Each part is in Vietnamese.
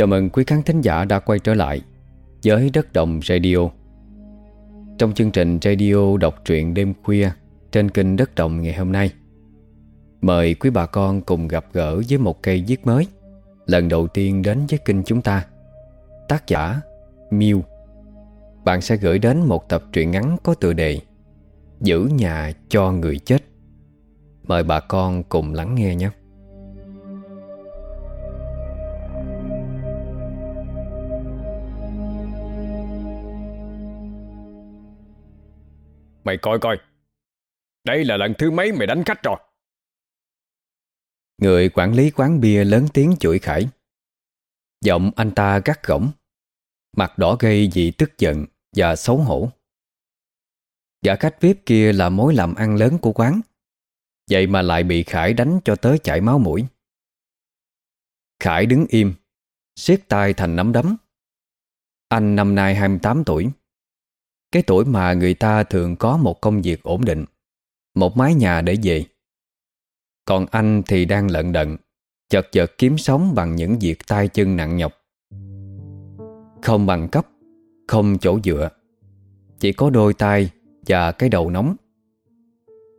Chào mừng quý khán thính giả đã quay trở lại với Đất Đồng Radio. Trong chương trình radio đọc truyện đêm khuya trên kênh Đất Đồng ngày hôm nay, Mời quý bà con cùng gặp gỡ với một cây viết mới Lần đầu tiên đến với kênh chúng ta. Tác giả Miu. Bạn sẽ gửi đến một tập truyện ngắn có tựa đề Giữ nhà cho người chết. Mời bà con cùng lắng nghe nhé. Mày coi coi. Đây là lần thứ mấy mày đánh khách rồi? Người quản lý quán bia lớn tiếng chửi Khải. Giọng anh ta gắt gỏng. Mặt đỏ gây vì tức giận Và xấu hổ. Gã khách VIP kia là mối làm ăn lớn của quán. Vậy mà lại bị Khải đánh cho tới chảy máu mũi. Khải đứng im, siết tay thành nắm đấm. Anh năm nay 28 tuổi cái tuổi mà người ta thường có một công việc ổn định, Một mái nhà để về. Còn anh thì đang lận đận, Chật chật kiếm sống bằng những việc tay chân nặng nhọc. Không bằng cấp, Không chỗ dựa, Chỉ có đôi tay Và cái đầu nóng.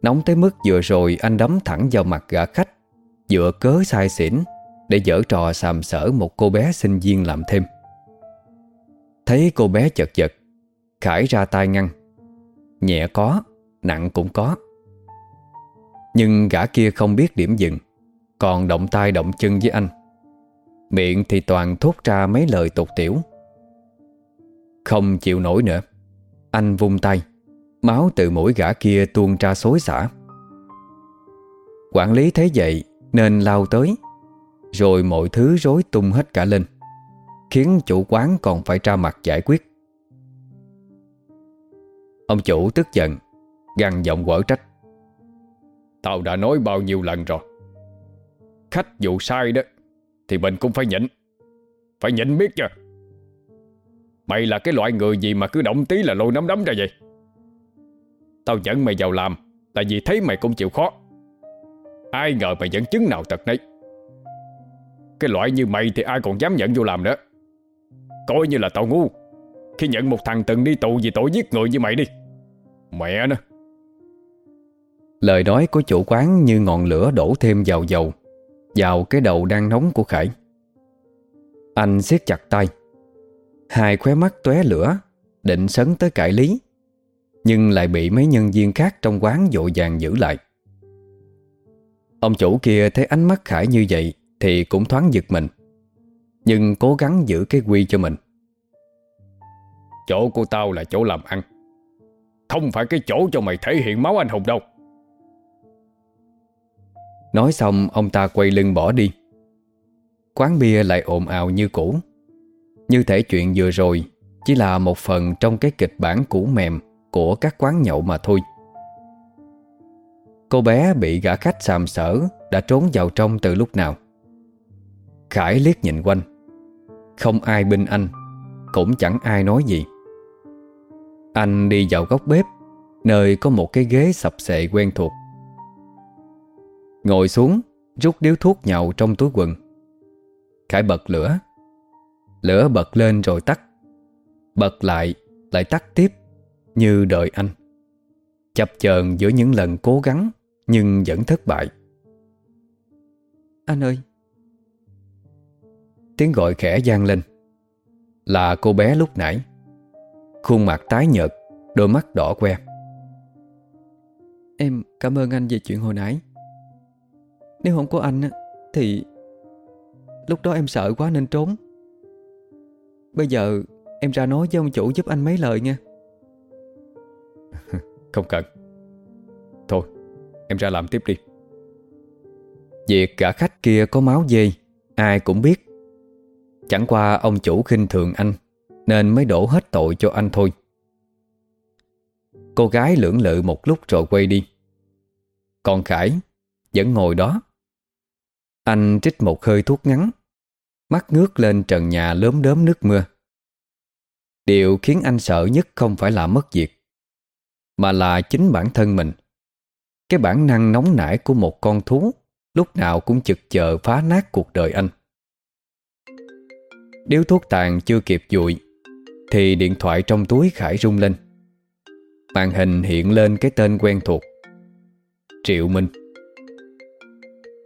Nóng tới mức vừa rồi anh đấm thẳng vào mặt gã khách Dựa cớ sai xỉn Để dở trò sàm sỡ một cô bé sinh viên làm thêm. Thấy cô bé chật chật Khải ra tay ngăn. Nhẹ có, nặng cũng có. Nhưng gã kia không biết điểm dừng Còn động tay động chân với anh. Miệng thì toàn thốt ra mấy lời tục tiểu. Không chịu nổi nữa Anh vung tay Máu từ mũi gã kia tuôn ra xối xả. Quản lý thấy vậy Nên lao tới Rồi mọi thứ rối tung hết cả lên Khiến chủ quán còn phải ra mặt giải quyết. Ông chủ tức giận, Gằn giọng quở trách. Tao đã nói bao nhiêu lần rồi. Khách dù sai đó, Thì mình cũng phải nhịn. Phải nhịn biết chưa Mày là cái loại người gì mà cứ động tí là lôi nắm đấm ra vậy? Tao dẫn mày vào làm Là vì thấy mày cũng chịu khó. Ai ngờ mày dẫn chứng nào thật nấy. Cái loại như mày thì ai còn dám nhận vô làm nữa. Coi như là tao ngu. Khi nhận một thằng từng đi tù vì tội giết người như mày đi. Mẹ nó. Lời nói của chủ quán như ngọn lửa đổ thêm vào dầu Vào cái đầu đang nóng của Khải. Anh siết chặt tay. Hai khóe mắt tóe lửa Định sấn tới cãi lý Nhưng lại bị mấy nhân viên khác trong quán dội vàng giữ lại. Ông chủ kia thấy ánh mắt Khải như vậy Thì cũng thoáng giật mình Nhưng cố gắng giữ cái quy cho mình. Chỗ của tao là chỗ làm ăn không phải cái chỗ cho mày thể hiện máu anh hùng đâu. Nói xong, ông ta quay lưng bỏ đi. Quán bia lại ồn ào như cũ. Như thể chuyện vừa rồi Chỉ là một phần trong cái kịch bản cũ mềm Của các quán nhậu mà thôi. Cô bé bị gã khách sàm sở Đã trốn vào trong từ lúc nào? Khải liếc nhìn quanh. Không ai bên anh, Cũng chẳng ai nói gì anh đi vào góc bếp Nơi có một cái ghế sập xệ quen thuộc. Ngồi xuống Rút điếu thuốc nhậu trong túi quần. Khải bật lửa. Lửa bật lên rồi tắt. Bật lại Lại tắt tiếp Như đợi anh. Chập chờn giữa những lần cố gắng Nhưng vẫn thất bại. Anh ơi! Tiếng gọi khẽ gian lên. Là cô bé lúc nãy Khuôn mặt tái nhợt Đôi mắt đỏ que Em cảm ơn anh về chuyện hồi nãy. Nếu không có anh Thì Lúc đó em sợ quá nên trốn. Bây giờ em ra nói với ông chủ giúp anh mấy lời nha. Không cần. Thôi em ra làm tiếp đi. Việc cả khách kia có máu dê Ai cũng biết. Chẳng qua ông chủ khinh thường anh nên mới đổ hết tội cho anh thôi. Cô gái lưỡng lự một lúc rồi quay đi. Còn Khải Vẫn ngồi đó. Anh trích một hơi thuốc ngắn, Mắt ngước lên trần nhà lớm đớm nước mưa. Điều khiến anh sợ nhất không phải là mất việc, Mà là chính bản thân mình. Cái bản năng nóng nảy của một con thú Lúc nào cũng chực chờ phá nát cuộc đời anh. Điếu thuốc tàn chưa kịp dụi thì điện thoại trong túi Khải rung lên. Màn hình hiện lên cái tên quen thuộc. Triệu Minh.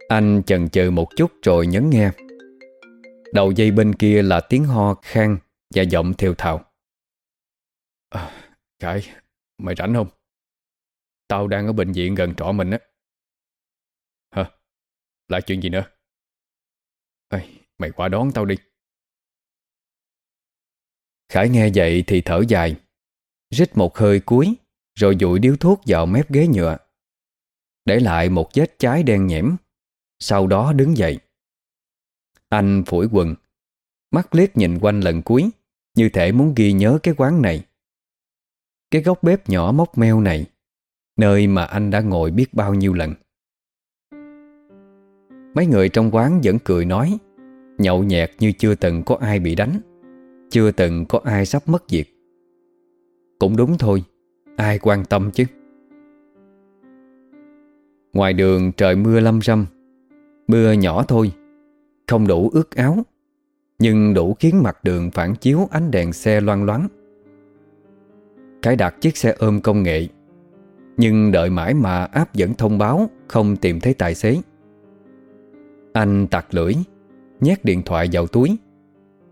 Anh chần chừ một chút rồi nhấn nghe. Đầu dây bên kia là tiếng ho khang Và giọng theo thào. À, Khải, mày rảnh không? Tao đang ở bệnh viện gần trọ mình á. Hả? Là chuyện gì nữa? Ê, mày qua đón tao đi. Khải nghe vậy thì thở dài, Rít một hơi cuối Rồi dụi điếu thuốc vào mép ghế nhựa. Để lại một vết cháy đen nhẽm, Sau đó đứng dậy. Anh phủi quần, Mắt liếc nhìn quanh lần cuối, Như thể muốn ghi nhớ cái quán này. Cái góc bếp nhỏ móc meo này, Nơi mà anh đã ngồi biết bao nhiêu lần. Mấy người trong quán vẫn cười nói, Nhậu nhẹt như chưa từng có ai bị đánh. Chưa từng có ai sắp mất việc. Cũng đúng thôi, Ai quan tâm chứ? Ngoài đường trời mưa lâm râm, Mưa nhỏ thôi, Không đủ ướt áo, Nhưng đủ khiến mặt đường phản chiếu ánh đèn xe loang loáng. Cái đặt chiếc xe ôm công nghệ, Nhưng đợi mãi mà áp dẫn thông báo Không tìm thấy tài xế. Anh tặc lưỡi, Nhét điện thoại vào túi.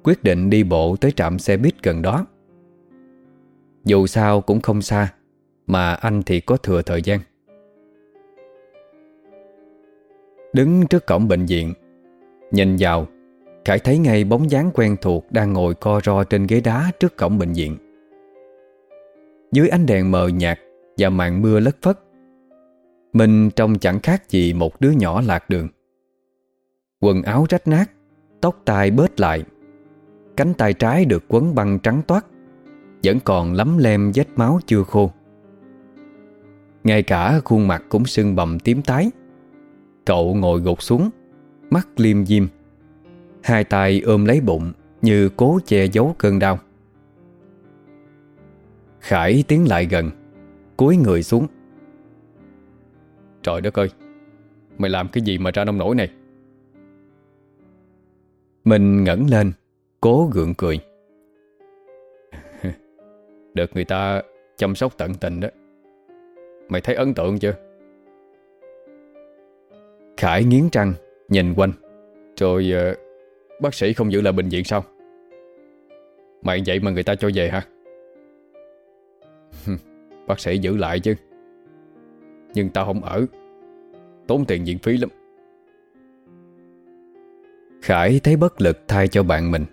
Quyết định đi bộ tới trạm xe buýt gần đó. Dù sao cũng không xa, Mà anh thì có thừa thời gian. Đứng trước cổng bệnh viện, Nhìn vào, Khải thấy ngay bóng dáng quen thuộc Đang ngồi co ro trên ghế đá trước cổng bệnh viện. Dưới ánh đèn mờ nhạt Và màn mưa lất phất, Mình trông chẳng khác gì một đứa nhỏ lạc đường. Quần áo rách nát, Tóc tai bớt lại. Cánh tay trái được quấn băng trắng toát, Vẫn còn lấm lem vết máu chưa khô. Ngay cả khuôn mặt cũng sưng bầm tím tái. Cậu ngồi gục xuống, Mắt liêm diêm. Hai tay ôm lấy bụng Như cố che giấu cơn đau. Khải tiến lại gần, cúi người xuống. Trời đất ơi, Mày làm cái gì mà ra nông nổi này? Mình ngẩng lên. Cố gượng cười. Được người ta chăm sóc tận tình đó. Mày thấy ấn tượng chưa? Khải nghiến răng Nhìn quanh. Rồi uh, bác sĩ không giữ lại bệnh viện sao? Mày vậy mà người ta cho về hả? Bác sĩ giữ lại chứ. Nhưng tao không ở. Tốn tiền viện phí lắm. Khải thấy bất lực thay cho bạn mình.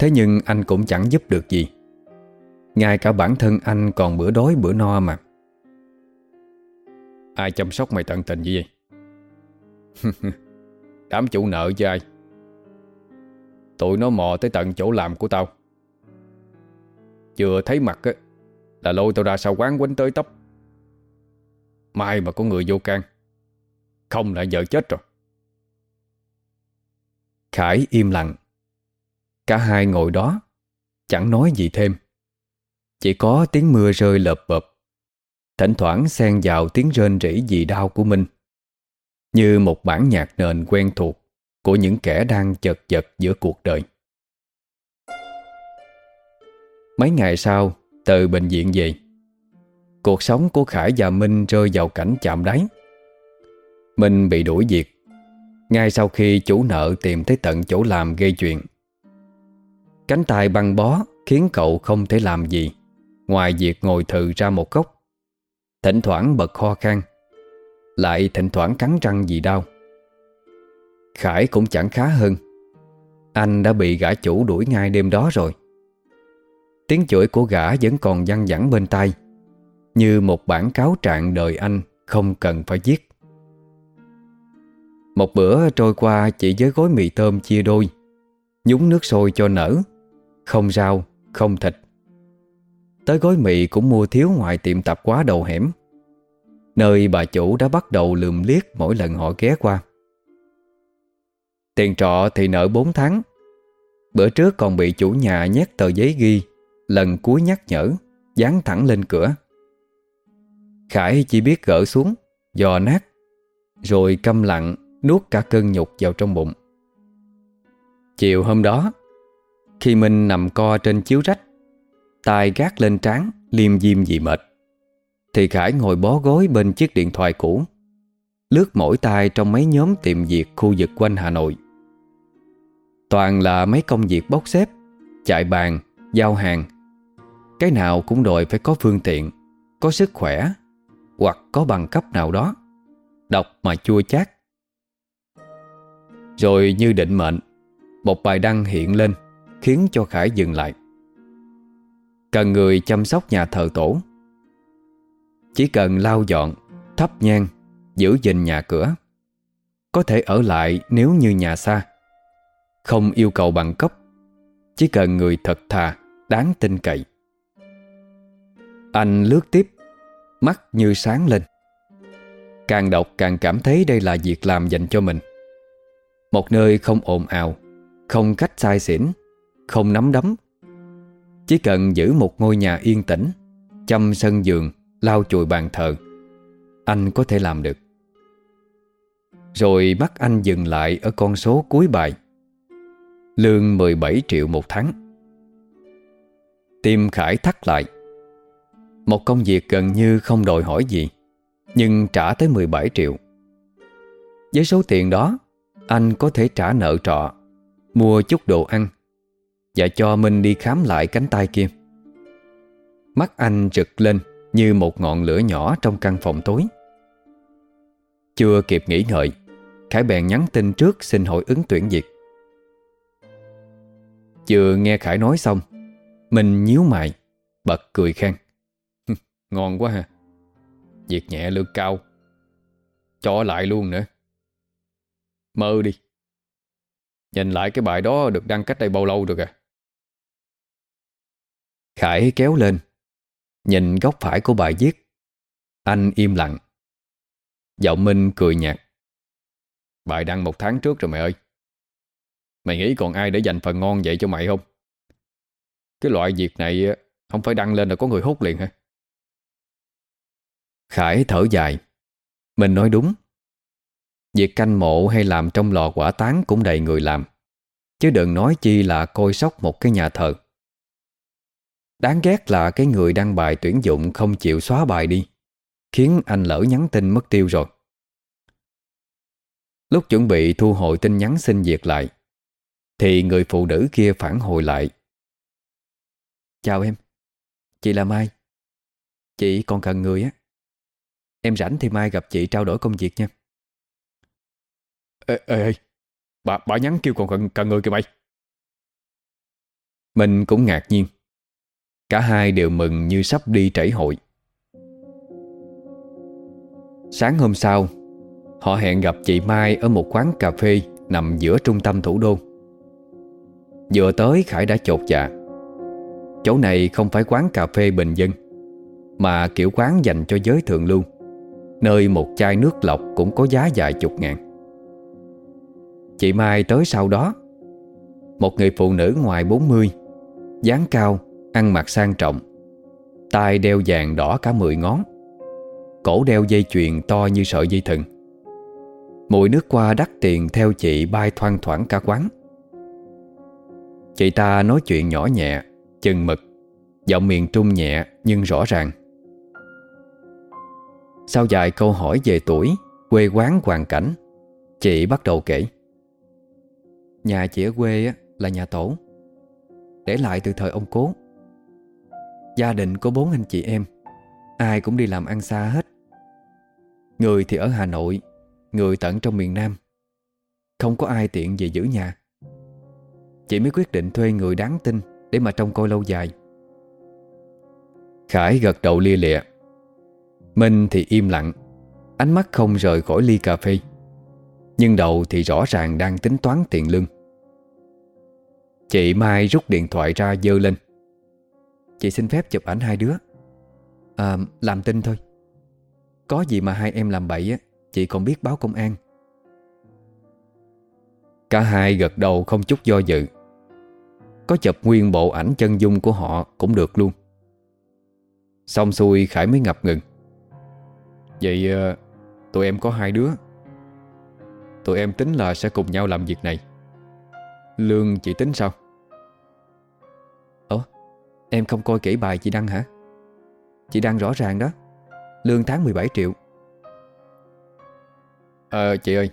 Thế nhưng anh cũng chẳng giúp được gì. Ngay cả bản thân anh còn bữa đói bữa no mà. Ai chăm sóc mày tận tình như vậy? Đám chủ nợ chứ ai? Tụi nó mò tới tận chỗ làm của tao. Chưa thấy mặt á, Là lôi tao ra sau quán quánh tới tóc Mai mà có người vô can, Không là vợ chết rồi. Khải im lặng. Cả hai ngồi đó, Chẳng nói gì thêm. Chỉ có tiếng mưa rơi lợp bợp, Thỉnh thoảng xen vào tiếng rên rỉ dị đau của mình, Như một bản nhạc nền quen thuộc Của những kẻ đang chật vật giữa cuộc đời. Mấy ngày sau, Từ bệnh viện về, Cuộc sống của Khải và Minh rơi vào cảnh chạm đáy. Minh bị đuổi việc, Ngay sau khi chủ nợ tìm thấy tận chỗ làm gây chuyện Cánh tay băng bó khiến cậu không thể làm gì. Ngoài việc ngồi thừ ra một góc, Thỉnh thoảng bật ho khan, Lại thỉnh thoảng cắn răng vì đau. Khải cũng chẳng khá hơn. Anh đã bị gã chủ đuổi ngay đêm đó rồi. Tiếng chửi của gã vẫn còn văng vẳng bên tai, Như một bản cáo trạng đời anh Không cần phải giết Một bữa trôi qua, chỉ với gói mì tôm chia đôi, Nhúng nước sôi cho nở không rau, không thịt. Tới gói mì cũng mua thiếu ngoài tiệm tạp quá đầu hẻm. Nơi bà chủ đã bắt đầu lườm liếc mỗi lần họ ghé qua. Tiền trọ thì nợ 4 tháng. Bữa trước còn bị chủ nhà nhét tờ giấy ghi Lần cuối nhắc nhở Dán thẳng lên cửa. Khải chỉ biết gỡ xuống Dò nát Rồi câm lặng nuốt cả cơn nhục vào trong bụng. Chiều hôm đó khi Minh nằm co trên chiếu rách tay gác lên trán Liêm diêm vì mệt Thì Khải ngồi bó gối bên chiếc điện thoại cũ Lướt mỗi tay trong mấy nhóm tìm việc khu vực quanh Hà Nội. Toàn là mấy công việc bốc xếp Chạy bàn, giao hàng. Cái nào cũng đòi phải có phương tiện Có sức khỏe Hoặc có bằng cấp nào đó Đọc mà chua chát. Rồi như định mệnh Một bài đăng hiện lên. Khiến cho Khải dừng lại. Cần người chăm sóc nhà thờ tổ. Chỉ cần lau dọn, Thắp nhang, Giữ gìn nhà cửa, Có thể ở lại nếu như nhà xa. Không yêu cầu bằng cấp, Chỉ cần người thật thà, Đáng tin cậy. Anh lướt tiếp, Mắt như sáng lên. Càng đọc càng cảm thấy đây là việc làm dành cho mình. Một nơi không ồn ào, Không cách sai xỉn không nắm đấm. Chỉ cần giữ một ngôi nhà yên tĩnh, Chăm sân giường Lau chùi bàn thờ, Anh có thể làm được. Rồi bắt anh dừng lại Ở con số cuối bài. Lương 17 triệu một tháng. Tim Khải thắt lại. Một công việc gần như không đòi hỏi gì, Nhưng trả tới 17 triệu. Với số tiền đó, Anh có thể trả nợ trọ, Mua chút đồ ăn và cho Minh đi khám lại cánh tay kia. Mắt anh rực lên Như một ngọn lửa nhỏ trong căn phòng tối. Chưa kịp nghĩ ngợi, Khải bèn nhắn tin trước xin hội ứng tuyển việc. Chưa nghe Khải nói xong Mình nhíu mày, Bật cười khen. Ngon quá ha. Việc nhẹ lương cao. Cho lại luôn nữa. Mơ đi. Nhìn lại cái bài đó được đăng cách đây bao lâu rồi à? Khải kéo lên. Nhìn góc phải của bài viết. Anh im lặng. Giọng Minh cười nhạt. Bài đăng một tháng trước rồi mày ơi. Mày nghĩ còn ai để dành phần ngon vậy cho mày không? Cái loại việc này Không phải đăng lên là có người hút liền hả? Khải thở dài. Mình nói đúng. Việc canh mộ hay làm trong lò quả tán Cũng đầy người làm. Chứ đừng nói chi là coi sóc một cái nhà thờ. Đáng ghét là cái người đăng bài tuyển dụng Không chịu xóa bài đi Khiến anh lỡ nhắn tin mất tiêu rồi. Lúc chuẩn bị thu hồi tin nhắn xin việc lại Thì người phụ nữ kia phản hồi lại. Chào em Chị là Mai. Chị còn cần người á. Em rảnh thì mai gặp chị trao đổi công việc nha. Ê, ê, ê. Bà, bà nhắn kêu còn cần, cần người kìa mày. Mình cũng ngạc nhiên Cả hai đều mừng như sắp đi trảy hội. Sáng hôm sau Họ hẹn gặp chị Mai ở một quán cà phê Nằm giữa trung tâm thủ đô. Vừa tới Khải đã chột dạ. Chỗ này không phải quán cà phê bình dân Mà kiểu quán dành cho giới thượng lưu Nơi một chai nước lọc cũng có giá vài chục ngàn. Chị Mai tới sau đó Một người phụ nữ ngoài 40 dáng cao, ăn mặc sang trọng tay đeo vàng đỏ cả 10 ngón Cổ đeo dây chuyền to như sợi dây thừng. Mùi nước qua đắt tiền theo chị bay thoang thoảng cả quán. Chị ta nói chuyện nhỏ nhẹ, chừng mực Giọng miền trung nhẹ nhưng rõ ràng. Sau vài câu hỏi về tuổi, quê quán hoàn cảnh Chị bắt đầu kể. Nhà chị ở quê là nhà tổ Để lại từ thời ông cố. Gia đình có bốn anh chị em. Ai cũng đi làm ăn xa hết. Người thì ở Hà Nội, Người tận trong miền Nam. Không có ai tiện về giữ nhà. Chị mới quyết định thuê người đáng tin Để mà trông coi lâu dài. Khải gật đầu lia lịa. Minh thì im lặng, Ánh mắt không rời khỏi ly cà phê. Nhưng đầu thì rõ ràng đang tính toán tiền lương. Chị Mai rút điện thoại ra dơ lên. Chị xin phép chụp ảnh hai đứa. À làm tin thôi. Có gì mà hai em làm bậy á, Chị còn biết báo công an. Cả hai gật đầu không chút do dự. Có chụp nguyên bộ ảnh chân dung của họ Cũng được luôn. Xong xuôi Khải mới ngập ngừng. Vậy ờ, tụi em có hai đứa. Tụi em tính là sẽ cùng nhau làm việc này. Lương chị tính sao? Em không coi kỹ bài chị đăng hả? Chị đăng rõ ràng đó. Lương tháng 17 triệu. Ờ chị ơi.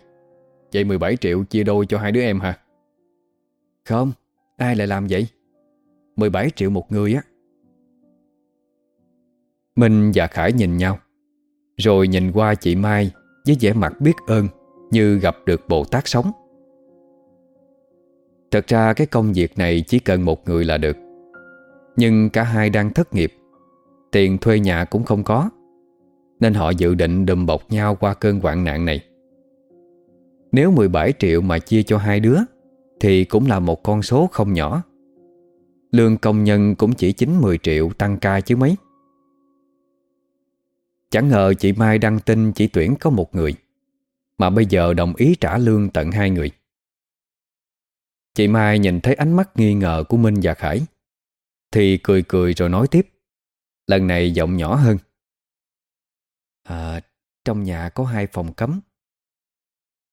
Vậy 17 triệu chia đôi cho hai đứa em hả? Không Ai lại làm vậy? 17 triệu một người á. Minh và Khải nhìn nhau Rồi nhìn qua chị Mai Với vẻ mặt biết ơn Như gặp được Bồ Tát sống. Thật ra cái công việc này chỉ cần một người là được nhưng cả hai đang thất nghiệp. Tiền thuê nhà cũng không có, Nên họ dự định đùm bọc nhau qua cơn hoạn nạn này. Nếu 17 triệu mà chia cho hai đứa, Thì cũng là một con số không nhỏ. Lương công nhân cũng chỉ 9-10 triệu tăng ca chứ mấy. Chẳng ngờ chị Mai đăng tin chỉ tuyển có một người, Mà bây giờ đồng ý trả lương tận hai người. Chị Mai nhìn thấy ánh mắt nghi ngờ của Minh và Khải. Thì cười cười rồi nói tiếp. Lần này giọng nhỏ hơn. À, trong nhà có hai phòng cấm.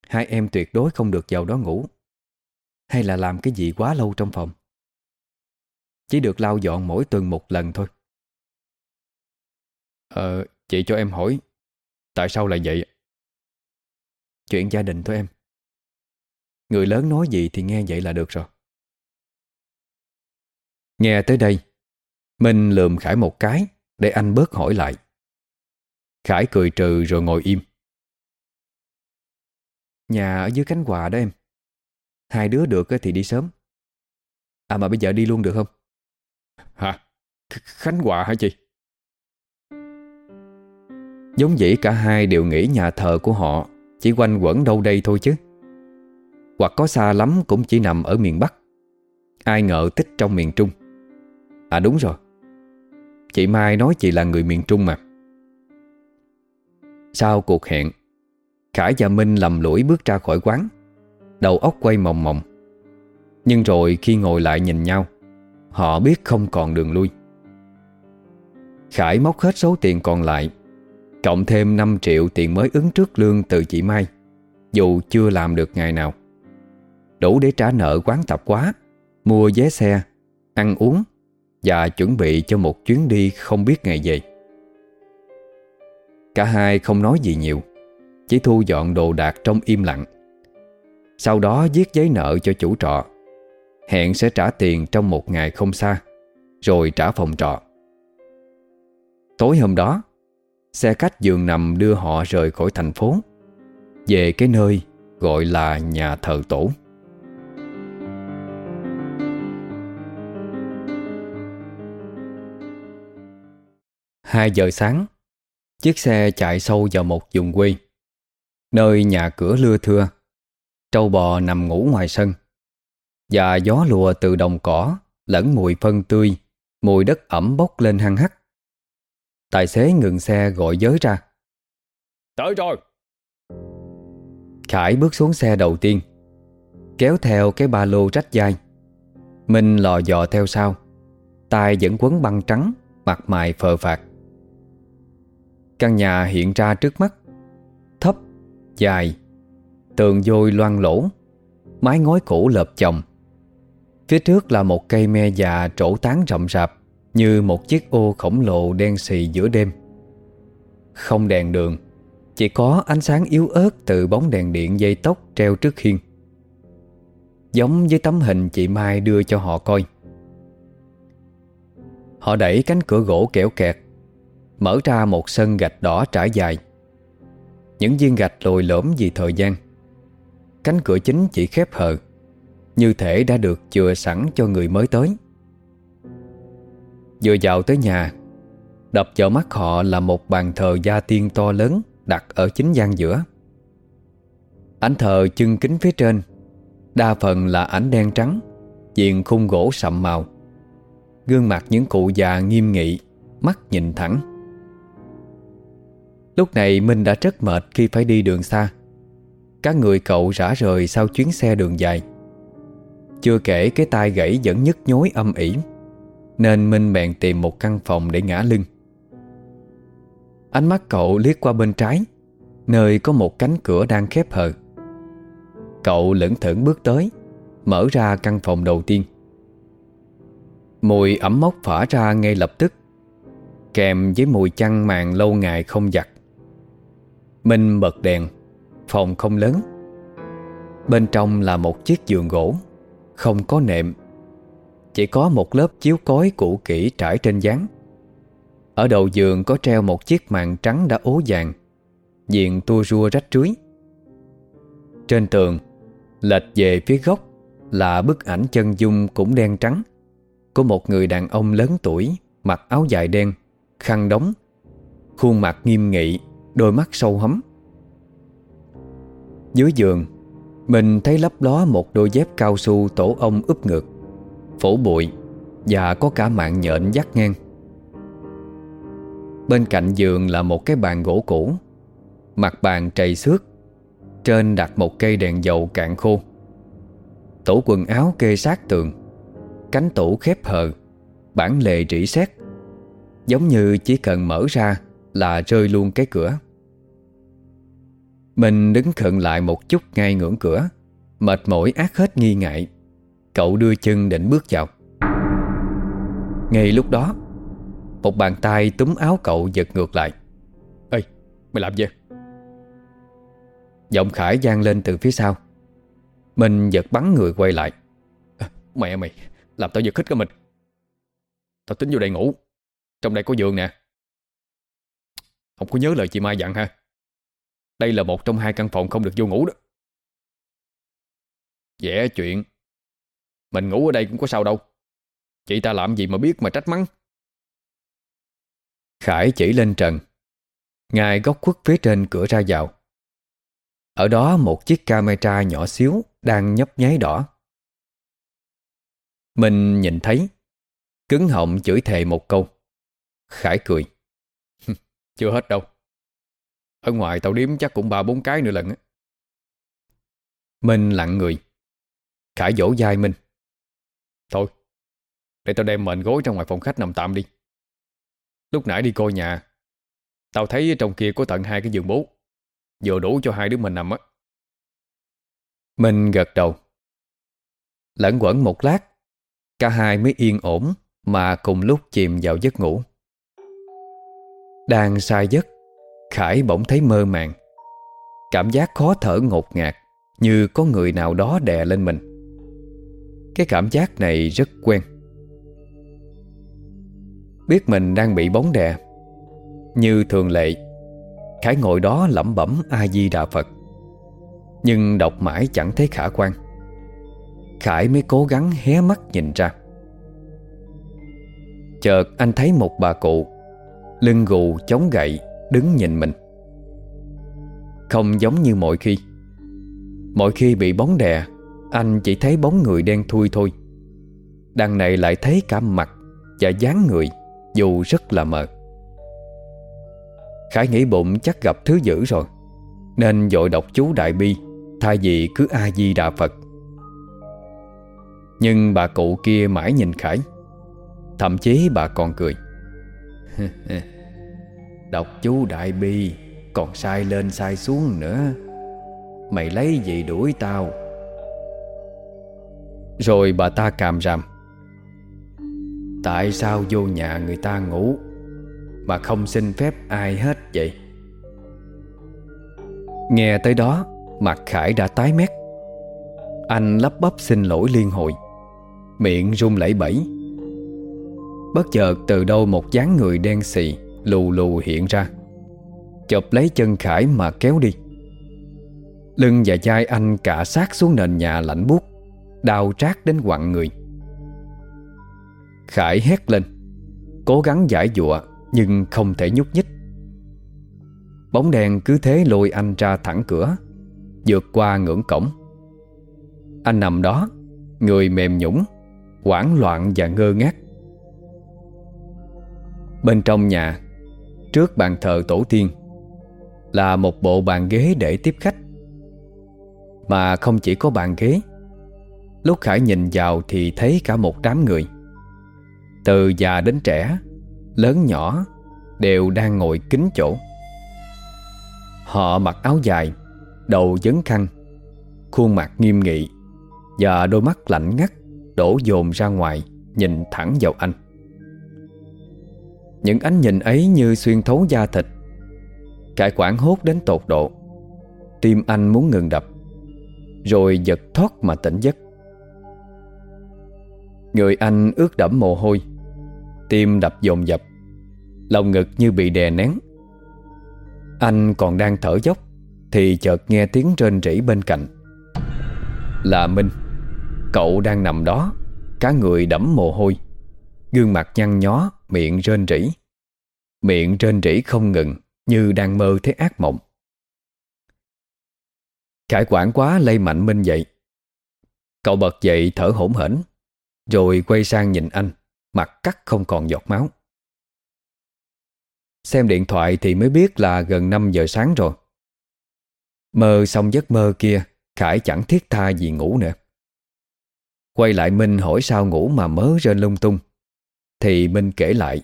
Hai em tuyệt đối không được vào đó ngủ. Hay là làm cái gì quá lâu trong phòng. Chỉ được lau dọn mỗi tuần một lần thôi. Ờ, chị cho em hỏi Tại sao lại vậy? Chuyện gia đình thôi em. Người lớn nói gì thì nghe vậy là được rồi. Nghe tới đây, Minh lườm Khải một cái Để anh bớt hỏi lại. Khải cười trừ rồi ngồi im. Nhà ở dưới cánh quà đó em. Hai đứa được thì đi sớm. À mà bây giờ đi luôn được không? Hả? Khánh Hòa hả chị? Giống dĩ cả hai đều nghĩ nhà thờ của họ Chỉ quanh quẩn đâu đây thôi chứ. Hoặc có xa lắm cũng chỉ nằm ở miền Bắc. Ai ngờ tích trong miền Trung. À đúng rồi. Chị Mai nói chị là người miền Trung mà. Sau cuộc hẹn, Khải và Minh lầm lũi bước ra khỏi quán. Đầu óc quay mòng mòng. Nhưng rồi khi ngồi lại nhìn nhau, Họ biết không còn đường lui. Khải móc hết số tiền còn lại, Cộng thêm 5 triệu tiền mới ứng trước lương từ chị Mai, Dù chưa làm được ngày nào. Đủ để trả nợ quán tập quá, Mua vé xe, Ăn uống và chuẩn bị cho một chuyến đi không biết ngày về. Cả hai không nói gì nhiều, Chỉ thu dọn đồ đạc trong im lặng. Sau đó viết giấy nợ cho chủ trọ. Hẹn sẽ trả tiền trong một ngày không xa, Rồi trả phòng trọ. Tối hôm đó, Xe khách giường nằm đưa họ rời khỏi thành phố, Về cái nơi gọi là nhà thờ tổ. Hai giờ sáng Chiếc xe chạy sâu vào một vùng quê Nơi nhà cửa lưa thưa Trâu bò nằm ngủ ngoài sân Và gió lùa từ đồng cỏ Lẫn mùi phân tươi Mùi đất ẩm bốc lên hăng hắc. Tài xế ngừng xe gọi giới ra. Tới rồi. Khải bước xuống xe đầu tiên Kéo theo cái ba lô rách dai Minh lò dò theo sau tay vẫn quấn băng trắng Mặt mày phờ phạt Căn nhà hiện ra trước mắt. Thấp, dài Tường vôi loang lỗ Mái ngói cũ lợp chồng. Phía trước là một cây me già trổ tán rậm rạp Như một chiếc ô khổng lồ đen xì giữa đêm. Không đèn đường Chỉ có ánh sáng yếu ớt từ bóng đèn điện dây tóc treo trước khiên Giống với tấm hình chị Mai đưa cho họ coi. Họ đẩy cánh cửa gỗ kẽo kẹt Mở ra một sân gạch đỏ trải dài. Những viên gạch lồi lõm vì thời gian. Cánh cửa chính chỉ khép hờ, Như thể đã được chừa sẵn cho người mới tới. Vừa vào tới nhà, Đập vào mắt họ là một bàn thờ gia tiên to lớn Đặt ở chính gian giữa. Ảnh thờ chân kính phía trên, Đa phần là ảnh đen trắng, Diện khung gỗ sậm màu. Gương mặt những cụ già nghiêm nghị, Mắt nhìn thẳng. Lúc này Minh đã rất mệt khi phải đi đường xa. Các người cậu rã rời sau chuyến xe đường dài. Chưa kể cái tai gãy vẫn nhức nhối âm ỉ, Nên Minh bèn tìm một căn phòng để ngã lưng. Ánh mắt cậu liếc qua bên trái, Nơi có một cánh cửa đang khép hờ. Cậu lững thững bước tới, Mở ra căn phòng đầu tiên. Mùi ẩm mốc phả ra ngay lập tức, Kèm với mùi chăn màn lâu ngày không giặt. Minh bật đèn. Phòng không lớn. Bên trong là một chiếc giường gỗ. Không có nệm. Chỉ có một lớp chiếu cối cũ kỹ trải trên gián Ở đầu giường có treo một chiếc màn trắng đã ố vàng. Diện tua rua rách rưới. Trên tường, Lệch về phía góc, Là bức ảnh chân dung cũng đen trắng. Của một người đàn ông lớn tuổi, Mặc áo dài đen, Khăn đóng, Khuôn mặt nghiêm nghị. Đôi mắt sâu hấm. Dưới giường, Mình thấy lấp ló một đôi dép cao su tổ ong úp ngược, Phổ bụi Và có cả mạng nhện dắt ngang. Bên cạnh giường là một cái bàn gỗ cũ, Mặt bàn trầy xước, Trên đặt một cây đèn dầu cạn khô. Tủ quần áo kê sát tường, Cánh tủ khép hờ, Bản lề rỉ sét, Giống như chỉ cần mở ra là rơi luôn cái cửa. Mình đứng khận lại một chút ngay ngưỡng cửa Mệt mỏi ác hết nghi ngại. Cậu đưa chân định bước vào. Ngay lúc đó Một bàn tay túm áo cậu giật ngược lại. Ê, mày làm gì? Giọng Khải gian lên từ phía sau. Mình giật bắn người quay lại. À, Mẹ mày, làm tao giật khích cả mình. Tao tính vô đây ngủ. Trong đây có giường nè không có nhớ lời chị Mai dặn ha. Đây là một trong hai căn phòng không được vô ngủ đó. Dễ chuyện. Mình ngủ ở đây cũng có sao đâu. Chị ta làm gì mà biết mà trách mắng. Khải chỉ lên trần Ngài góc khuất phía trên cửa ra vào. Ở đó một chiếc camera nhỏ xíu Đang nhấp nháy đỏ. Mình nhìn thấy, Cứng họng chửi thề một câu. Khải cười. Chưa hết đâu. Ở ngoài tao điếm chắc cũng ba bốn cái nữa lần á. Minh lặng người. Khải dỗ dai Minh. Thôi, Để tao đem mền gối ra ngoài phòng khách nằm tạm đi. Lúc nãy đi coi nhà, Tao thấy trong kia có tận hai cái giường bố. Vừa đủ cho hai đứa mình nằm á. Minh gật đầu. Lẫn quẩn một lát, Cả hai mới yên ổn Mà cùng lúc chìm vào giấc ngủ. Đang sai giấc, Khải bỗng thấy mơ màng. Cảm giác khó thở ngột ngạt, Như có người nào đó đè lên mình. Cái cảm giác này rất quen. Biết mình đang bị bóng đè. Như thường lệ, Khải ngồi đó lẩm bẩm A-di-đà Phật. Nhưng đọc mãi chẳng thấy khả quan. Khải mới cố gắng hé mắt nhìn ra. Chợt anh thấy một bà cụ Lưng gù chống gậy, Đứng nhìn mình. Không giống như mọi khi. Mọi khi bị bóng đè, Anh chỉ thấy bóng người đen thui thôi. Đằng này lại thấy cả mặt Và dáng người, Dù rất là mờ. Khải nghĩ bụng chắc gặp thứ dữ rồi, Nên dội đọc chú Đại Bi, Thay vì cứ A-di-đà Phật. Nhưng bà cụ kia mãi nhìn Khải, Thậm chí bà còn cười. Đọc chú Đại Bi, Còn sai lên sai xuống nữa. Mày lấy gì đuổi tao? Rồi bà ta càm ràm. Tại sao vô nhà người ta ngủ Mà không xin phép ai hết vậy? Nghe tới đó Mặt Khải đã tái mét. Anh lắp bắp xin lỗi liên hồi, Miệng run lẩy bẩy. Bất chợt từ đâu một dáng người đen xì Lù lù hiện ra. Chộp lấy chân Khải mà kéo đi. Lưng và vai anh cả sát xuống nền nhà lạnh buốt, Đau trát đến quặn người. Khải hét lên, Cố gắng giải dụa Nhưng không thể nhúc nhích. Bóng đèn cứ thế lôi anh ra thẳng cửa, Vượt qua ngưỡng cổng. Anh nằm đó, Người mềm nhũng, hoảng loạn và ngơ ngác. Bên trong nhà Trước bàn thờ tổ tiên, Là một bộ bàn ghế để tiếp khách. Mà không chỉ có bàn ghế, Lúc Khải nhìn vào thì thấy cả một đám người. Từ già đến trẻ, Lớn nhỏ, Đều đang ngồi kính chỗ. Họ mặc áo dài, Đầu dấn khăn, Khuôn mặt nghiêm nghị Và đôi mắt lạnh ngắt, Đổ dồn ra ngoài, Nhìn thẳng vào anh. Những ánh nhìn ấy như xuyên thấu da thịt. Cải quảng hốt đến tột độ. Tim anh muốn ngừng đập. Rồi giật thoát mà tỉnh giấc. Người anh ướt đẫm mồ hôi. Tim đập dồn dập. Lòng ngực như bị đè nén. Anh còn đang thở dốc, Thì chợt nghe tiếng rên rỉ bên cạnh. Là Minh, Cậu đang nằm đó. Cả người đẫm mồ hôi. Gương mặt nhăn nhó, Miệng rên rỉ. Miệng rên rỉ không ngừng, Như đang mơ thấy ác mộng. Khải quản quá lây mạnh Minh dậy. Cậu bật dậy thở hổn hển, Rồi quay sang nhìn anh, Mặt cắt không còn giọt máu. Xem điện thoại thì mới biết là gần 5 giờ sáng rồi. Mơ xong giấc mơ kia, Khải chẳng thiết tha gì ngủ nữa. Quay lại Minh hỏi sao ngủ mà mớ rên lung tung. Thì Minh kể lại.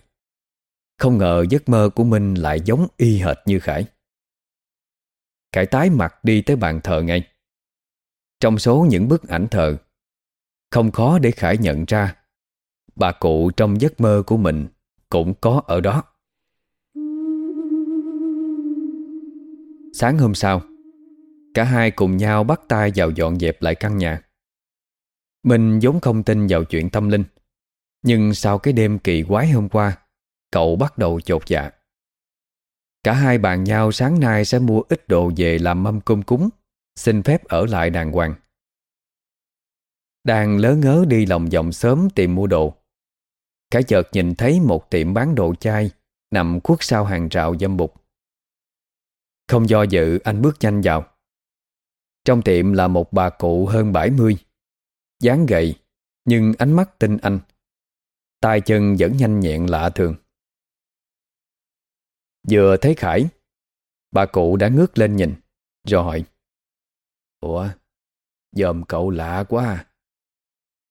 Không ngờ giấc mơ của Minh lại giống y hệt như Khải. Khải tái mặt đi tới bàn thờ ngay. Trong số những bức ảnh thờ, Không khó để Khải nhận ra, Bà cụ trong giấc mơ của mình Cũng có ở đó. Sáng hôm sau, Cả hai cùng nhau bắt tay vào dọn dẹp lại căn nhà. Mình vốn không tin vào chuyện tâm linh. Nhưng sau cái đêm kỳ quái hôm qua, Cậu bắt đầu chột dạ. Cả hai bàn nhau sáng nay sẽ mua ít đồ về làm mâm cơm cúng, Xin phép ở lại đàng hoàng. Đang lớn ngớ đi lòng vòng sớm tìm mua đồ Cả chợt nhìn thấy một tiệm bán đồ chai Nằm khuất sau hàng rào dâm bục Không do dự, anh bước nhanh vào. Trong tiệm là một bà cụ hơn 70 dáng gầy, Nhưng ánh mắt tinh anh tay chân vẫn nhanh nhẹn lạ thường. Vừa thấy Khải Bà cụ đã ngước lên nhìn Rồi hỏi Ủa Dòm cậu lạ quá à?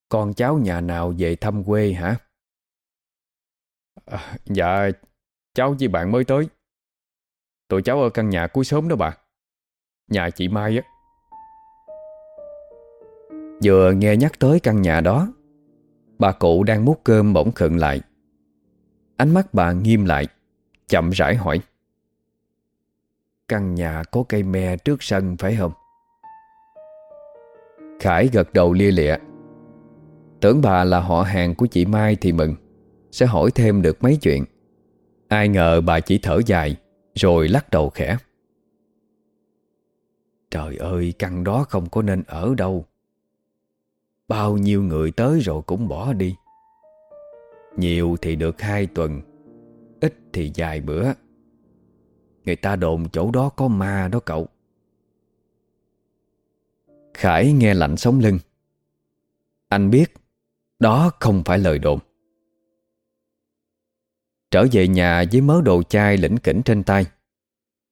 Con cháu nhà nào về thăm quê hả? À, Dạ Cháu với bạn mới tới. Tụi cháu ở căn nhà cuối sớm đó bà Nhà chị Mai á. Vừa nghe nhắc tới căn nhà đó Bà cụ đang múc cơm bỗng khựng lại. Ánh mắt bà nghiêm lại, Chậm rãi hỏi, Căn nhà có cây me trước sân phải không? Khải gật đầu lia lịa, Tưởng bà là họ hàng của chị Mai thì mừng, Sẽ hỏi thêm được mấy chuyện. Ai ngờ bà chỉ thở dài, Rồi lắc đầu khẽ, Trời ơi, căn đó không có nên ở đâu. Bao nhiêu người tới rồi cũng bỏ đi. Nhiều thì được hai tuần, Ít thì dài bữa. Người ta đồn chỗ đó có ma đó cậu. Khải nghe lạnh sống lưng. Anh biết, Đó không phải lời đồn. Trở về nhà với mớ đồ chai lĩnh kỉnh trên tay,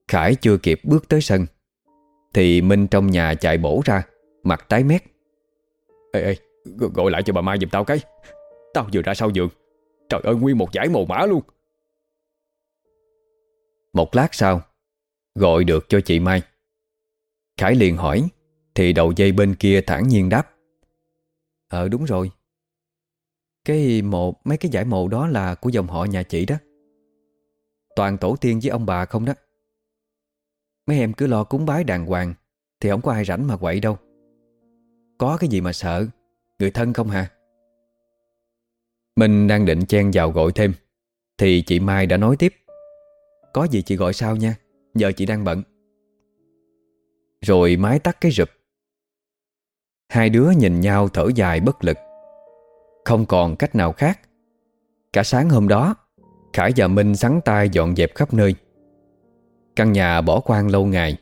Khải chưa kịp bước tới sân, Thì Minh trong nhà chạy bổ ra, Mặt tái mét. Ê ê Gọi lại cho bà Mai giùm tao cái. Tao vừa ra sau giường. Trời ơi, nguyên một giải mồ mã luôn. Một lát sau, Gọi được cho chị Mai. Khải liền hỏi, Thì đầu dây bên kia thản nhiên đáp. Ờ đúng rồi. Cái mộ Mấy cái giải mộ đó là của dòng họ nhà chị đó. Toàn tổ tiên với ông bà không đó. Mấy em cứ lo cúng bái đàng hoàng, Thì không có ai rảnh mà quậy đâu. Có cái gì mà sợ? Người thân không hả? Mình đang định chen vào gọi thêm, Thì chị Mai đã nói tiếp. Có gì chị gọi sau nha, Giờ chị đang bận. Rồi máy tắt cái rụp. Hai đứa nhìn nhau thở dài bất lực. Không còn cách nào khác. Cả sáng hôm đó, Khải và Minh sắn tay dọn dẹp khắp nơi. Căn nhà bỏ quan lâu ngày,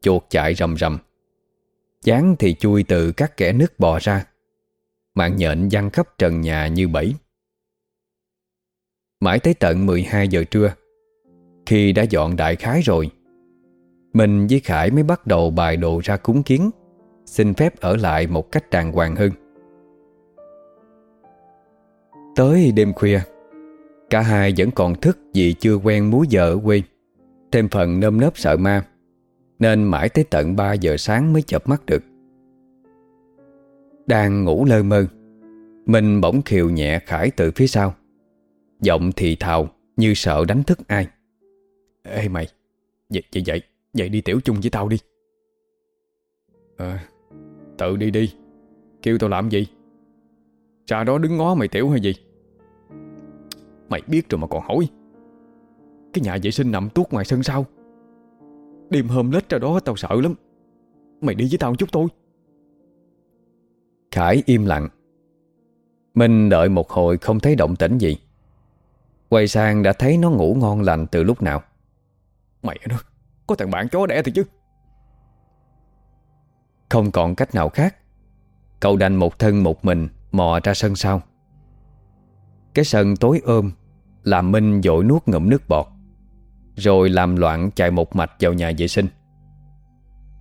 Chuột chạy rầm rầm. Chán thì chui từ các kẻ nước bò ra. Mạng nhện văng khắp trần nhà như bẫy. Mãi tới tận 12 giờ trưa, Khi đã dọn đại khái rồi, Mình với Khải mới bắt đầu bài đồ ra cúng kiến, Xin phép ở lại một cách đàng hoàng hơn. Tới đêm khuya, Cả hai vẫn còn thức vì chưa quen múi giờ ở quê, Thêm phần nơm nớp sợ ma. Nên mãi tới tận 3 giờ sáng mới chập mắt được. Đang ngủ lơ mơ, Mình bỗng khiều nhẹ Khải từ phía sau. Giọng thì thào như sợ đánh thức ai. Ê mày, Vậy vậy vậy Vậy đi tiểu chung với tao đi. À Tự đi đi, Kêu tao làm gì? Trà đó đứng ngó mày tiểu hay gì? Mày biết rồi mà còn hỏi, Cái nhà vệ sinh nằm tuốt ngoài sân sau Đêm hôm lết ra đó tao sợ lắm. Mày đi với tao một chút thôi. Khải im lặng. Minh đợi một hồi không thấy động tĩnh gì. Quay sang đã thấy nó ngủ ngon lành từ lúc nào. Mày nó Có thằng bạn chó đẻ thì chứ. Không còn cách nào khác. Cậu đành một thân một mình Mò ra sân sau. Cái sân tối ôm Làm Minh dội nuốt ngụm nước bọt rồi làm loạn chạy một mạch vào nhà vệ sinh.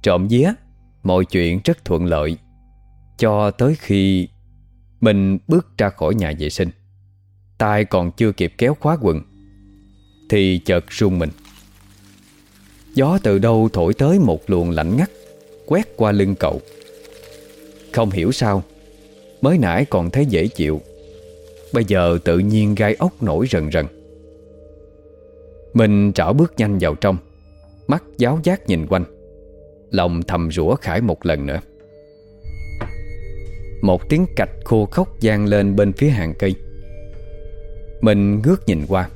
Trộm vía, Mọi chuyện rất thuận lợi, Cho tới khi Mình bước ra khỏi nhà vệ sinh. Tay còn chưa kịp kéo khóa quần, Thì chợt rung mình. Gió từ đâu thổi tới một luồng lạnh ngắt, Quét qua lưng cậu. Không hiểu sao, Mới nãy còn thấy dễ chịu, Bây giờ tự nhiên gai ốc nổi rần rần. Mình trở bước nhanh vào trong. Mắt giáo giác nhìn quanh. Lòng thầm rủa Khải một lần nữa. Một tiếng cạch khô khóc gian lên bên phía hàng cây. Mình ngước nhìn qua.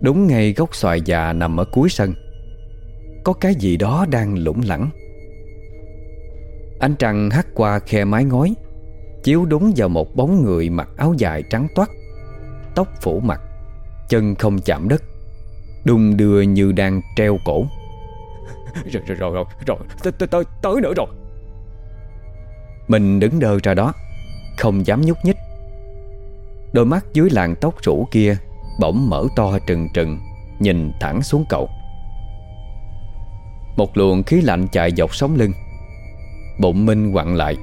Đúng ngay gốc xoài già nằm ở cuối sân. Có cái gì đó đang lủng lẳng. Ánh trăng hắt qua khe mái ngói, Chiếu đúng vào một bóng người mặc áo dài trắng toát, Tóc phủ mặt, Chân không chạm đất. Đung đưa như đang treo cổ. Rồi rồi rồi rồi. Tới, tới, tới, nữa rồi. Mình đứng đơ ra đó Không dám nhúc nhích. Đôi mắt dưới làn tóc rủ kia Bỗng mở to trừng trừng Nhìn thẳng xuống cậu. Một luồng khí lạnh chạy dọc sống lưng. Bụng Minh quặn lại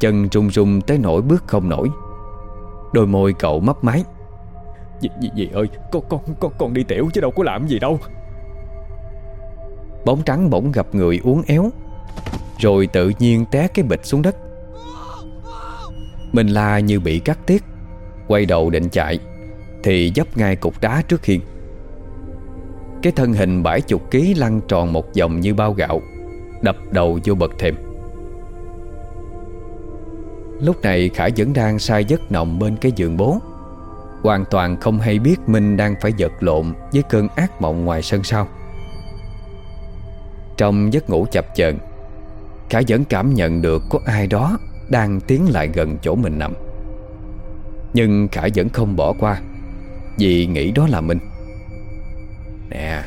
Chân run run tới nỗi bước không nổi. Đôi môi cậu mấp máy Dì, dì, dì ơi con, con, con, con đi tiểu chứ đâu có làm gì đâu. Bóng trắng bỗng gặp người uốn éo Rồi tự nhiên té cái bịch xuống đất. Mình la như bị cắt tiết Quay đầu định chạy Thì dấp ngay cục đá trước hiên. Cái thân hình bảy chục ký lăn tròn một vòng như bao gạo Đập đầu vô bậc thềm. Lúc này Khải vẫn đang say giấc nồng bên cái giường bố. Hoàn toàn không hay biết Minh đang phải giật lộn Với cơn ác mộng ngoài sân sau. Trong giấc ngủ chập chờn, Khải vẫn cảm nhận được có ai đó Đang tiến lại gần chỗ mình nằm. Nhưng Khải vẫn không bỏ qua, Vì nghĩ đó là mình. Nè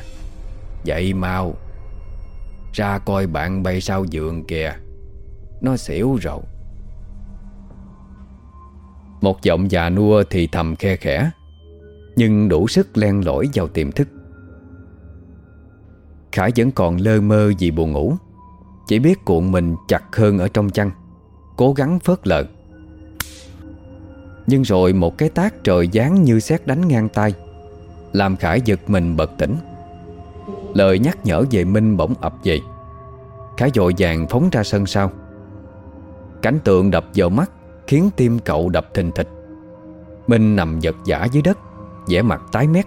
Dậy mau, Ra coi bạn bay sau giường kìa. Nó xỉu rồi một giọng già nua thì thầm khe khẽ, Nhưng đủ sức len lỏi vào tiềm thức. Khải vẫn còn lơ mơ vì buồn ngủ, Chỉ biết cuộn mình chặt hơn ở trong chăn, Cố gắng phớt lờ. Nhưng rồi một cái tác trời giáng như xét đánh ngang tay Làm Khải giật mình bật tỉnh. Lời nhắc nhở về Minh bỗng ập về. Khải dội vàng phóng ra sân sau. Cảnh tượng đập vào mắt Khiến tim cậu đập thình thịch. Minh nằm giật giả dưới đất, vẻ mặt tái mét.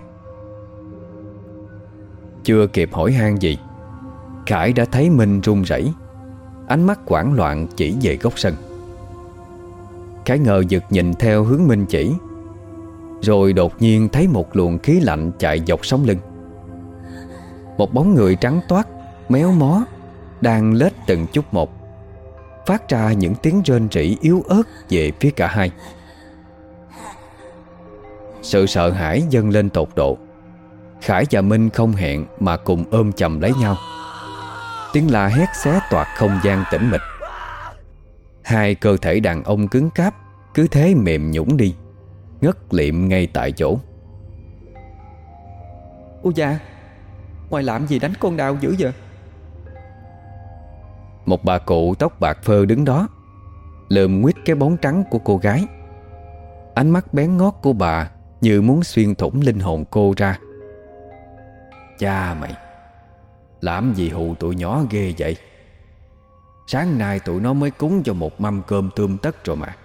Chưa kịp hỏi han gì, Khải đã thấy Minh run rẩy, Ánh mắt quảng loạn chỉ về góc sân. Khải ngờ giật nhìn theo hướng Minh chỉ, Rồi đột nhiên thấy một luồng khí lạnh chạy dọc sống lưng. Một bóng người trắng toát, Méo mó, Đang lết từng chút một. Phát ra những tiếng rên rỉ yếu ớt Về phía cả hai. Sự sợ hãi dâng lên tột độ. Khải và Minh không hẹn Mà cùng ôm chầm lấy nhau. Tiếng la hét xé toạc không gian tĩnh mịch. Hai cơ thể đàn ông cứng cáp, Cứ thế mềm nhũng đi, Ngất liệm ngay tại chỗ. Ôi da, Ngoài làm gì đánh con đau dữ vậy? Một bà cụ tóc bạc phơ đứng đó Lượm nguyết cái bóng trắng của cô gái. Ánh mắt bén ngót của bà Như muốn xuyên thủng linh hồn cô ra. Cha mày, Làm gì hù tụi nhỏ ghê vậy? Sáng nay tụi nó mới cúng cho một mâm cơm tươm tất rồi mà.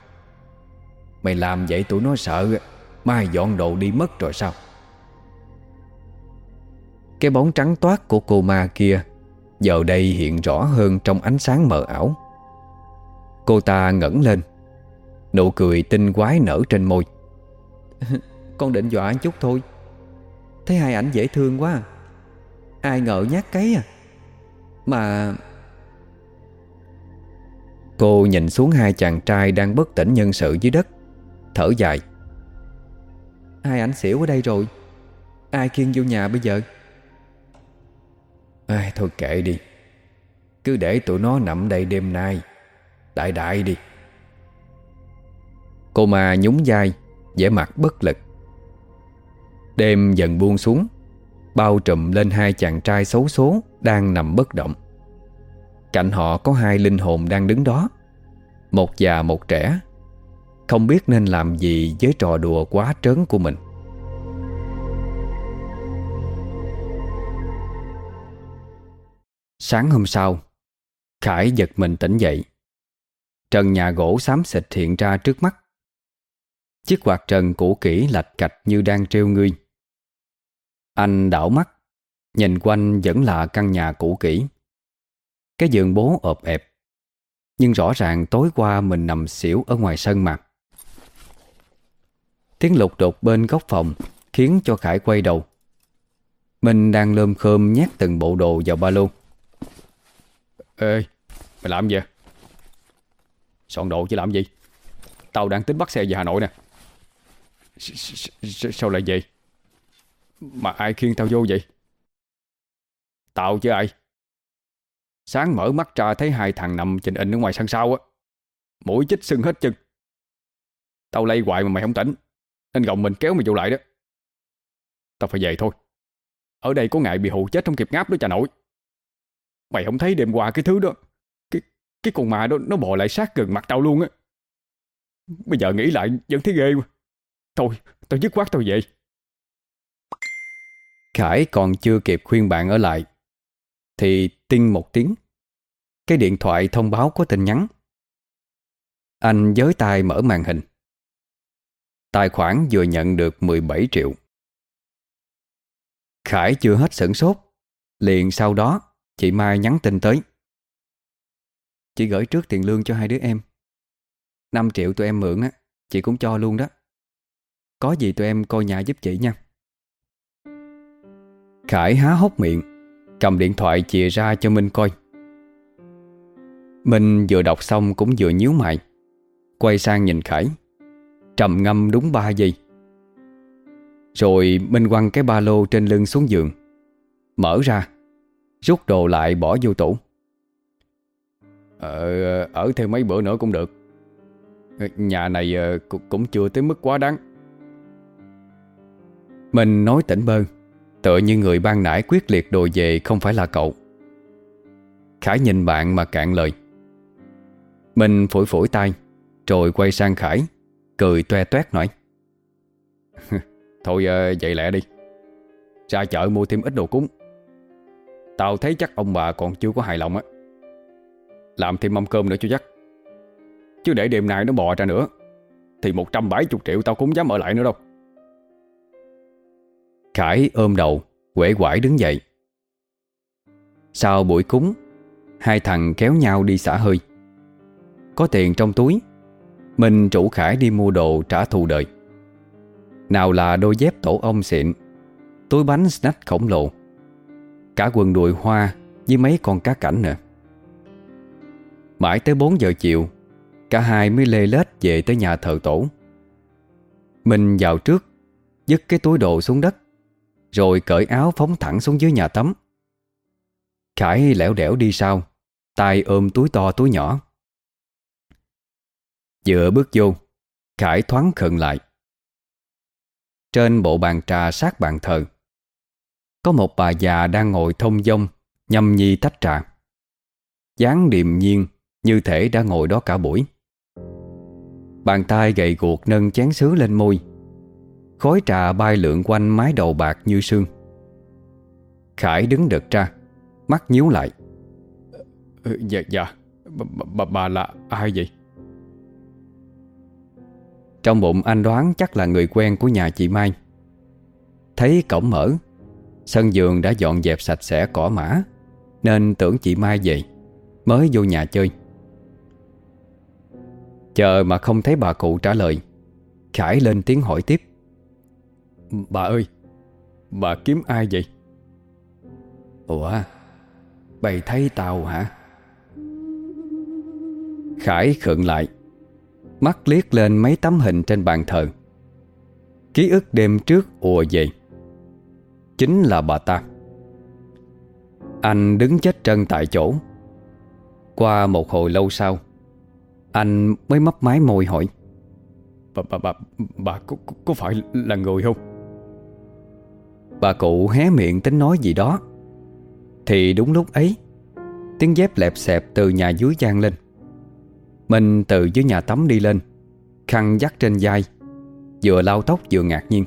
Mày làm vậy tụi nó sợ, Mai dọn đồ đi mất rồi sao? Cái bóng trắng toát của cô ma kia Giờ đây hiện rõ hơn trong ánh sáng mờ ảo. Cô ta ngẩng lên, Nụ cười tinh quái nở trên môi. Con định dọa chút thôi. Thấy hai ảnh dễ thương quá à. Ai ngờ nhát cái à. Mà Cô nhìn xuống hai chàng trai đang bất tỉnh nhân sự dưới đất, Thở dài. Hai ảnh xỉu ở đây rồi. Ai kiêng vô nhà bây giờ? Ai, Thôi kệ đi. Cứ để tụi nó nằm đây đêm nay. Đại đại đi. Cô ma nhún vai vẻ mặt bất lực. Đêm dần buông xuống Bao trùm lên hai chàng trai xấu số Đang nằm bất động. Cạnh họ có hai linh hồn đang đứng đó. Một già một trẻ. Không biết nên làm gì với trò đùa quá trớn của mình. Sáng hôm sau, Khải giật mình tỉnh dậy. Trần nhà gỗ xám xịt hiện ra trước mắt. Chiếc quạt trần cũ kỹ lạch cạch như đang treo ngươi. Anh đảo mắt, Nhìn quanh vẫn là căn nhà cũ kỹ. Cái giường bố ộp ẹp, Nhưng rõ ràng tối qua mình nằm xỉu ở ngoài sân mà. Tiếng lục đột bên góc phòng Khiến cho Khải quay đầu. Mình đang lơm khơm nhét từng bộ đồ vào ba lô. Ê Mày làm gì Soạn đồ chứ làm gì Tao đang tính bắt xe về Hà Nội nè Sao lại vậy Mà ai khiêng tao vô vậy Tao chứ ai Sáng mở mắt ra thấy hai thằng nằm trình in ở ngoài sân sau á Mũi chích sưng hết chân Tao lay hoài mà mày không tỉnh Nên gồng mình kéo mày vô lại đó Tao phải về thôi Ở đây có ngại bị hụ chết không kịp ngáp đó cha nội Mày không thấy đêm qua cái thứ đó. Cái cái con ma đó, nó bò lại sát gần mặt tao luôn á. Bây giờ nghĩ lại vẫn thấy ghê quá. Thôi, tao dứt khoát tao vậy. Khải còn chưa kịp khuyên bạn ở lại, Thì tinh một tiếng, Cái điện thoại thông báo có tin nhắn. Anh giới tay mở màn hình. Tài khoản vừa nhận được 17 triệu. Khải chưa hết sửng sốt, Liền sau đó Chị Mai nhắn tin tới. Chị gửi trước tiền lương cho hai đứa em. 5 triệu tụi em mượn á, Chị cũng cho luôn đó. Có gì tụi em coi nhà giúp chị nha. Khải há hốc miệng, Cầm điện thoại chìa ra cho Minh coi. Minh vừa đọc xong cũng vừa nhíu mày, Quay sang nhìn Khải, Trầm ngâm đúng 3 giây. Rồi Minh quăng cái ba lô trên lưng xuống giường, Mở ra. Rút đồ lại bỏ vô tủ. Ờ, ờ, ở thêm mấy bữa nữa cũng được. Nhà này ờ, cũng chưa tới mức quá đáng. Mình nói tỉnh bơ Tựa như người ban nãy quyết liệt đồ về không phải là cậu. Khải nhìn bạn mà cạn lời. Mình phủi phủi tay Rồi quay sang Khải Cười toe toét nói. Thôi ờ, vậy lẹ đi. Ra chợ mua thêm ít đồ cúng. Tao thấy chắc ông bà còn chưa có hài lòng á. Làm thêm mâm cơm nữa cho chắc. Chứ để đêm nay nó bò ra nữa, Thì 170 triệu tao cũng dám ở lại nữa đâu. Khải ôm đầu Quể quải đứng dậy. Sau buổi cúng, Hai thằng kéo nhau đi xả hơi. Có tiền trong túi, Mình rủ Khải đi mua đồ trả thù đời. Nào là đôi dép tổ ong xịn, Túi bánh snack khổng lồ. Cả quần đùi hoa Với mấy con cá cảnh nữa Mãi tới 4 giờ chiều, Cả hai mới lê lết về tới nhà thờ tổ. Mình vào trước Dứt cái túi đồ xuống đất, Rồi cởi áo phóng thẳng xuống dưới nhà tắm. Khải lẻo đẻo đi sau, tay ôm túi to túi nhỏ. Vừa bước vô, Khải thoáng khận lại. Trên bộ bàn trà sát bàn thờ có một bà già đang ngồi thông dông Nhâm nhi tách trà dáng điềm nhiên Như thể đã ngồi đó cả buổi. Bàn tay gầy guộc nâng chén sứ lên môi. Khói trà bay lượn quanh mái đầu bạc như sương. Khải đứng đợt ra Mắt nhíu lại. Ừ, Dạ dạ. Bà, bà là ai vậy? Trong bụng anh đoán chắc là người quen của nhà chị Mai. Thấy cổng mở Sân giường đã dọn dẹp sạch sẽ cỏ mã, Nên tưởng chị Mai về, Mới vô nhà chơi. Chờ mà không thấy bà cụ trả lời, Khải lên tiếng hỏi tiếp. Bà ơi, Bà kiếm ai vậy? Ủa, Bày thấy tao hả? Khải khựng lại, Mắt liếc lên mấy tấm hình trên bàn thờ. Ký ức đêm trước ùa về Chính là bà ta. Anh đứng chết chân tại chỗ. Qua một hồi lâu sau Anh mới mấp mái môi hỏi Bà, bà, bà, bà có, có phải là người không? Bà cụ hé miệng tính nói gì đó. Thì đúng lúc ấy Tiếng dép lẹp xẹp từ nhà dưới gian lên. Mình từ dưới nhà tắm đi lên Khăn dắt trên vai Vừa lau tóc vừa ngạc nhiên.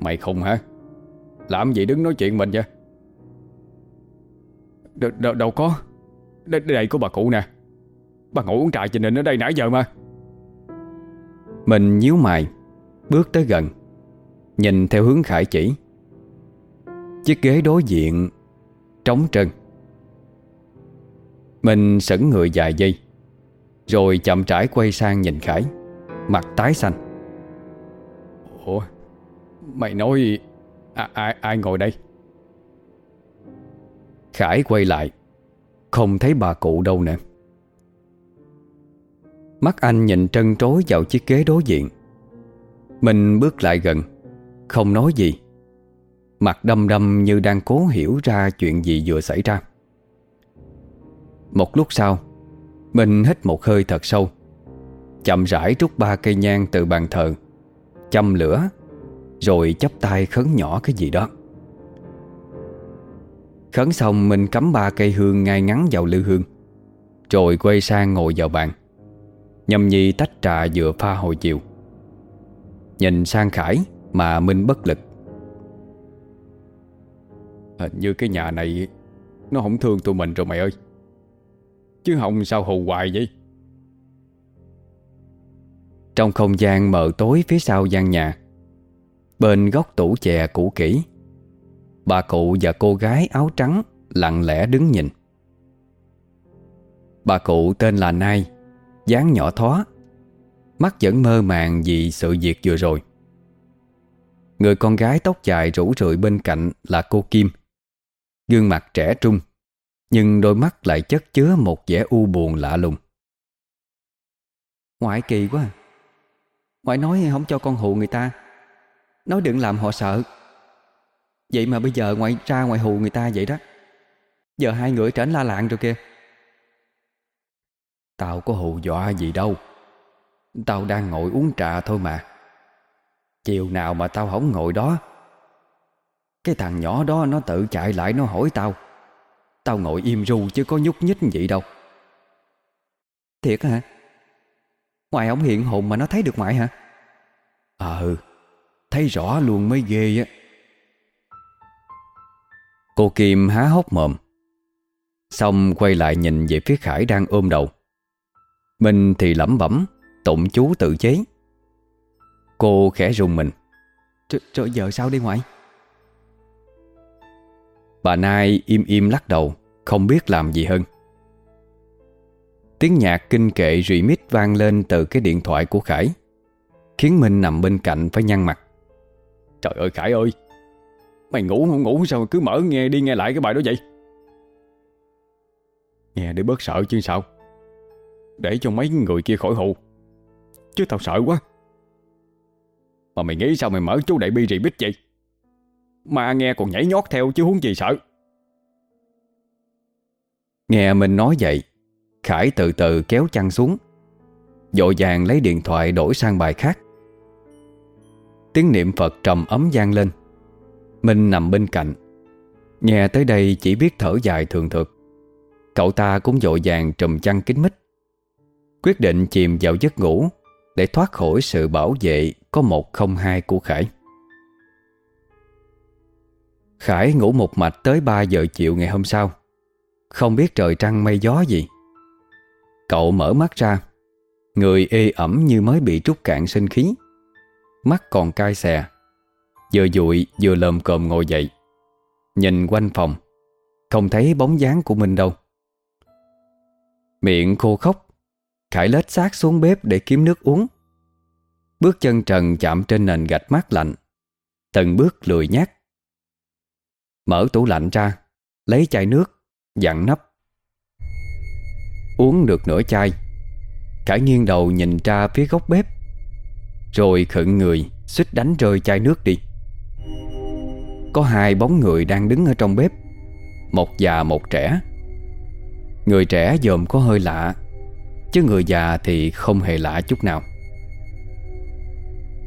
Mày không hả? Làm gì đứng nói chuyện mình vậy? Đ đâu, đâu có. Đây, đây có bà cụ nè. Bà ngủ uống trà trình hình ở đây nãy giờ mà. Mình nhíu mày Bước tới gần Nhìn theo hướng Khải chỉ. Chiếc ghế đối diện Trống trơn. Mình sững người dài giây Rồi chậm rãi quay sang nhìn Khải Mặt tái xanh. Ủa Mày nói à, ai, ai ngồi đây? Khải quay lại. Không thấy bà cụ đâu nè. Mắt anh nhìn trân trối vào chiếc ghế đối diện. Mình bước lại gần. Không nói gì. Mặt đâm đâm như đang cố hiểu ra chuyện gì vừa xảy ra. Một lúc sau Mình hít một hơi thật sâu. Chậm rãi rút ba cây nhang từ bàn thờ. Châm lửa. Rồi chắp tay khấn nhỏ cái gì đó. Khấn xong, mình cắm ba cây hương ngay ngắn vào lư hương, Rồi quay sang ngồi vào bàn. Nhâm nhi tách trà vừa pha hồi chiều. Nhìn sang Khải Mà Minh bất lực. Hình như cái nhà này, Nó không thương tụi mình rồi mày ơi. Chứ không sao hù hoài vậy. Trong không gian mờ tối phía sau gian nhà Bên góc tủ chè cũ kỹ, Bà cụ và cô gái áo trắng Lặng lẽ đứng nhìn. Bà cụ tên là Nai, dáng nhỏ thó, Mắt vẫn mơ màng vì sự việc vừa rồi. Người con gái tóc dài rủ rượi bên cạnh là cô Kim. Gương mặt trẻ trung, Nhưng đôi mắt lại chất chứa một vẻ u buồn lạ lùng. Ngoại kỳ quá. À. Ngoại nói không cho con hụ người ta. Nói đừng làm họ sợ. Vậy mà bây giờ ngoại, ra ngoại hù người ta vậy đó. Giờ hai người trở la lạng rồi kìa. Tao có hù dọa gì đâu. Tao đang ngồi uống trà thôi mà. Chiều nào mà tao không ngồi đó, Cái thằng nhỏ đó nó tự chạy lại nó hỏi tao. Tao ngồi im ru chứ có nhúc nhích vậy đâu. Thiệt hả? Ngoài ông hiện hồn mà nó thấy được ngoại hả? Ờ. Thấy rõ luôn mới ghê á. Cô Kim há hốc mồm. Xong quay lại nhìn về phía Khải đang ôm đầu. Mình thì lẩm bẩm Tụng chú tự chế. Cô khẽ rùng mình. Trời giờ sao đi ngoại? Bà Nai im im lắc đầu Không biết làm gì hơn. Tiếng nhạc kinh kệ remix vang lên từ cái điện thoại của Khải Khiến Minh nằm bên cạnh phải nhăn mặt Trời ơi, Khải ơi. Mày ngủ không ngủ sao cứ mở nghe đi nghe lại cái bài đó vậy? Nghe để bớt sợ chứ sao? Để cho mấy người kia khỏi hù Chứ tao sợ quá. Mà mày nghĩ sao mày mở chú đại bi rì bít vậy? Mà nghe còn nhảy nhót theo chứ huống gì sợ. Nghe mình nói vậy, Khải từ từ kéo chăn xuống Dội vàng lấy điện thoại đổi sang bài khác. Tiếng niệm Phật trầm ấm gian lên. Minh nằm bên cạnh. Nghe tới đây chỉ biết thở dài thường thực Cậu ta cũng dội vàng trùm chăn kín mít. Quyết định chìm vào giấc ngủ Để thoát khỏi sự bảo vệ Có một không hai của Khải. Khải ngủ một mạch tới 3 giờ chiều ngày hôm sau. Không biết trời trăng mây gió gì. Cậu mở mắt ra. Người ê ẩm như mới bị trút cạn sinh khí. Mắt còn cay xè. Vừa dụi vừa lờm cồm ngồi dậy. Nhìn quanh phòng, Không thấy bóng dáng của mình đâu. Miệng khô khóc, Khải lết xác xuống bếp để kiếm nước uống. Bước chân trần chạm trên nền gạch mát lạnh, Từng bước lười nhát. Mở tủ lạnh ra, Lấy chai nước, Dặn nắp. Uống được nửa chai, Khải nghiêng đầu nhìn ra phía góc bếp. Rồi khựng người, Xích đánh rơi chai nước đi. Có hai bóng người đang đứng ở trong bếp, Một già một trẻ. Người trẻ dòm có hơi lạ, Chứ người già thì không hề lạ chút nào.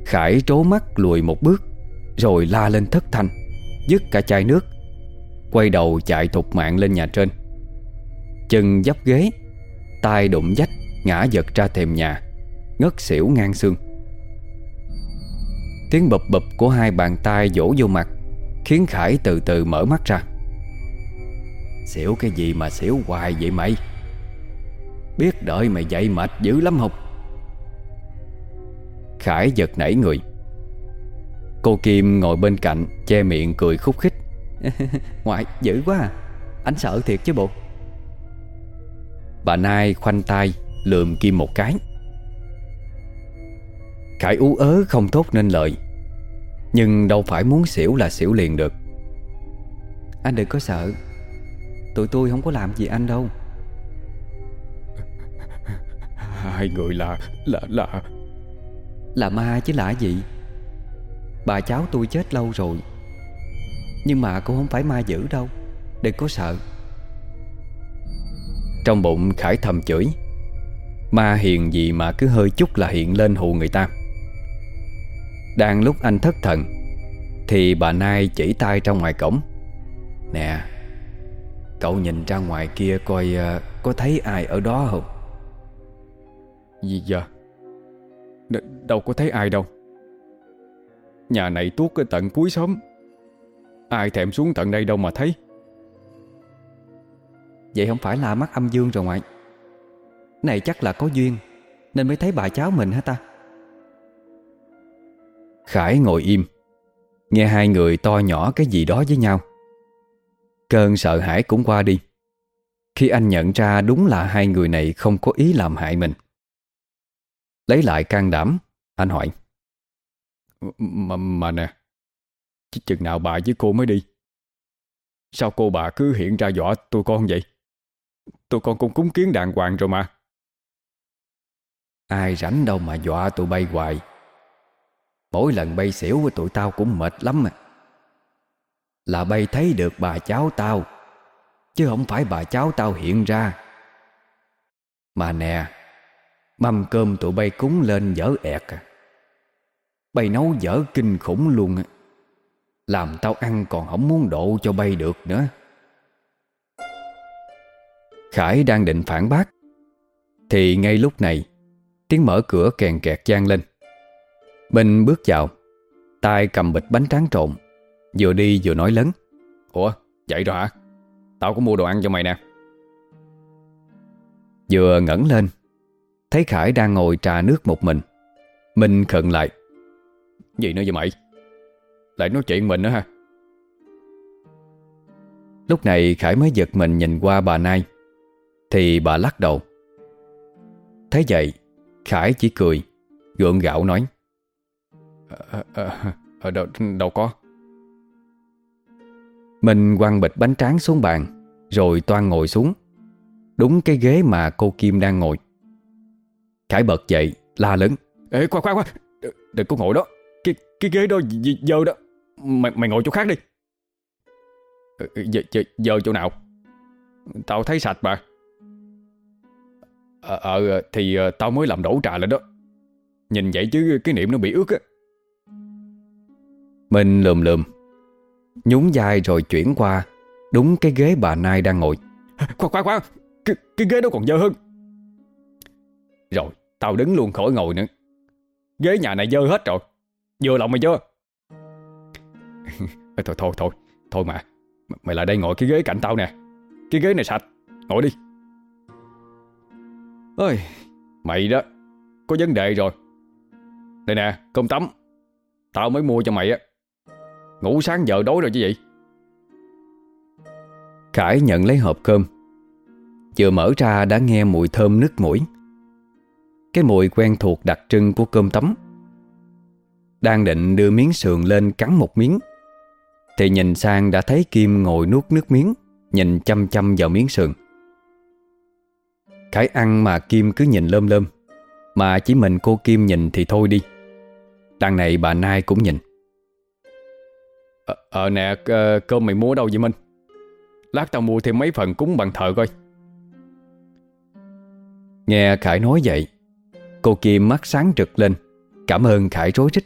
Khải trố mắt lùi một bước, Rồi la lên thất thanh, Dứt cả chai nước, Quay đầu chạy thục mạng lên nhà trên. Chân dấp ghế, tay đụng dách, Ngã giật ra thềm nhà, Ngất xỉu ngang xương. Tiếng bập bập của hai bàn tay vỗ vô mặt, Khiến Khải từ từ mở mắt ra. Xỉu cái gì mà xỉu hoài vậy mày? Biết đợi mày dậy mệt dữ lắm không? Khải giật nảy người. Cô Kim ngồi bên cạnh, Che miệng cười khúc khích. Ngoại dữ quá à. Anh sợ thiệt chứ bộ. Bà Nai khoanh tay, Lườm Kim một cái. Khải ú ớ không thốt nên lời. Nhưng đâu phải muốn xỉu là xỉu liền được. Anh đừng có sợ. Tụi tôi không có làm gì anh đâu. Hai người là Là là. Là ma chứ lạ gì? Bà cháu tôi chết lâu rồi. Nhưng mà cũng không phải ma dữ đâu. Đừng có sợ. Trong bụng Khải thầm chửi. Ma hiền gì mà cứ hơi chút là hiện lên hù người ta Đang lúc anh thất thần Thì bà Nai chỉ tay ra ngoài cổng. Nè Cậu nhìn ra ngoài kia coi uh, Có thấy ai ở đó không? Gì giờ Đ Đâu có thấy ai đâu. Nhà này tuốt cái tận cuối xóm. Ai thèm xuống tận đây đâu mà thấy. Vậy không phải là mắt âm dương rồi ngoại. Này chắc là có duyên Nên mới thấy bà cháu mình hả ta Khải ngồi im. Nghe hai người to nhỏ cái gì đó với nhau. Cơn sợ hãi cũng qua đi. Khi anh nhận ra đúng là hai người này không có ý làm hại mình. Lấy lại can đảm Anh hỏi. Mà, mà nè Chứ chừng nào bà với cô mới đi? Sao cô bà cứ hiện ra dọa tôi con vậy? Tôi con cũng cúng kiến đàng hoàng rồi mà. Ai rảnh đâu mà dọa tụi bay hoài Mỗi lần bay xỉu với tụi tao cũng mệt lắm à. Là bay thấy được bà cháu tao, Chứ không phải bà cháu tao hiện ra. Mà nè, Mâm cơm tụi bay cúng lên dở ẹt à. Bay nấu dở kinh khủng luôn à Làm tao ăn còn không muốn độ cho bay được nữa. Khải đang định phản bác, Thì ngay lúc này, Tiếng mở cửa kèn kẹt gian lên. Minh bước vào, tay cầm bịch bánh tráng trộn, Vừa đi vừa nói lớn. Ủa vậy rồi hả? Tao có mua đồ ăn cho mày nè. Vừa ngẩng lên, Thấy Khải đang ngồi trà nước một mình. Minh khận lại. Gì nữa vậy mày? Lại nói chuyện mình nữa ha Lúc này Khải mới giật mình nhìn qua bà Nai. Thì bà lắc đầu. Thấy vậy, Khải chỉ cười, Gượng gạo nói à, à, à, đâu, đâu có. Mình quăng bịch bánh tráng xuống bàn Rồi toan ngồi xuống. Đúng cái ghế mà cô Kim đang ngồi. Khải bật dậy La lớn. Ê khoan khoan khoan đừng, đừng có ngồi đó. Cái cái ghế đó dơ đó. Mày, mày ngồi chỗ khác đi. Ờ, ờ, dơ, giờ chỗ nào? Tao thấy sạch mà. Ờ, ờ thì tao mới làm đổ trà lên đó. Nhìn vậy chứ cái niệm nó bị ướt á. Mình lườm lườm. Nhún vai rồi chuyển qua. Đúng cái ghế bà Nai đang ngồi. Khoan khoan khoan. Cái, cái ghế đó còn dơ hơn. Rồi tao đứng luôn khỏi ngồi nữa. Ghế nhà này dơ hết rồi. Vừa lòng mày chưa Thôi thôi thôi Thôi mà. Mày lại đây ngồi cái ghế cạnh tao nè. Cái ghế này sạch. Ngồi đi. Ôi. Mày đó có vấn đề rồi. Đây nè cơm tắm Tao mới mua cho mày á Ngủ sáng giờ đói rồi chứ gì? Khải nhận lấy hộp cơm. Vừa mở ra đã nghe mùi thơm nứt mũi. Cái mùi quen thuộc đặc trưng của cơm tấm. Đang định đưa miếng sườn lên cắn một miếng, Thì nhìn sang đã thấy Kim ngồi nuốt nước miếng, Nhìn chăm chăm vào miếng sườn. Khải ăn mà Kim cứ nhìn lơm lơm, Mà chỉ mình cô Kim nhìn thì thôi đi. Đằng này bà Nai cũng nhìn. Ờ, ờ nè ờ, cơm mày mua đâu vậy Minh? Lát tao mua thêm mấy phần cúng bằng thờ coi. Nghe Khải nói vậy Cô Kim mắt sáng trực lên Cảm ơn Khải rối rít.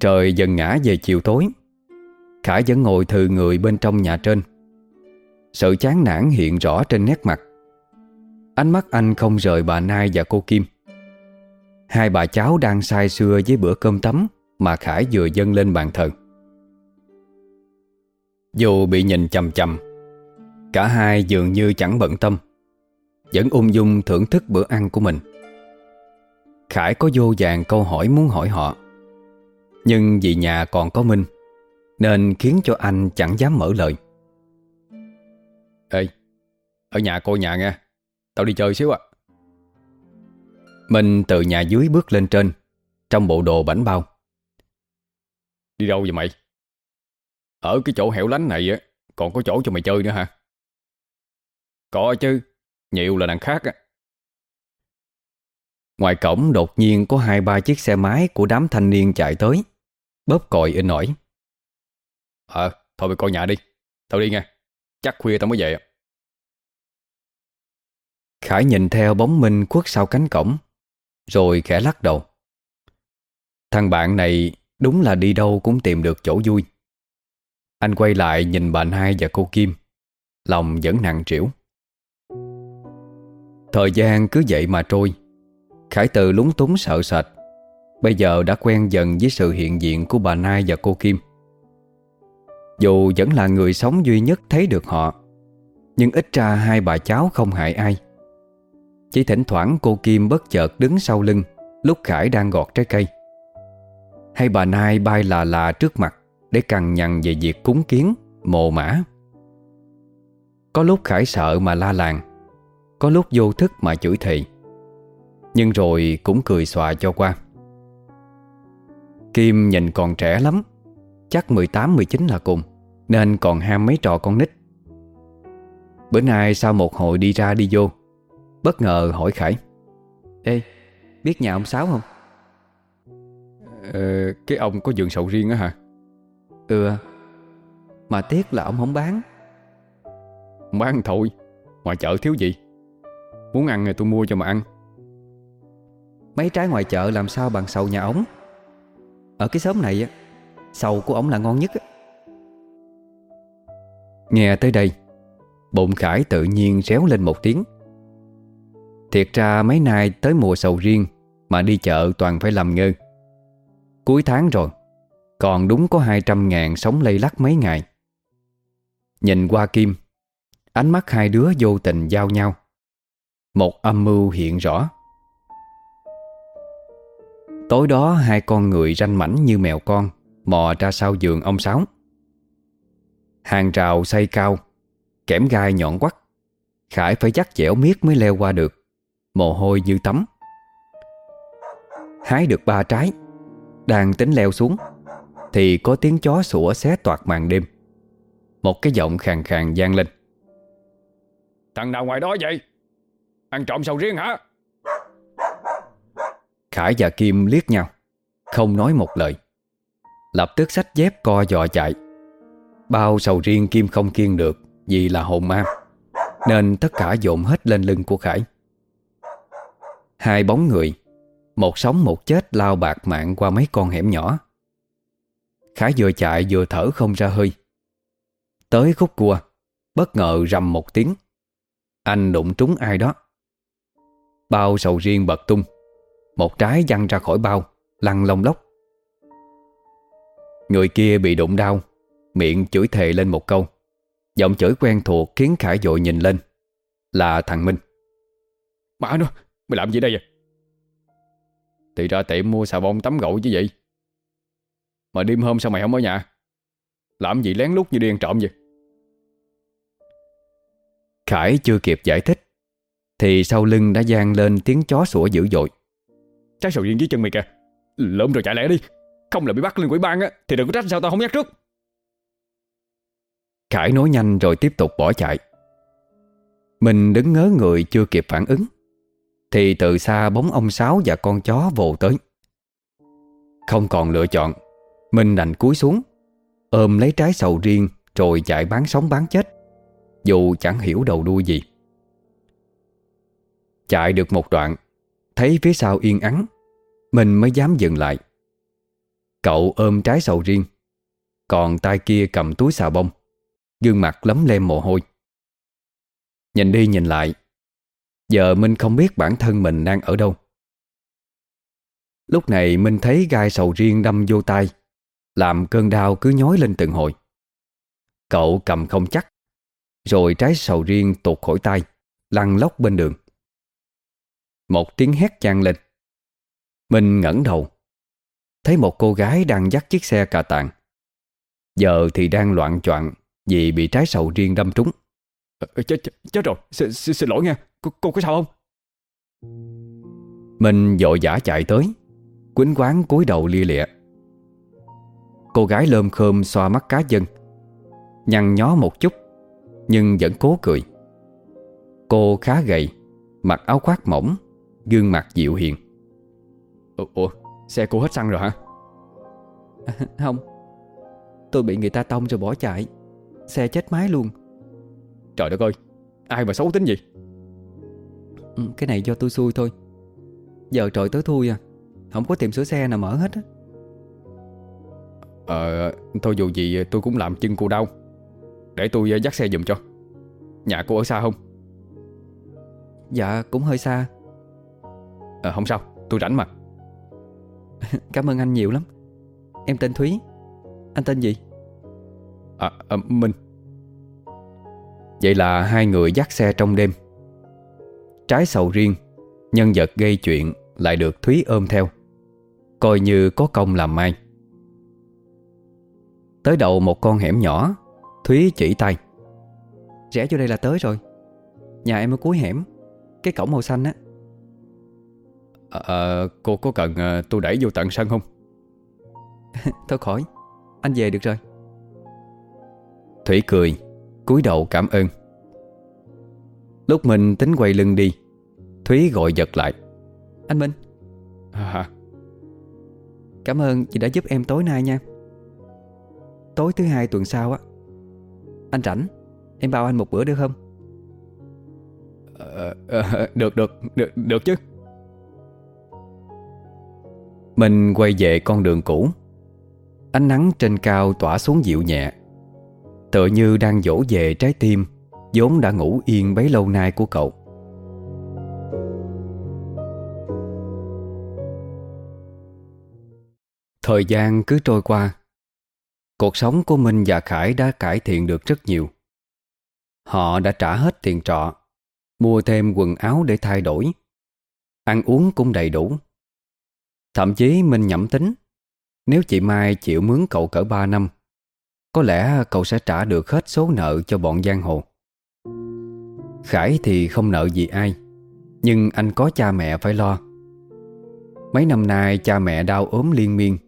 Trời dần ngã về chiều tối Khải vẫn ngồi thừ người bên trong nhà trên. Sự chán nản hiện rõ trên nét mặt. Ánh mắt anh không rời bà Nai và cô Kim. Hai bà cháu đang say sưa với bữa cơm tấm. Mà Khải vừa dâng lên bàn thờ. Dù bị nhìn chầm chầm Cả hai dường như chẳng bận tâm Vẫn ung dung thưởng thức bữa ăn của mình. Khải có vô vàng câu hỏi muốn hỏi họ Nhưng vì nhà còn có Minh Nên khiến cho anh chẳng dám mở lời. Ê Ở nhà coi nhà nghe Tao đi chơi xíu à. Minh từ nhà dưới bước lên trên Trong bộ đồ bảnh bao Đi đâu vậy mày? Ở cái chỗ hẻo lánh này á, Còn có chỗ cho mày chơi nữa hả? Có chứ, Nhiều là đằng khác á. Ngoài cổng đột nhiên có hai ba chiếc xe máy Của đám thanh niên chạy tới, Bóp còi in nổi. Ờ thôi mày coi nhà đi, Tao đi nghe, Chắc khuya tao mới về. Khải nhìn theo bóng Minh khuất sau cánh cổng, Rồi khẽ lắc đầu. Thằng bạn này đúng là đi đâu cũng tìm được chỗ vui. Anh quay lại nhìn bà hai và cô Kim. Lòng vẫn nặng trĩu. Thời gian cứ vậy mà trôi. Khải từ lúng túng sợ sệt. Bây giờ đã quen dần với sự hiện diện của bà Nai và cô Kim. Dù vẫn là người sống duy nhất thấy được họ, Nhưng ít ra hai bà cháu không hại ai. Chỉ thỉnh thoảng cô Kim bất chợt đứng sau lưng, Lúc Khải đang gọt trái cây. Hay bà Nai bay là là trước mặt Để cằn nhằn về việc cúng kiến Mồ mã Có lúc Khải sợ mà la làng Có lúc vô thức mà chửi thề Nhưng rồi cũng cười xòa cho qua. Kim nhìn còn trẻ lắm Chắc 18-19 là cùng Nên còn ham mấy trò con nít. Bữa nay sau một hồi đi ra đi vô Bất ngờ hỏi Khải Ê, biết nhà ông Sáu không? Ờ, Cái ông có vườn sầu riêng á hả? Ừ. Mà tiếc là ông không bán. Bán thôi. Ngoài chợ thiếu gì? Muốn ăn thì tôi mua cho mà ăn. Mấy trái ngoài chợ làm sao bằng sầu nhà ống Ở cái xóm này á Sầu của ổng là ngon nhất á. Nghe tới đây Bụng Khải tự nhiên réo lên một tiếng. Thiệt ra mấy nay tới mùa sầu riêng Mà đi chợ toàn phải làm ngơ Cuối tháng rồi, Còn đúng có 200 ngàn sống lây lắc mấy ngày. Nhìn qua Kim, Ánh mắt hai đứa vô tình giao nhau. Một âm mưu hiện rõ. Tối đó hai con người ranh mảnh như mèo con, Mò ra sau giường ông Sáu. Hàng rào xây cao Kẽm gai nhọn quắt Khải phải dắt dẻo miết mới leo qua được, Mồ hôi như tắm. Hái được ba trái. Đang tính leo xuống Thì có tiếng chó sủa xé toạc màn đêm. Một cái giọng khàn khàn vang lên. Thằng nào ngoài đó vậy? Ăn trộm sầu riêng hả? Khải và Kim liếc nhau Không nói một lời. Lập tức xách dép co dò chạy. Bao sầu riêng Kim không kiên được Vì là hồn ma Nên tất cả dồn hết lên lưng của Khải. Hai bóng người một sống một chết lao bạc mạng qua mấy con hẻm nhỏ. Khải vừa chạy vừa thở không ra hơi. Tới khúc cua, Bất ngờ rầm một tiếng. Anh đụng trúng ai đó. Bao sầu riêng bật tung. Một trái văng ra khỏi bao, Lăn lông lóc. Người kia bị đụng đau, Miệng chửi thề lên một câu. Giọng chửi quen thuộc khiến Khải dội nhìn lên. Là thằng Minh. Mà nó, Mày làm gì đây vậy? Thì ra tiệm mua xà bông tắm gội chứ vậy Mà đêm hôm sao mày không ở nhà? Làm gì lén lút như điên trộm vậy? Khải chưa kịp giải thích, Thì sau lưng đã gian lên tiếng chó sủa dữ dội. Trái sầu riêng dưới chân mày kìa. Lộn rồi chạy lẹ đi. Không là bị bắt lên quỷ ban á, Thì đừng có trách sao tao không nhắc trước. Khải nói nhanh rồi tiếp tục bỏ chạy. Mình đứng ngớ người chưa kịp phản ứng. Thì từ xa bóng ông Sáu và con chó vồ tới. Không còn lựa chọn Mình đành cúi xuống, Ôm lấy trái sầu riêng Rồi chạy bán sống bán chết, Dù chẳng hiểu đầu đuôi gì. Chạy được một đoạn, Thấy phía sau yên ắng Mình mới dám dừng lại. Cậu ôm trái sầu riêng, Còn tay kia cầm túi xà bông, Gương mặt lấm lem mồ hôi. Nhìn đi nhìn lại Giờ Minh không biết bản thân mình đang ở đâu. Lúc này Minh thấy gai sầu riêng đâm vô tay Làm cơn đau cứ nhói lên từng hồi. Cậu cầm không chắc Rồi trái sầu riêng tuột khỏi tay Lăn lóc bên đường. Một tiếng hét chan lên. Minh ngẩng đầu Thấy một cô gái đang dắt chiếc xe cà tàng. Giờ thì đang loạn choạng Vì bị trái sầu riêng đâm trúng. Ờ, ờ, chết, chết, chết rồi, xin, xin, xin lỗi nha cô, cô có sao không? Mình dội dã chạy tới Quýnh quán cúi đầu lia lịa. Cô gái lơm khơm xoa mắt cá chân Nhăn nhó một chút Nhưng vẫn cố cười. Cô khá gầy Mặc áo khoác mỏng Gương mặt dịu hiền. Ủa, ủa xe cô hết xăng rồi hả? À, không Tôi bị người ta tông rồi bỏ chạy Xe chết máy luôn. Trời đất ơi Ai mà xấu tính gì ừ, Cái này do tôi xui thôi. Giờ trời tới thui à. Không có tiệm sửa xe nào mở hết á. Ờ Thôi dù gì tôi cũng làm chân cô đau. Để tôi dắt xe giùm cho. Nhà cô ở xa không? Dạ cũng hơi xa. À, Không sao tôi rảnh mà. Cảm ơn anh nhiều lắm. Em tên Thúy. Anh tên gì? À, à Minh. Vậy là hai người dắt xe trong đêm Trái sầu riêng Nhân vật gây chuyện Lại được Thúy ôm theo Coi như có công làm mai. Tới đầu một con hẻm nhỏ Thúy chỉ tay. Rẽ vô đây là tới rồi. Nhà em ở cuối hẻm Cái cổng màu xanh á. À, à, Cô có cần à, tôi đẩy vô tận sân không? Thôi khỏi Anh về được rồi. Thủy cười cúi đầu cảm ơn. Lúc mình tính quay lưng đi Thúy gọi giật lại. Anh Minh. À, Cảm ơn chị đã giúp em tối nay nha. Tối thứ hai tuần sau á Anh rảnh Em bao anh một bữa được không? À, à, Được được được, được chứ. Mình quay về con đường cũ. Ánh nắng trên cao tỏa xuống dịu nhẹ. Tựa như đang dỗ về trái tim vốn đã ngủ yên bấy lâu nay của cậu Thời gian cứ trôi qua. Cuộc sống của Minh và Khải đã cải thiện được rất nhiều. Họ đã trả hết tiền trọ, Mua thêm quần áo để thay đổi, Ăn uống cũng đầy đủ. Thậm chí Minh nhẩm tính, Nếu chị Mai chịu mướn cậu cỡ 3 năm, Có lẽ cậu sẽ trả được hết số nợ cho bọn giang hồ. Khải thì không nợ gì ai, Nhưng anh có cha mẹ phải lo. Mấy năm nay cha mẹ đau ốm liên miên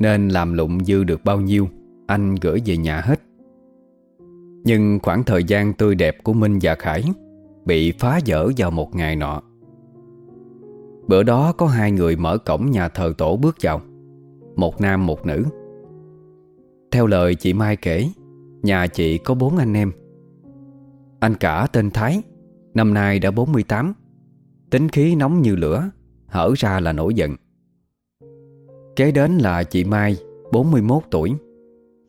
nên làm lụng dư được bao nhiêu, Anh gửi về nhà hết. Nhưng khoảng thời gian tươi đẹp của Minh và Khải Bị phá vỡ vào một ngày nọ. Bữa đó có hai người mở cổng nhà thờ tổ bước vào, Một nam một nữ. Theo lời chị Mai kể, Nhà chị có bốn anh em. Anh cả tên Thái, Năm nay đã 48 Tính khí nóng như lửa, Hở ra là nổi giận. Kế đến là chị Mai 41 tuổi.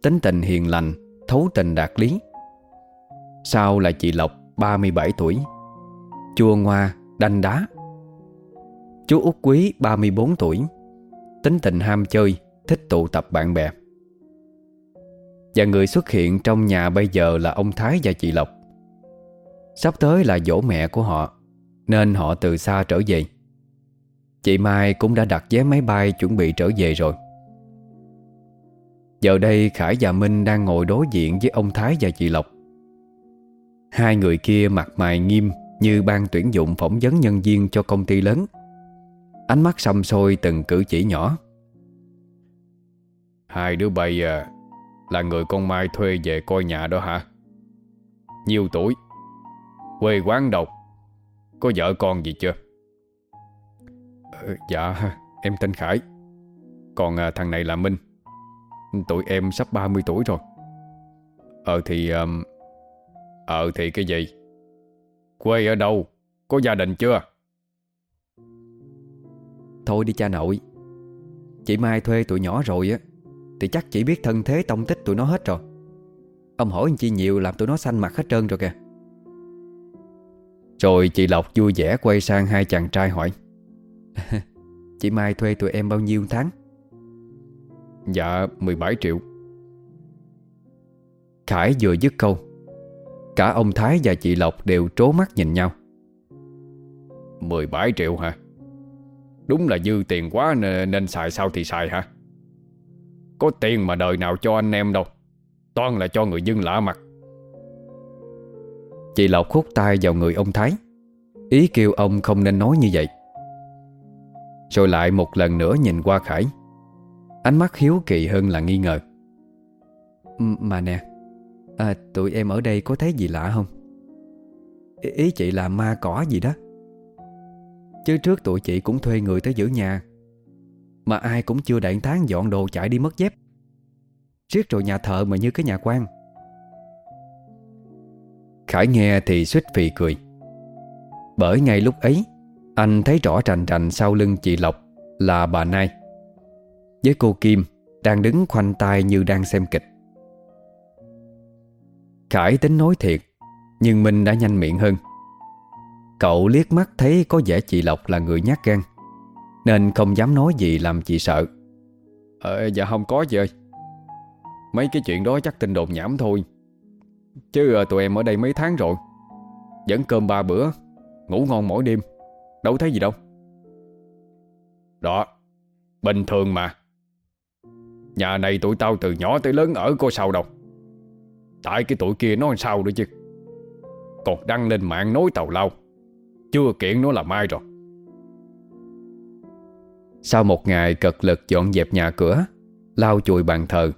Tính tình hiền lành Thấu tình đạt lý. Sau là chị Lộc 37 tuổi. Chua ngoa, đanh đá. Chú Út Quý 34 tuổi. Tính tình ham chơi Thích tụ tập bạn bè. Và người xuất hiện trong nhà bây giờ là ông Thái và chị Lộc. Sắp tới là dỗ mẹ của họ Nên họ từ xa trở về. Chị Mai cũng đã đặt vé máy bay chuẩn bị trở về rồi. Giờ đây Khải và Minh đang ngồi đối diện với ông Thái và chị Lộc. Hai người kia mặt mày nghiêm như ban tuyển dụng phỏng vấn nhân viên cho công ty lớn. Ánh mắt xăm xôi từng cử chỉ nhỏ. Hai đứa bay à Là người con Mai thuê về coi nhà đó hả? Nhiều tuổi, Quê quán đâu? Có vợ con gì chưa? Dạ em tên Khải. Còn à, thằng này là Minh. Tụi em sắp 30 tuổi rồi. Ờ thì um, Ờ thì cái gì? Quê ở đâu? Có gia đình chưa? Thôi đi cha nội. Chị Mai thuê tụi nhỏ rồi á Thì chắc chỉ biết thân thế tông tích tụi nó hết rồi. Ông hỏi anh chi nhiều làm tụi nó xanh mặt hết trơn rồi kìa. Rồi chị Lộc vui vẻ quay sang hai chàng trai hỏi Chị Mai thuê tụi em bao nhiêu tháng? Dạ 17 triệu. Khải vừa dứt câu Cả ông Thái và chị Lộc đều trố mắt nhìn nhau. 17 triệu hả? Đúng là dư tiền quá nên, nên xài sao thì xài hả? Có tiền mà đời nào cho anh em đâu Toàn là cho người dân lạ mặt. Chị Lộc khúc tay vào người ông Thái. Ý kêu ông không nên nói như vậy rồi lại một lần nữa nhìn qua Khải. Ánh mắt hiếu kỳ hơn là nghi ngờ. Mà nè à, Tụi em ở đây có thấy gì lạ không? Ý, ý chị là ma cỏ gì đó. Chứ trước tụi chị cũng thuê người tới giữ nhà Mà ai cũng chưa đạn tháng dọn đồ chạy đi mất dép. Riết rồi nhà thợ mà như cái nhà quan. Khải nghe thì suýt phì cười. Bởi ngay lúc ấy anh thấy rõ rành rành sau lưng chị Lộc Là bà Nai. Với cô Kim Đang đứng khoanh tay như đang xem kịch. Khải tính nói thiệt, Nhưng Minh đã nhanh miệng hơn. Cậu liếc mắt thấy có vẻ chị Lộc là người nhát gan, Nên không dám nói gì làm chị sợ. Ờ dạ không có gì ơi. Mấy cái chuyện đó chắc tin đồn nhảm thôi. Chứ ờ, tụi em ở đây mấy tháng rồi. Vẫn cơm ba bữa, Ngủ ngon mỗi đêm. Đâu thấy gì đâu. Đó, Bình thường mà. Nhà này tụi tao từ nhỏ tới lớn ở có sao đâu. Tại cái tụi kia nó làm sao nữa chứ? Còn đăng lên mạng nói tàu lao. Chưa kiện nó là mai rồi. Sau một ngày cật lực dọn dẹp nhà cửa, Lau chùi bàn thờ,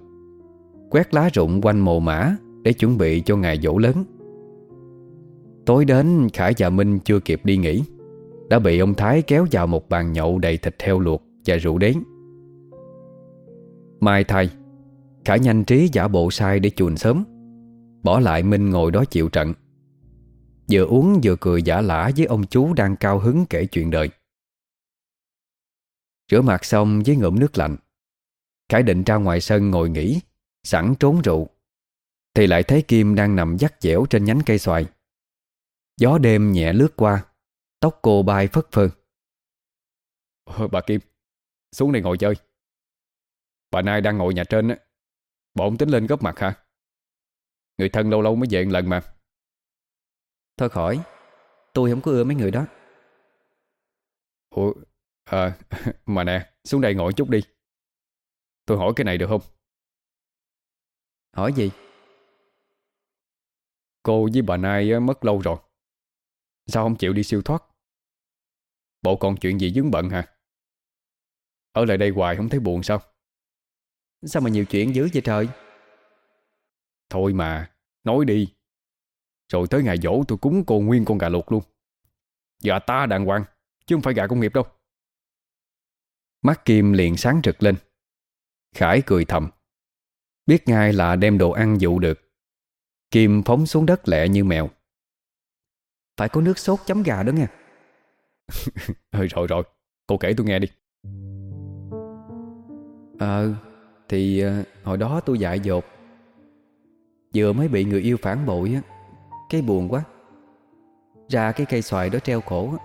Quét lá rụng quanh mồ mã Để chuẩn bị cho ngày dỗ lớn. Tối đến, Khải và Minh chưa kịp đi nghỉ. Đã bị ông Thái kéo vào một bàn nhậu đầy thịt heo luộc và rượu đến Mai thay Khải nhanh trí giả bộ sai để chuồn sớm Bỏ lại Minh ngồi đó chịu trận. Vừa uống vừa cười giả lả với ông chú đang cao hứng kể chuyện đời. Rửa mặt xong với ngụm nước lạnh, Khải định ra ngoài sân ngồi nghỉ, Sẵn trốn rượu. Thì lại thấy Kim đang nằm dắt dẻo trên nhánh cây xoài. Gió đêm nhẹ lướt qua Tóc cô bay phất phơ. Ờ, Bà Kim Xuống đây ngồi chơi. Bà Nai đang ngồi nhà trên á. Bọn tính lên góp mặt hả? Người thân lâu lâu mới về một lần mà. Thôi khỏi Tôi không có ưa mấy người đó. Ủa À mà nè Xuống đây ngồi chút đi. Tôi hỏi cái này được không? Hỏi gì? Cô với bà Nai mất lâu rồi. Sao không chịu đi siêu thoát Bộ còn chuyện gì dướng bận hả? Ở lại đây hoài không thấy buồn sao? Sao mà nhiều chuyện dữ vậy trời? Thôi mà Nói đi. Rồi tới ngày dỗ tôi cúng cô nguyên con gà luộc luôn. Gà ta đàng hoàng Chứ không phải gà công nghiệp đâu. Mắt Kim liền sáng rực lên. Khải cười thầm. Biết ngay là đem đồ ăn dụ được. Kim phóng xuống đất lẹ như mèo. Phải có nước sốt chấm gà đó nha ừ, Rồi rồi Cô kể tôi nghe đi. Ờ Thì uh, hồi đó tôi dại dột. Vừa mới bị người yêu phản bội á Cái buồn quá. Ra cái cây xoài đó treo cổ á.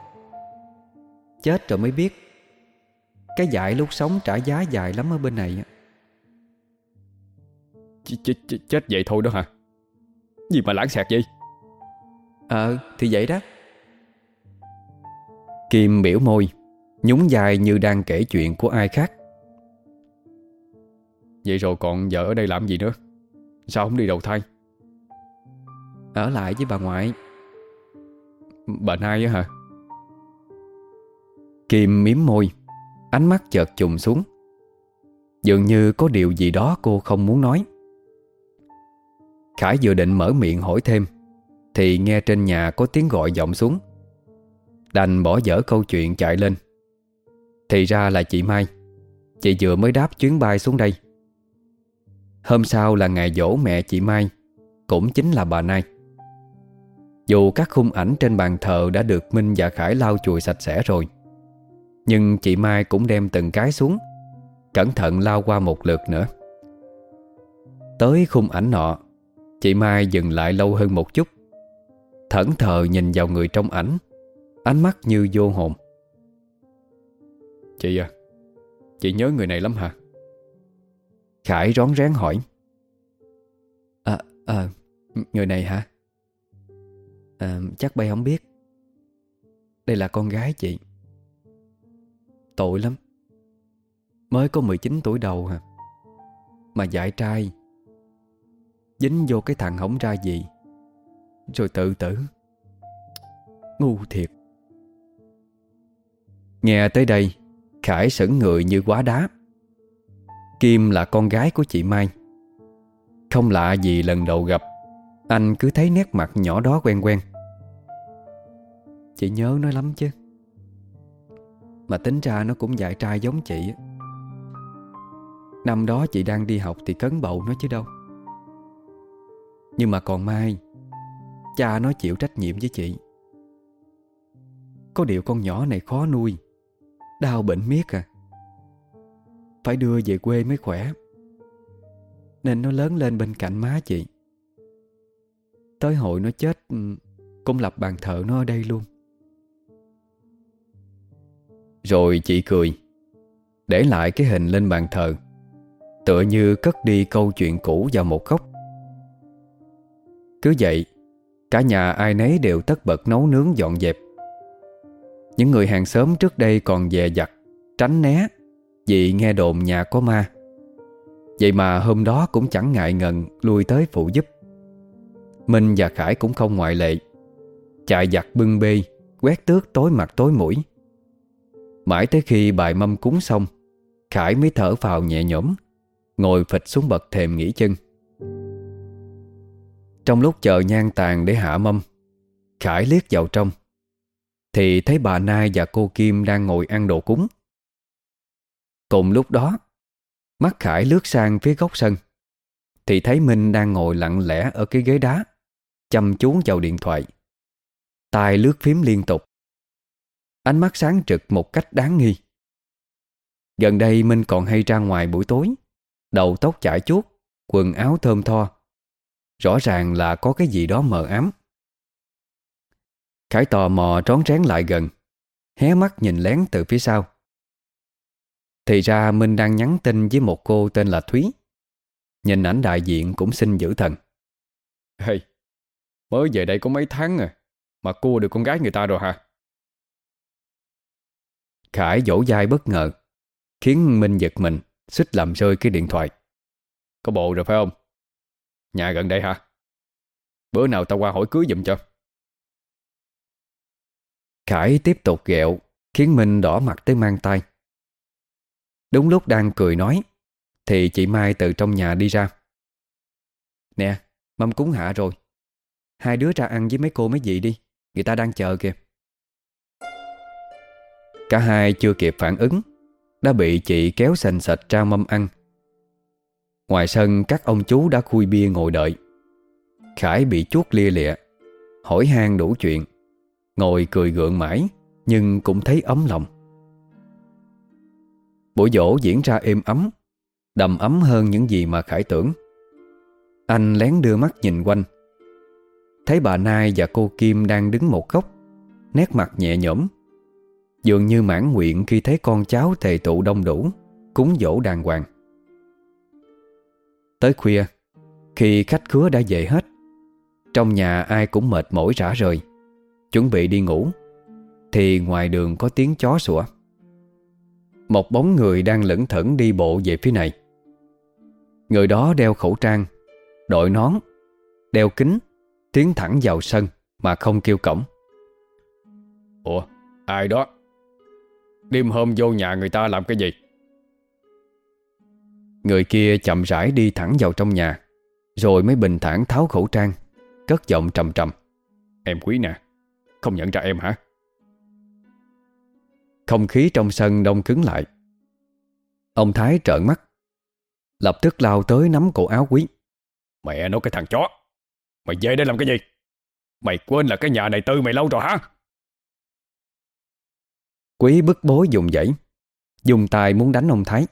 Chết rồi mới biết Cái dại lúc sống trả giá dài lắm ở bên này á. Ch ch ch Chết vậy thôi đó hả? Gì mà lãng xẹt vậy? Ờ thì vậy đó Kim biểu môi Nhún dài như đang kể chuyện của ai khác. Vậy rồi còn vợ ở đây làm gì nữa? Sao không đi đầu thai? Ở lại với bà ngoại. Bà Nai á hả? Kim miếm môi Ánh mắt chợt trùng xuống. Dường như có điều gì đó cô không muốn nói. Khải vừa định mở miệng hỏi thêm Thì nghe trên nhà có tiếng gọi vọng xuống Đành bỏ dở câu chuyện chạy lên. Thì ra là chị Mai, Chị vừa mới đáp chuyến bay xuống đây. Hôm sau là ngày dỗ mẹ chị Mai, Cũng chính là bà Nai. Dù các khung ảnh trên bàn thờ Đã được Minh và Khải lau chùi sạch sẽ rồi, Nhưng chị Mai cũng đem từng cái xuống, Cẩn thận lau qua một lượt nữa. Tới khung ảnh nọ, Chị Mai dừng lại lâu hơn một chút, Thẫn thờ nhìn vào người trong ảnh. Ánh mắt như vô hồn. Chị à Chị nhớ người này lắm hả? Khải rón rén hỏi. À, à người này hả? À, Chắc bay không biết. Đây là con gái chị. Tội lắm. Mới có 19 tuổi đầu hả? Mà dại trai. Dính vô cái thằng hổng ra gì. Rồi tự tử. Ngu thiệt. Nghe tới đây, Khải sững người như quá đá. Kim là con gái của chị Mai. Không lạ gì lần đầu gặp, Anh cứ thấy nét mặt nhỏ đó quen quen. Chị nhớ nó lắm chứ. Mà tính ra nó cũng dạy trai giống chị Năm đó chị đang đi học thì cấn bậu nó chứ đâu. Nhưng mà còn Mai, Cha nó chịu trách nhiệm với chị. Có điều con nhỏ này khó nuôi. Đau bệnh miết à. Phải đưa về quê mới khỏe. Nên nó lớn lên bên cạnh má chị. Tới hội nó chết, Cũng lập bàn thờ nó ở đây luôn. Rồi chị cười, Để lại cái hình lên bàn thờ, Tựa như cất đi câu chuyện cũ vào một góc. Cứ vậy, Cả nhà ai nấy đều tất bật nấu nướng dọn dẹp. Những người hàng xóm trước đây còn dè dặt, Tránh né Vì nghe đồn nhà có ma. Vậy mà hôm đó cũng chẳng ngại ngần Lui tới phụ giúp. Minh và Khải cũng không ngoại lệ, Chạy giặt bưng bê, Quét tước tối mặt tối mũi. Mãi tới khi bài mâm cúng xong, Khải mới thở vào nhẹ nhõm, Ngồi phịch xuống bậc thềm nghỉ chân. Trong lúc chờ nhan tàn để hạ mâm, Khải liếc vào trong thì thấy bà Nai và cô Kim đang ngồi ăn đồ cúng. Cùng lúc đó Mắt Khải lướt sang phía góc sân, Thì thấy Minh đang ngồi lặng lẽ ở cái ghế đá, Chăm chú vào điện thoại. Tay lướt phím liên tục. Ánh mắt sáng trực một cách đáng nghi. Gần đây Minh còn hay ra ngoài buổi tối, Đầu tóc chải chuốt, Quần áo thơm tho. Rõ ràng là có cái gì đó mờ ám. Khải tò mò trón rén lại gần Hé mắt nhìn lén từ phía sau. Thì ra Minh đang nhắn tin với một cô tên là Thúy. Nhìn ảnh đại diện cũng xin giữ thần. Hey Mới về đây có mấy tháng à Mà cua được con gái người ta rồi hả? Khải vỗ dai bất ngờ Khiến Minh giật mình Xích làm rơi cái điện thoại. Có bộ rồi phải không? Nhà gần đây hả? Bữa nào tao qua hỏi cưới giùm cho Khải tiếp tục ghẹo, Khiến Minh đỏ mặt tới mang tay. Đúng lúc đang cười nói, Thì chị Mai từ trong nhà đi ra. Nè, Mâm cúng hạ rồi. Hai đứa ra ăn với mấy cô mấy dì đi, Người ta đang chờ kìa. Cả hai chưa kịp phản ứng, Đã bị chị kéo sành sạch ra mâm ăn. Ngoài sân, các ông chú đã khui bia ngồi đợi. Khải bị chuốt lia lịa, Hỏi han đủ chuyện. Ngồi cười gượng mãi, Nhưng cũng thấy ấm lòng. Buổi dỗ diễn ra êm ấm, Đầm ấm hơn những gì mà Khải tưởng. Anh lén đưa mắt nhìn quanh. Thấy bà Nai và cô Kim đang đứng một góc, Nét mặt nhẹ nhõm. Dường như mãn nguyện khi thấy con cháu thề tụ đông đủ, Cúng dỗ đàng hoàng. Tới khuya, Khi khách khứa đã về hết, Trong nhà ai cũng mệt mỏi rã rời. Chuẩn bị đi ngủ Thì ngoài đường có tiếng chó sủa. Một bóng người đang lững thững đi bộ về phía này. Người đó đeo khẩu trang Đội nón Đeo kính Tiến thẳng vào sân Mà không kêu cổng. Ủa ai đó? Đêm hôm vô nhà người ta làm cái gì? Người kia chậm rãi đi thẳng vào trong nhà Rồi mới bình thản tháo khẩu trang Cất giọng trầm trầm. Em quý nè không nhận ra em hả? Không khí trong sân đông cứng lại. Ông Thái trợn mắt. Lập tức lao tới nắm cổ áo quý. Mẹ nó cái thằng chó. Mày về đây làm cái gì? Mày quên là cái nhà này tư mày lâu rồi hả? Quý bức bối dùng dãy. Dùng tay muốn đánh ông Thái.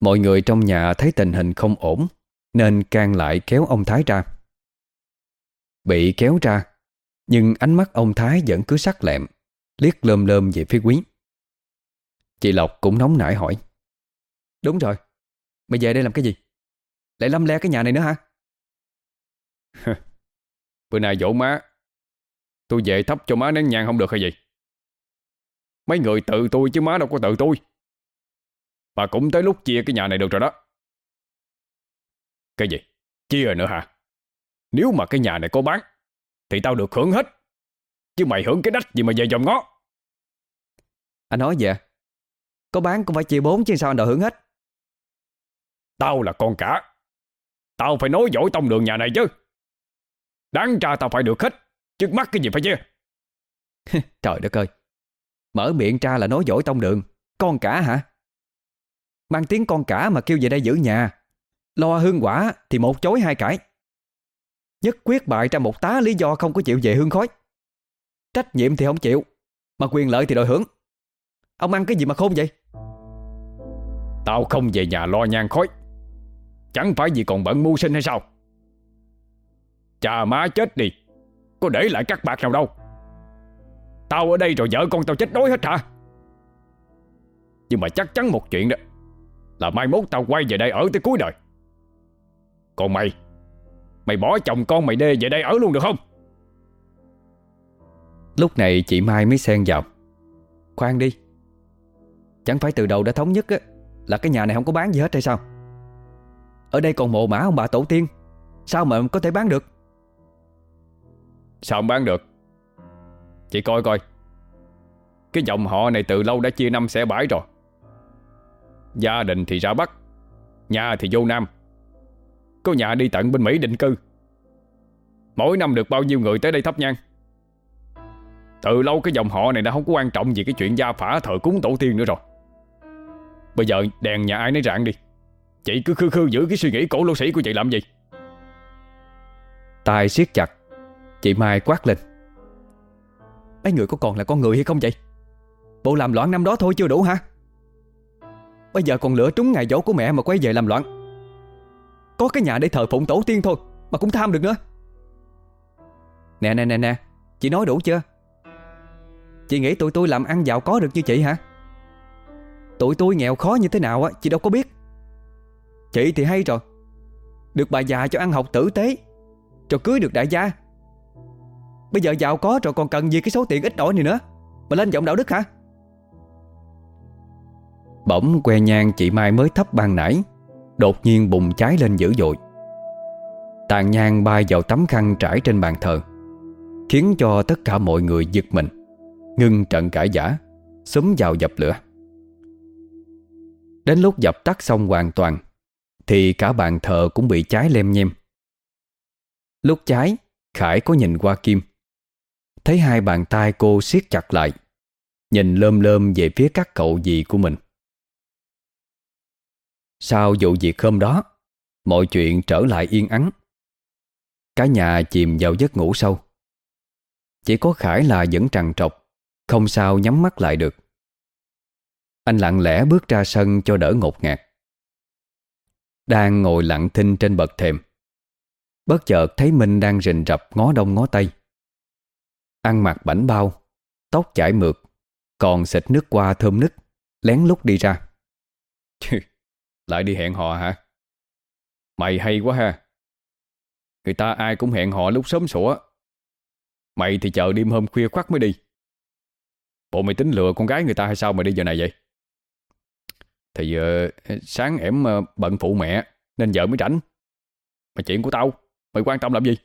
Mọi người trong nhà thấy tình hình không ổn, Nên can lại kéo ông Thái ra. Bị kéo ra nhưng ánh mắt ông Thái vẫn cứ sắc lẹm, Liếc lơm lơm về phía quý. Chị Lộc cũng nóng nảy hỏi. Đúng rồi, Mày về đây làm cái gì? Lại lâm le cái nhà này nữa hả? Bữa nay dỗ má. Tôi về thắp cho má nén nhang không được hay gì? Mấy người tự tôi chứ má đâu có tự tôi. Bà cũng tới lúc chia cái nhà này được rồi đó. Cái gì? Chia nữa hả? Nếu mà cái nhà này có bán thì tao được hưởng hết. Chứ mày hưởng cái đách gì mà về dòm ngó. Anh nói vậy? Có bán cũng phải chia bốn chứ sao anh đòi hưởng hết? Tao là con cả. Tao phải nói dỗi tông đường nhà này chứ. Đáng ra tao phải được hết. Trước mắt cái gì phải chia Trời đất ơi. Mở miệng ra là nói dỗi tông đường. Con cả hả? Mang tiếng con cả mà kêu về đây giữ nhà. Lo hương quả thì một chối hai cãi Nhất quyết bại ra một tá lý do không có chịu về hương khói. Trách nhiệm thì không chịu, Mà quyền lợi thì đòi hưởng. Ông ăn cái gì mà khôn vậy? Tao không về nhà lo nhang khói. Chẳng phải vì còn bận mưu sinh hay sao? Cha má chết đi, Có để lại các bạc nào đâu. Tao ở đây rồi vợ con tao chết đói hết hả? Nhưng mà chắc chắn một chuyện đó, Là mai mốt tao quay về đây ở tới cuối đời. Còn mày Mày bỏ chồng con mày đê về đây ở luôn được không? Lúc này chị Mai mới xen vào. Khoan đi. Chẳng phải từ đầu đã thống nhất á Là cái nhà này không có bán gì hết hay sao? Ở đây còn mộ mã ông bà tổ tiên. Sao mà có thể bán được? Sao không bán được? Chị coi coi. Cái dòng họ này từ lâu đã chia năm xẻ bãi rồi. Gia đình thì ra Bắc Nhà thì vô Nam Có nhà đi tận bên Mỹ định cư. Mỗi năm được bao nhiêu người tới đây thắp nhang. Từ lâu cái dòng họ này đã không có quan trọng gì cái chuyện gia phả thờ cúng tổ tiên nữa rồi. Bây giờ đèn nhà ai nấy rạng đi. Chị cứ khư khư giữ cái suy nghĩ cổ lô sĩ của chị làm gì? Tài siết chặt Chị Mai quát lên. Mấy người có còn là con người hay không vậy? Bộ làm loạn năm đó thôi chưa đủ hả? Bây giờ còn lửa trúng ngày dỗ của mẹ mà quay về làm loạn có cái nhà để thờ phụng tổ tiên thôi, Mà cũng tham được nữa. Nè nè nè nè, Chị nói đủ chưa? Chị nghĩ tụi tôi làm ăn giàu có được như chị hả? Tụi tôi nghèo khó như thế nào á, Chị đâu có biết. Chị thì hay rồi, Được bà già cho ăn học tử tế, Rồi cưới được đại gia. Bây giờ giàu có rồi còn cần gì cái số tiền ít ỏi này nữa, Mà lên giọng đạo đức hả? Bỗng que nhang chị Mai mới thấp ban nãy. Đột nhiên bùng cháy lên dữ dội. Tàn nhang bay vào tấm khăn trải trên bàn thờ, Khiến cho tất cả mọi người giật mình, Ngưng trận cãi giả Xúm vào dập lửa. Đến lúc dập tắt xong hoàn toàn, Thì cả bàn thờ cũng bị cháy lem nhem. Lúc cháy, Khải có nhìn qua Kim. Thấy hai bàn tay cô siết chặt lại, Nhìn lơm lơm về phía các cậu dì của mình. Sau vụ việc hôm đó, Mọi chuyện trở lại yên ắng. Cả nhà chìm vào giấc ngủ sâu. Chỉ có Khải là vẫn trằn trọc, Không sao nhắm mắt lại được. Anh lặng lẽ bước ra sân cho đỡ ngột ngạt. Đang ngồi lặng thinh trên bậc thềm, Bất chợt thấy Minh đang rình rập ngó đông ngó tây. Ăn mặc bảnh bao, Tóc chải mượt, Còn xịt nước qua thơm nức, Lén lút đi ra. Lại đi hẹn hò hả? Mày hay quá ha. Người ta ai cũng hẹn hò lúc sớm sủa. Mày thì chờ đêm hôm khuya khoắt mới đi. Bộ mày tính lừa con gái người ta hay sao mà đi giờ này vậy? Thì uh, sáng em uh, bận phụ mẹ Nên vợ mới rảnh. Mà chuyện của tao Mày quan tâm làm gì?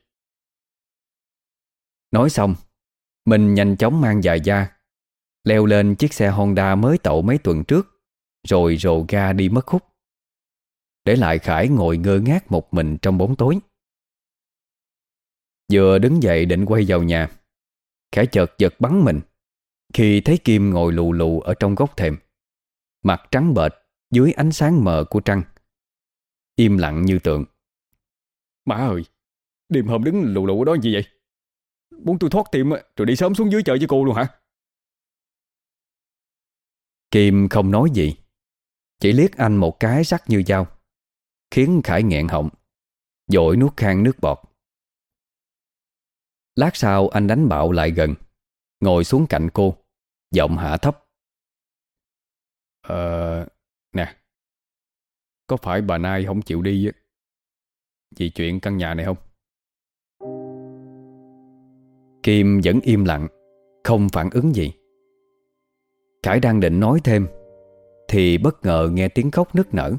Nói xong Mình nhanh chóng mang dài da Leo lên chiếc xe Honda mới tậu mấy tuần trước Rồi rồ ga đi mất khúc. Để lại Khải ngồi ngơ ngác một mình trong bóng tối. Vừa đứng dậy định quay vào nhà Khải chợt giật bắn mình. Khi thấy Kim ngồi lù lù ở trong góc thềm Mặt trắng bệch dưới ánh sáng mờ của trăng Im lặng như tượng. Má ơi Đêm hôm đứng lù lù ở đó gì vậy? Muốn tôi thoát tiệm rồi đi sớm xuống dưới chợ với cô luôn hả? Kim không nói gì Chỉ liếc anh một cái sắc như dao Khiến Khải nghẹn họng Dội nuốt khang nước bọt. Lát sau anh đánh bạo lại gần Ngồi xuống cạnh cô Giọng hạ thấp. Ờ... Nè Có phải bà Nai không chịu đi Vì chuyện căn nhà này không? Kim vẫn im lặng Không phản ứng gì. Khải đang định nói thêm Thì bất ngờ nghe tiếng khóc nức nở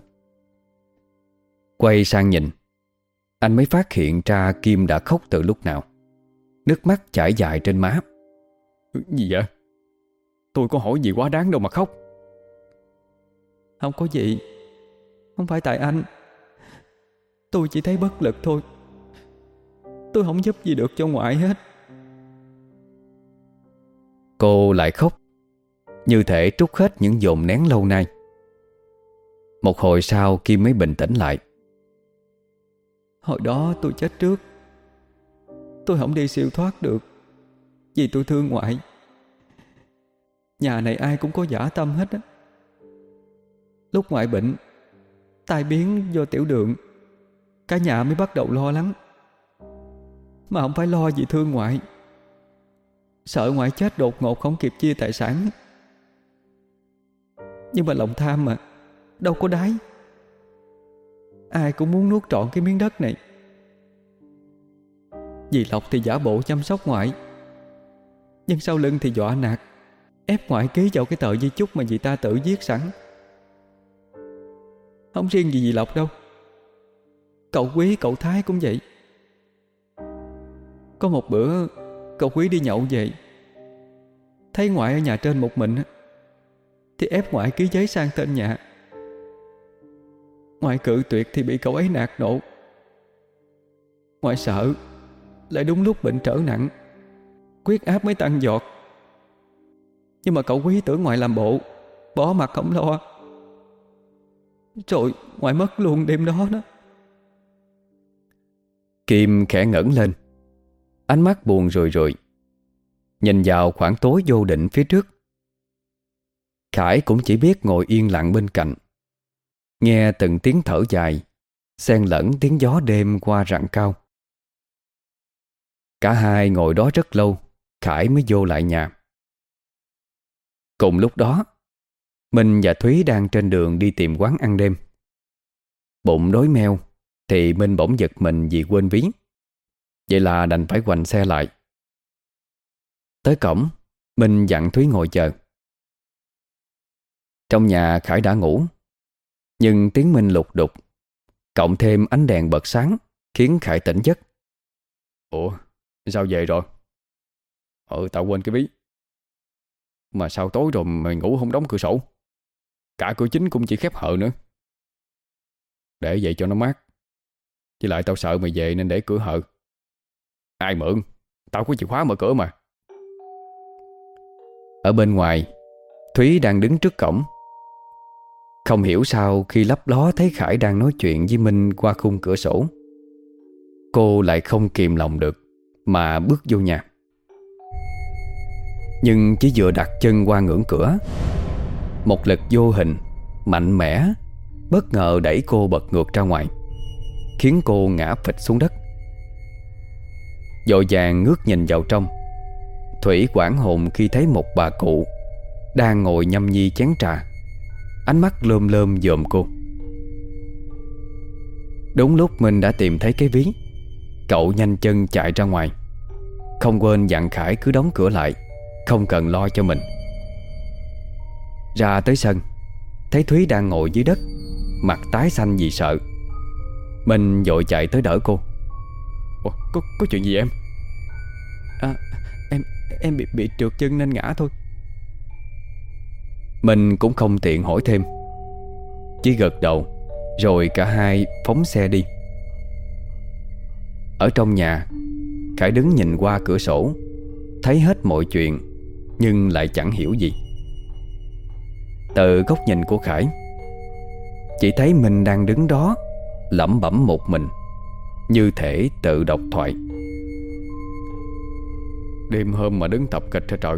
Quay sang nhìn. Anh mới phát hiện ra Kim đã khóc từ lúc nào. Nước mắt chảy dài trên má. Gì vậy? Tôi có hỏi gì quá đáng đâu mà khóc. Không có gì. Không phải tại anh. Tôi chỉ thấy bất lực thôi. Tôi không giúp gì được cho ngoại hết. Cô lại khóc Như thể trút hết những dồn nén lâu nay. Một hồi sau Kim mới bình tĩnh lại Hồi đó tôi chết trước. Tôi không đi siêu thoát được, Vì tôi thương ngoại. Nhà này ai cũng có giả tâm hết á. Lúc ngoại bệnh, Tai biến do tiểu đường, Cả nhà mới bắt đầu lo lắng. Mà không phải lo vì thương ngoại. Sợ ngoại chết đột ngột không kịp chia tài sản. Nhưng mà lòng tham mà, Đâu có đáy Ai cũng muốn nuốt trọn cái miếng đất này. Dì Lộc thì giả bộ chăm sóc ngoại. Nhưng sau lưng thì dọa nạt, Ép ngoại ký vào cái tờ di chúc mà dì ta tự viết sẵn. Không riêng gì dì Lộc đâu. Cậu Quý, cậu Thái cũng vậy. Có một bữa, Cậu Quý đi nhậu về. Thấy ngoại ở nhà trên một mình Thì ép ngoại ký giấy sang tên nhà. Ngoại cự tuyệt thì bị cậu ấy nạt nộ Ngoại sợ, Lại đúng lúc bệnh trở nặng. Quyết áp mới tăng giọt. Nhưng mà cậu quý tưởng ngoại làm bộ, Bỏ mặt không lo. Trời ngoại mất luôn đêm đó đó. Kim khẽ ngẩng lên. Ánh mắt buồn rồi rồi Nhìn vào khoảng tối vô định phía trước. Khải cũng chỉ biết ngồi yên lặng bên cạnh. Nghe từng tiếng thở dài, xen lẫn tiếng gió đêm qua rặng cao. Cả hai ngồi đó rất lâu, Khải mới vô lại nhà. Cùng lúc đó, Minh và Thúy đang trên đường đi tìm quán ăn đêm. Bụng đói meo, Thì Minh bỗng giật mình vì quên ví. Vậy là đành phải quành xe lại. Tới cổng, Minh dặn Thúy ngồi chờ. Trong nhà Khải đã ngủ nhưng tiếng Minh lục đục Cộng thêm ánh đèn bật sáng Khiến Khải tỉnh giấc. Ủa sao về rồi? Ừ tao quên cái ví. Mà sao tối rồi mày ngủ không đóng cửa sổ? Cả cửa chính cũng chỉ khép hờ nữa. Để vậy cho nó mát. Với lại tao sợ mày về nên để cửa hờ. Ai mượn? Tao có chìa khóa mở cửa mà. Ở bên ngoài Thúy đang đứng trước cổng không hiểu sao khi lấp ló thấy Khải đang nói chuyện với Minh qua khung cửa sổ. Cô lại không kìm lòng được, Mà bước vô nhà. Nhưng chỉ vừa đặt chân qua ngưỡng cửa, Một lực vô hình, Mạnh mẽ, Bất ngờ đẩy cô bật ngược ra ngoài, Khiến cô ngã phịch xuống đất. Dội vàng ngước nhìn vào trong, Thủy quảng hồn khi thấy một bà cụ Đang ngồi nhâm nhi chén trà. Ánh mắt lơm lơm dòm cô. Đúng lúc mình đã tìm thấy cái ví Cậu nhanh chân chạy ra ngoài. Không quên dặn Khải cứ đóng cửa lại Không cần lo cho mình. Ra tới sân Thấy Thúy đang ngồi dưới đất Mặt tái xanh vì sợ. Mình vội chạy tới đỡ cô. Ủa, có, có chuyện gì em? À em em bị, bị trượt chân nên ngã thôi. Mình cũng không tiện hỏi thêm. Chỉ gật đầu, Rồi cả hai phóng xe đi. Ở trong nhà, Khải đứng nhìn qua cửa sổ, Thấy hết mọi chuyện, Nhưng lại chẳng hiểu gì. Từ góc nhìn của Khải, Chỉ thấy mình đang đứng đó, lẩm bẩm một mình, Như thể tự độc thoại. Đêm hôm mà đứng tập kịch ra trời?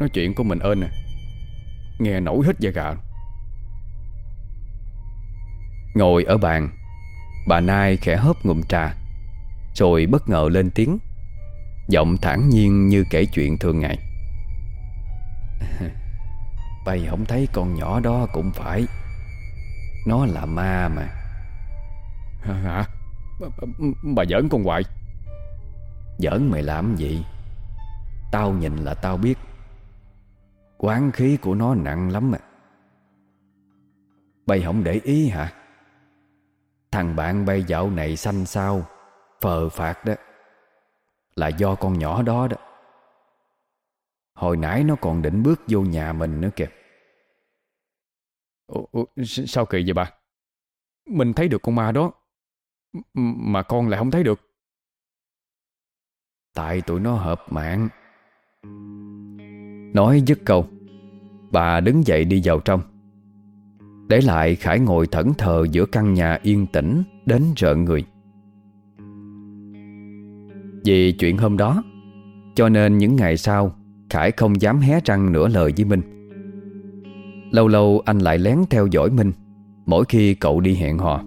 Nói chuyện của mình ơn nè à. Nghe nổi hết da gà. Ngồi ở bàn Bà Nai khẽ hớp ngụm trà Rồi bất ngờ lên tiếng Giọng thản nhiên như kể chuyện thường ngày. Bay không thấy con nhỏ đó cũng phải. Nó là ma mà. Hả? Bà, bà giỡn con hoài. Giỡn mày làm gì? Tao nhìn là tao biết Quán khí của nó nặng lắm à. Bay không để ý hả? Thằng bạn bay dạo này xanh sao Phờ phạt đó. Là do con nhỏ đó đó. Hồi nãy nó còn định bước vô nhà mình nữa kìa. Ủa, Sao kỳ vậy bà? Mình thấy được con ma đó Mà con lại không thấy được. Tại tụi nó hợp mạng. Nói dứt câu Bà đứng dậy đi vào trong. Để lại Khải ngồi thẫn thờ giữa căn nhà yên tĩnh, Đến rợn người. Vì chuyện hôm đó, Cho nên những ngày sau, Khải không dám hé răng nửa lời với Minh. Lâu lâu anh lại lén theo dõi Minh, Mỗi khi cậu đi hẹn hò.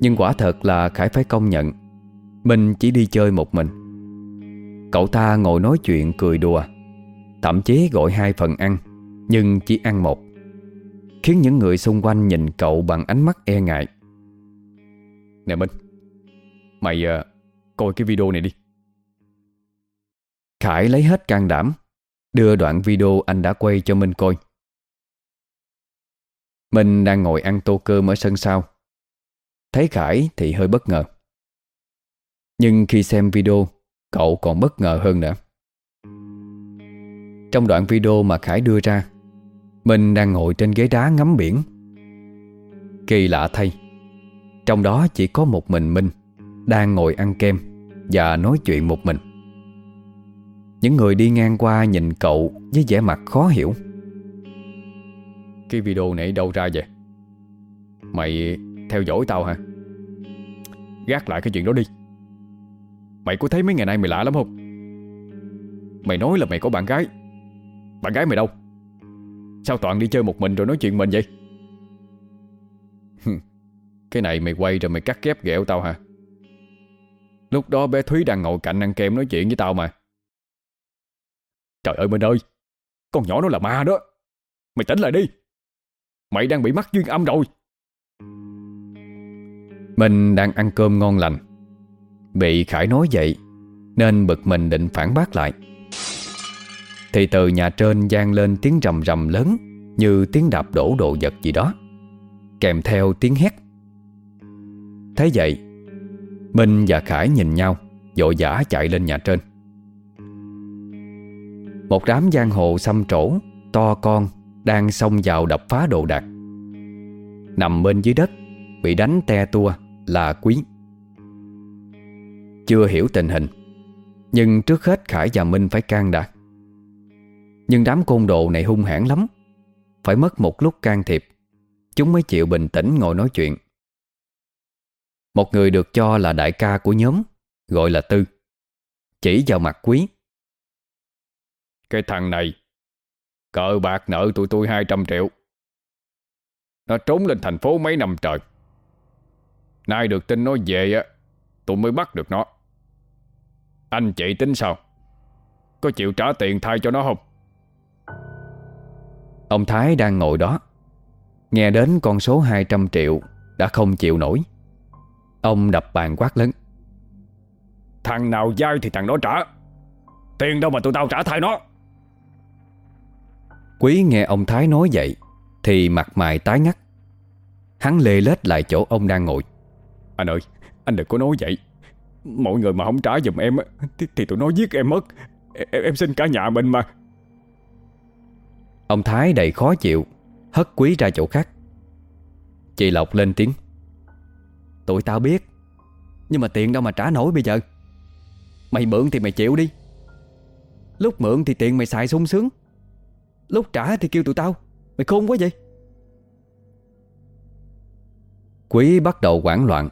Nhưng quả thật là Khải phải công nhận, Minh chỉ đi chơi một mình. Cậu ta ngồi nói chuyện cười đùa. Thậm chí gọi hai phần ăn Nhưng chỉ ăn một Khiến những người xung quanh nhìn cậu bằng ánh mắt e ngại. Nè Minh Mày uh, coi cái video này đi. Khải lấy hết can đảm Đưa đoạn video anh đã quay cho Minh coi. Minh đang ngồi ăn tô cơm ở sân sau. Thấy Khải thì hơi bất ngờ. Nhưng khi xem video Cậu còn bất ngờ hơn nữa. Trong đoạn video mà Khải đưa ra. Minh đang ngồi trên ghế đá ngắm biển. Kỳ lạ thay, Trong đó chỉ có một mình Minh Đang ngồi ăn kem Và nói chuyện một mình. Những người đi ngang qua nhìn cậu Với vẻ mặt khó hiểu. Cái video này đâu ra vậy? Mày theo dõi tao hả? Gác lại cái chuyện đó đi. Mày có thấy mấy ngày nay mày lạ lắm không? Mày nói là mày có bạn gái. Bạn gái mày đâu? Sao toàn đi chơi một mình rồi nói chuyện mình vậy? Cái này mày quay rồi mày cắt ghép ghẹo tao hả? Lúc đó bé Thúy đang ngồi cạnh ăn kem nói chuyện với tao mà. Trời ơi Minh ơi, Con nhỏ nó là ma đó. Mày tỉnh lại đi. Mày đang bị mắc duyên âm rồi. Mình đang ăn cơm ngon lành. Bị Khải nói vậy, Nên bực mình định phản bác lại. Thì từ nhà trên gian lên tiếng rầm rầm lớn, Như tiếng đạp đổ đồ vật gì đó. Kèm theo tiếng hét. Thế vậy, Minh và Khải nhìn nhau, Vội vã chạy lên nhà trên. Một đám giang hồ xăm trổ, To con, Đang xông vào đập phá đồ đạc. Nằm bên dưới đất, Bị đánh te tua là quý. Chưa hiểu tình hình, Nhưng trước hết Khải và Minh phải can đạt nhưng đám côn đồ này hung hãn lắm. Phải mất một lúc can thiệp, Chúng mới chịu bình tĩnh ngồi nói chuyện. Một người được cho là đại ca của nhóm, Gọi là Tư. Chỉ vào mặt quý. Cái thằng này, Cờ bạc nợ tụi tôi 200 triệu. Nó trốn lên thành phố mấy năm trời. Nay được tin nó về á Tôi mới bắt được nó. Anh chị tính sao? Có chịu trả tiền thay cho nó không? Ông Thái đang ngồi đó. Nghe đến con số 200 triệu Đã không chịu nổi. Ông đập bàn quát lớn. Thằng nào dai thì thằng đó trả. Tiền đâu mà tụi tao trả thay nó. Quý nghe ông Thái nói vậy Thì mặt mày tái ngắt. Hắn lê lết lại chỗ ông đang ngồi. Anh ơi Anh đừng có nói vậy. Mọi người mà không trả giùm em Thì, thì tụi nó giết em mất. Em, em xin cả nhà mình mà Ông Thái đầy khó chịu, Hất quý ra chỗ khác. Chị Lộc lên tiếng. Tụi tao biết, Nhưng mà tiền đâu mà trả nổi bây giờ. Mày mượn thì mày chịu đi. Lúc mượn thì tiền mày xài sung sướng. Lúc trả thì kêu tụi tao, Mày khôn quá vậy. Quý bắt đầu hoảng loạn.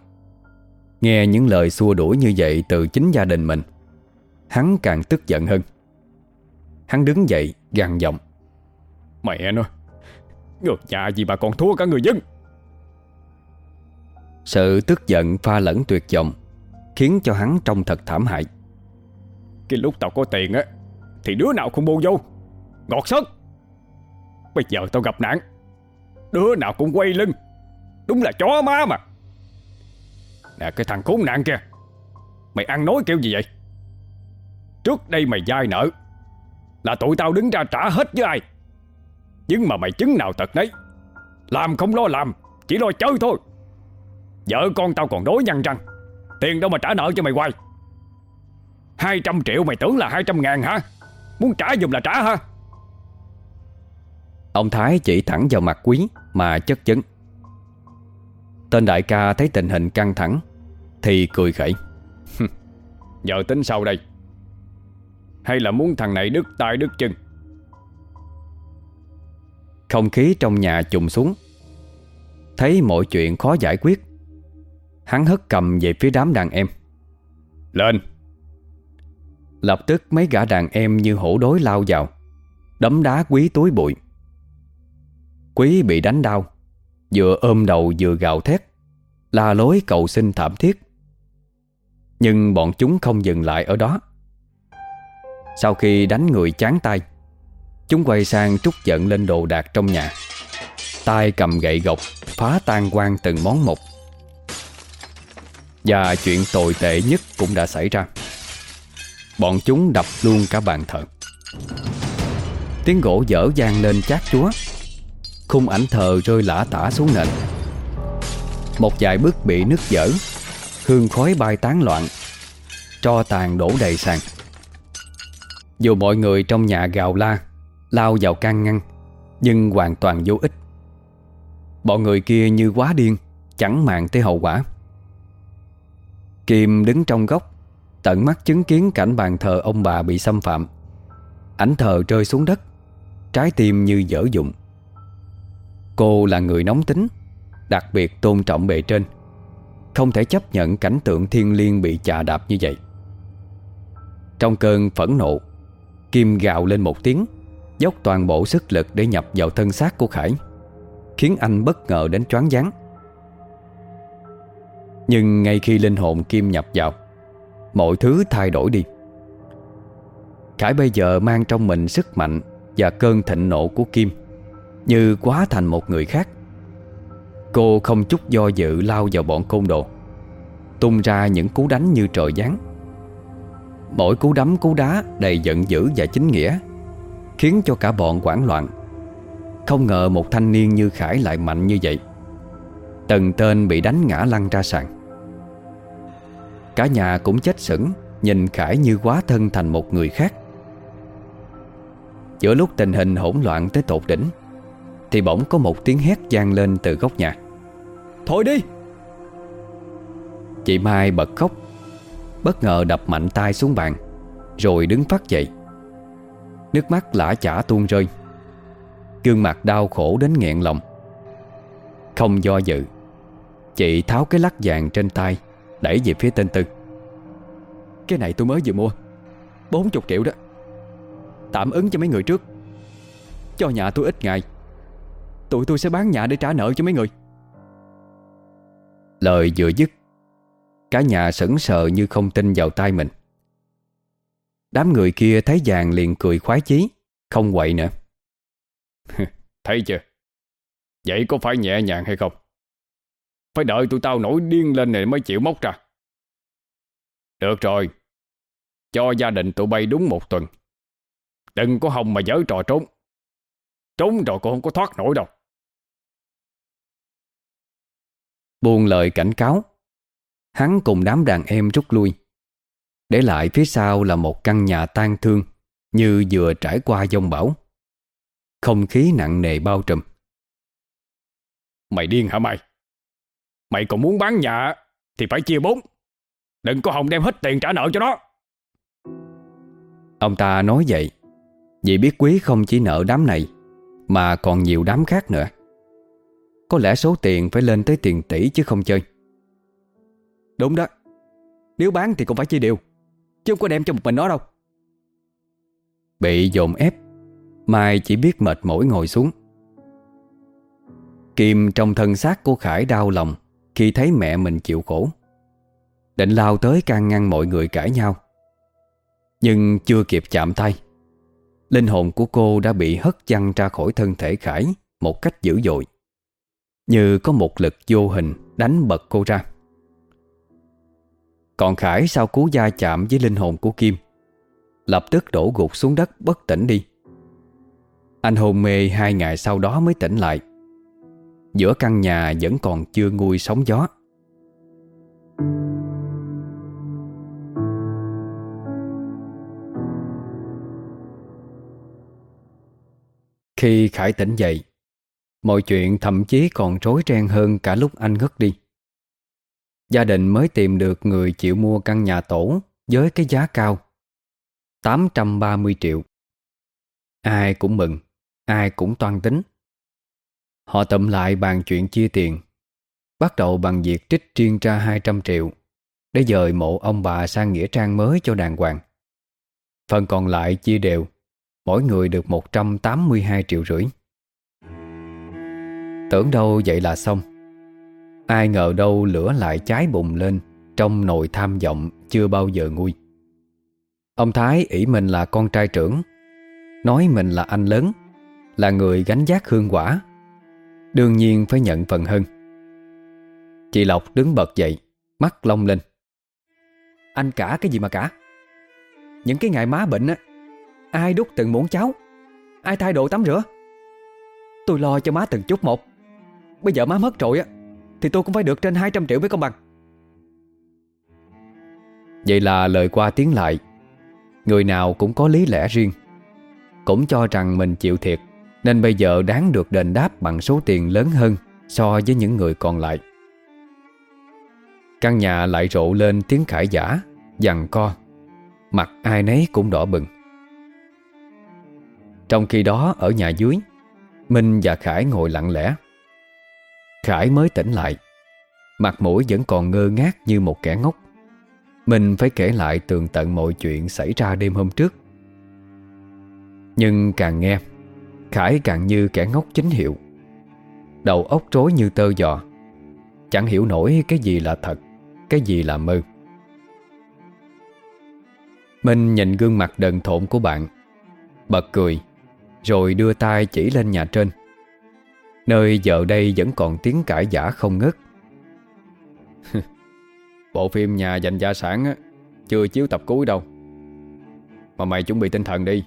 Nghe những lời xua đuổi như vậy từ chính gia đình mình, Hắn càng tức giận hơn. Hắn đứng dậy, gằn giọng. Mẹ nó. Ngược nhà gì mà còn thua cả người dân. Sự tức giận pha lẫn tuyệt vọng Khiến cho hắn trông thật thảm hại. Cái lúc tao có tiền á Thì đứa nào cũng bô vô. Ngọt sớt. Bây giờ tao gặp nạn Đứa nào cũng quay lưng. Đúng là chó má mà. Nè cái thằng khốn nạn kia Mày ăn nói kêu gì vậy? Trước đây mày dai nợ Là tụi tao đứng ra trả hết với ai Nhưng mà mày chứng nào tật nấy Làm không lo làm Chỉ lo chơi thôi. Vợ con tao còn đối nhăn răng Tiền đâu mà trả nợ cho mày hoài. 200 triệu mày tưởng là 200 ngàn hả? Muốn trả dùm là trả hả Ông Thái chỉ thẳng vào mặt quý Mà chất vấn. Tên đại ca thấy tình hình căng thẳng Thì cười khẩy. Giờ tính sau đây? Hay là muốn thằng này đứt tay đứt chân Không khí trong nhà trùng xuống. Thấy mọi chuyện khó giải quyết Hắn hất cầm về phía đám đàn em. Lên! Lập tức mấy gã đàn em như hổ đối lao vào Đấm đá quý túi bụi. Quý bị đánh đau Vừa ôm đầu vừa gào thét La lối cầu xin thảm thiết. Nhưng bọn chúng không dừng lại ở đó. Sau khi đánh người chán tay Chúng quay sang trút giận lên đồ đạc trong nhà. Tay cầm gậy gộc, Phá tan quan từng món một. Và chuyện tồi tệ nhất cũng đã xảy ra. Bọn chúng đập luôn cả bàn thờ. Tiếng gỗ dở dang lên chát chúa. Khung ảnh thờ rơi lả tả xuống nền. Một vài bức bị nứt dở Hương khói bay tán loạn, Tro tàn đổ đầy sàn. Dù mọi người trong nhà gào la Lao vào can ngăn, Nhưng hoàn toàn vô ích. Bọn người kia như quá điên, Chẳng màng tới hậu quả. Kim đứng trong góc, Tận mắt chứng kiến cảnh bàn thờ ông bà bị xâm phạm. Ảnh thờ rơi xuống đất, Trái tim như dở dụng. Cô là người nóng tính, Đặc biệt tôn trọng bề trên, Không thể chấp nhận cảnh tượng thiên liêng bị chà đạp như vậy. Trong cơn phẫn nộ, Kim gào lên một tiếng Dốc toàn bộ sức lực để nhập vào thân xác của Khải, Khiến anh bất ngờ đến choáng váng. Nhưng ngay khi linh hồn Kim nhập vào, Mọi thứ thay đổi đi. Khải bây giờ mang trong mình sức mạnh Và cơn thịnh nộ của Kim Như quá thành một người khác. Cô không chút do dự lao vào bọn côn đồ, Tung ra những cú đánh như trời giáng. Mỗi cú đấm cú đá đầy giận dữ và chính nghĩa Khiến cho cả bọn quảng loạn. Không ngờ một thanh niên như Khải lại mạnh như vậy. Từng tên bị đánh ngã lăn ra sàn. Cả nhà cũng chết sững, Nhìn Khải như quá thân thành một người khác. Giữa lúc tình hình hỗn loạn tới tột đỉnh, Thì bỗng có một tiếng hét vang lên từ góc nhà. Thôi đi! Chị Mai bật khóc, Bất ngờ đập mạnh tay xuống bàn, Rồi đứng phát dậy. Nước mắt lã chả tuôn rơi. Gương mặt đau khổ đến nghẹn lòng. Không do dự, Chị tháo cái lắc vàng trên tay, Đẩy về phía tên Tư. Cái này tôi mới vừa mua 40 triệu đó. Tạm ứng cho mấy người trước. Cho nhà tôi ít ngày, Tụi tôi sẽ bán nhà để trả nợ cho mấy người. Lời vừa dứt, Cả nhà sững sờ như không tin vào tay mình. Đám người kia thấy vàng liền cười khoái chí Không quậy nữa. Thấy chưa? Vậy có phải nhẹ nhàng hay không? Phải đợi tụi tao nổi điên lên này mới chịu móc ra. Được rồi. Cho gia đình tụi bay đúng một tuần. Đừng có hòng mà dở trò trốn. Trốn rồi cũng không có thoát nổi đâu. Buông lời cảnh cáo. Hắn cùng đám đàn em rút lui Để lại phía sau là một căn nhà tan thương Như vừa trải qua dông bão. Không khí nặng nề bao trùm. Mày điên hả mày? Mày còn muốn bán nhà Thì phải chia bốn. Đừng có hồng đem hết tiền trả nợ cho nó. Ông ta nói vậy Vì biết quý không chỉ nợ đám này Mà còn nhiều đám khác nữa. Có lẽ số tiền phải lên tới tiền tỷ chứ không chơi. Đúng đó. Nếu bán thì cũng phải chia đều Chứ không có đem cho một mình nó đâu. Bị dồn ép, Mai chỉ biết mệt mỏi ngồi xuống. Kim trong thân xác của Khải đau lòng Khi thấy mẹ mình chịu khổ. Định lao tới can ngăn mọi người cãi nhau. Nhưng chưa kịp chạm tay, Linh hồn của cô đã bị hất văng ra khỏi thân thể Khải Một cách dữ dội, Như có một lực vô hình đánh bật cô ra. Còn Khải sau cú gia chạm với linh hồn của Kim? Lập tức đổ gục xuống đất, bất tỉnh đi. Anh hôn mê hai ngày sau đó mới tỉnh lại. Giữa căn nhà vẫn còn chưa nguôi sóng gió. Khi Khải tỉnh dậy, Mọi chuyện thậm chí còn rối ren hơn cả lúc anh ngất đi. Gia đình mới tìm được người chịu mua căn nhà tổ với cái giá cao. 830 triệu. Ai cũng mừng, Ai cũng toan tính. Họ tụm lại bàn chuyện chia tiền, Bắt đầu bằng việc trích riêng ra 200 triệu Để dời mộ ông bà sang nghĩa trang mới cho đàng hoàng. Phần còn lại chia đều, Mỗi người được 182 triệu rưỡi. Tưởng đâu vậy là xong. Ai ngờ đâu lửa lại cháy bùng lên Trong nồi tham vọng chưa bao giờ nguôi. Ông Thái ỷ mình là con trai trưởng, Nói mình là anh lớn, Là người gánh giác hương quả. Đương nhiên phải nhận phần hơn. Chị Lộc đứng bật dậy, Mắt long lên. Anh cả cái gì mà cả? Những cái ngày má bệnh á, Ai đút từng muỗng cháo? Ai thay đồ tắm rửa? Tôi lo cho má từng chút một. Bây giờ má mất rồi á thì tôi cũng phải được trên 200 triệu mới công bằng. Vậy là lời qua tiếng lại, Người nào cũng có lý lẽ riêng, Cũng cho rằng mình chịu thiệt, Nên bây giờ đáng được đền đáp bằng số tiền lớn hơn So với những người còn lại. Căn nhà lại rộ lên tiếng khải giả Dằn co, Mặt ai nấy cũng đỏ bừng. Trong khi đó, ở nhà dưới, Minh và Khải ngồi lặng lẽ. Khải mới tỉnh lại. Mặt mũi vẫn còn ngơ ngác như một kẻ ngốc. Mình phải kể lại tường tận mọi chuyện xảy ra đêm hôm trước. Nhưng càng nghe, Khải càng như kẻ ngốc chính hiệu. Đầu óc rối như tơ giò. Chẳng hiểu nổi cái gì là thật, Cái gì là mơ. Minh nhìn gương mặt đần thộn của bạn. Bật cười, Rồi đưa tay chỉ lên nhà trên. Nơi giờ đây vẫn còn tiếng cãi giả không ngớt. Bộ phim nhà dành gia sản á, Chưa chiếu tập cuối đâu. Mà mày chuẩn bị tinh thần đi.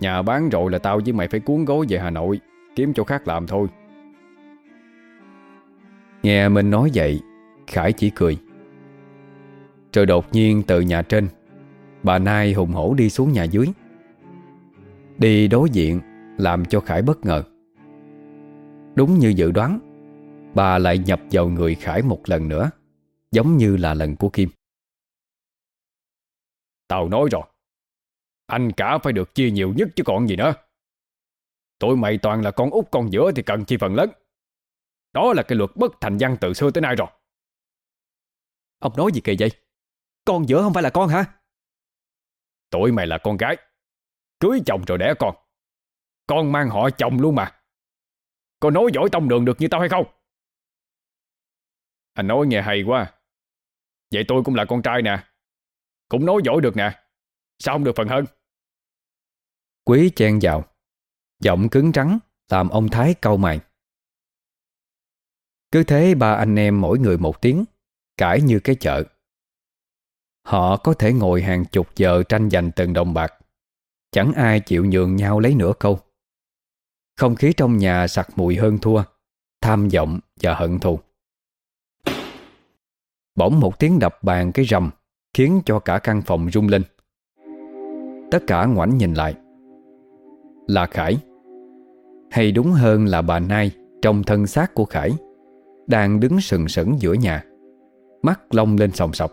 Nhà bán rồi là tao với mày phải cuốn gối về Hà Nội Kiếm chỗ khác làm thôi. Nghe Minh nói vậy Khải chỉ cười. Rồi đột nhiên từ nhà trên Bà Nai hùng hổ đi xuống nhà dưới. Đi đối diện Làm cho Khải bất ngờ. Đúng như dự đoán. Bà lại nhập vào người Khải một lần nữa Giống như là lần của Kim. Tao nói rồi Anh cả phải được chia nhiều nhất chứ còn gì nữa. Tụi mày toàn là con út con giữa Thì cần chi phần lớn. Đó là cái luật bất thành văn từ xưa tới nay rồi. Ông nói gì kỳ vậy? Con giữa không phải là con hả? Tụi mày là con gái Cưới chồng rồi đẻ con. Con mang họ chồng luôn mà có nói giỏi tông đường được như tao hay không? Anh nói nghe hay quá. Vậy tôi cũng là con trai nè. Cũng nói giỏi được nè. Sao không được phần hơn? Quý chen vào. Giọng cứng trắng Làm ông Thái cau mày. Cứ thế ba anh em mỗi người một tiếng, Cãi như cái chợ. Họ có thể ngồi hàng chục giờ tranh giành từng đồng bạc. Chẳng ai chịu nhường nhau lấy nửa câu. Không khí trong nhà sặc mùi hơn thua, Tham vọng và hận thù. Bỗng một tiếng đập bàn cái rầm, Khiến cho cả căn phòng rung lên. Tất cả ngoảnh nhìn lại. Là Khải. Hay đúng hơn là bà Nai Trong thân xác của Khải, Đang đứng sừng sững giữa nhà, Mắt long lên sòng sọc.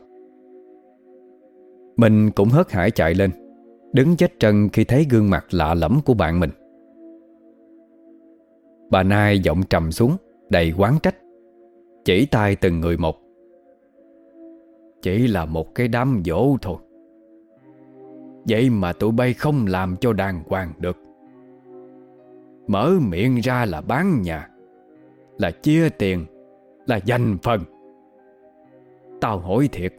Mình cũng hớt hải chạy lên, Đứng chết trân khi thấy gương mặt lạ lẫm của bạn mình. Bà Nai giọng trầm xuống, Đầy quán trách. Chỉ tay từng người một. Chỉ là một cái đám dỗ thôi. Vậy mà tụi bay không làm cho đàng hoàng được. Mở miệng ra là bán nhà, Là chia tiền, Là giành phần. Tao hỏi thiệt,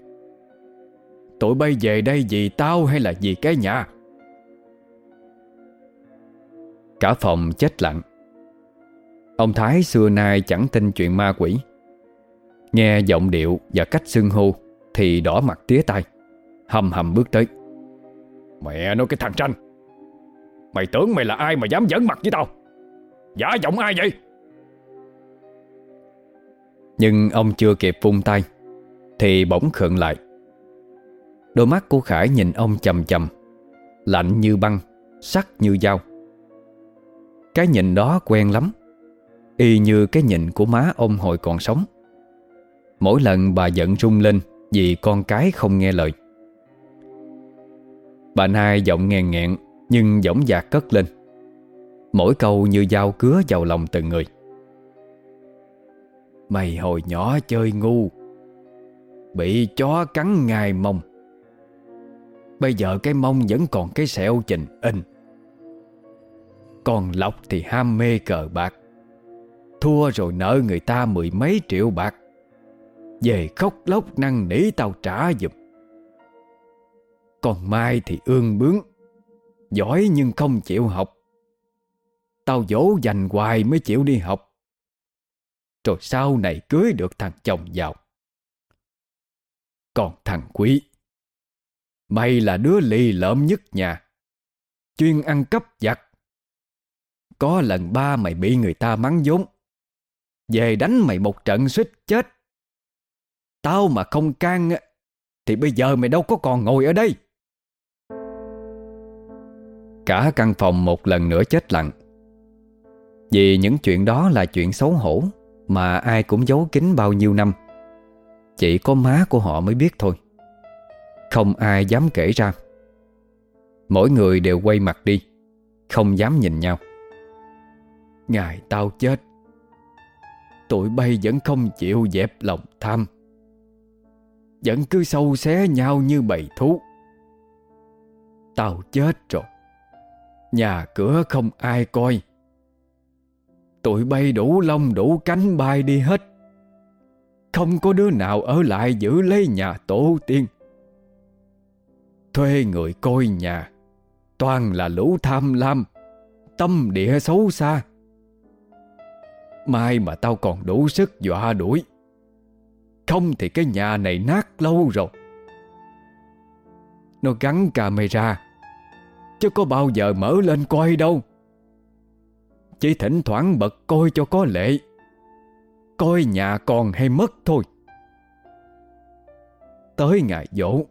Tụi bay về đây vì tao hay là vì cái nhà? Cả phòng chết lặng. Ông Thái xưa nay chẳng tin chuyện ma quỷ. Nghe giọng điệu và cách xưng hô Thì đỏ mặt tía tay Hầm hầm bước tới. Mẹ nói cái thằng tranh, Mày tưởng mày là ai mà dám giỡn mặt với tao? Giả giọng ai vậy? Nhưng ông chưa kịp vung tay Thì bỗng khựng lại. Đôi mắt của Khải nhìn ông chầm chầm, Lạnh như băng, Sắc như dao. Cái nhìn đó quen lắm. Y như cái nhìn của má ông hồi còn sống. Mỗi lần bà giận rung lên Vì con cái không nghe lời. Bà Nai giọng nghèn nghẹn Nhưng giọng dạc cất lên. Mỗi câu như dao cứa vào lòng từng người. Mày hồi nhỏ chơi ngu, Bị chó cắn ngài mông. Bây giờ cái mông vẫn còn cái sẹo trình in. Còn Lộc thì ham mê cờ bạc. Thua rồi nợ người ta mười mấy triệu bạc. Về khóc lóc năn nỉ tao trả giùm. Còn Mai thì ương bướng, Giỏi nhưng không chịu học. Tao dỗ dành hoài mới chịu đi học. Rồi sau này cưới được thằng chồng giàu. Còn thằng Quý, Mày là đứa lì lợm nhất nhà, Chuyên ăn cắp giặt Có lần ba mày bị người ta mắng vốn. Về đánh mày một trận suýt chết. Tao mà không can Thì bây giờ mày đâu có còn ngồi ở đây. Cả căn phòng một lần nữa chết lặng. Vì những chuyện đó là chuyện xấu hổ Mà ai cũng giấu kín bao nhiêu năm. Chỉ có má của họ mới biết thôi. Không ai dám kể ra. Mỗi người đều quay mặt đi, Không dám nhìn nhau. Ngày tao chết. Tụi bay vẫn không chịu dẹp lòng tham. Vẫn cứ sâu xé nhau như bầy thú. Tao chết rồi. Nhà cửa không ai coi. Tụi bay đủ lông đủ cánh bay đi hết. Không có đứa nào ở lại giữ lấy nhà tổ tiên. Thuê người coi nhà. Toàn là lũ tham lam. Tâm địa xấu xa. Mai mà tao còn đủ sức dọa đuổi. Không thì cái nhà này nát lâu rồi. Nó gắn camera. Chứ có bao giờ mở lên coi đâu. Chỉ thỉnh thoảng bật coi cho có lệ. Coi nhà còn hay mất thôi. Tới ngày dỗ,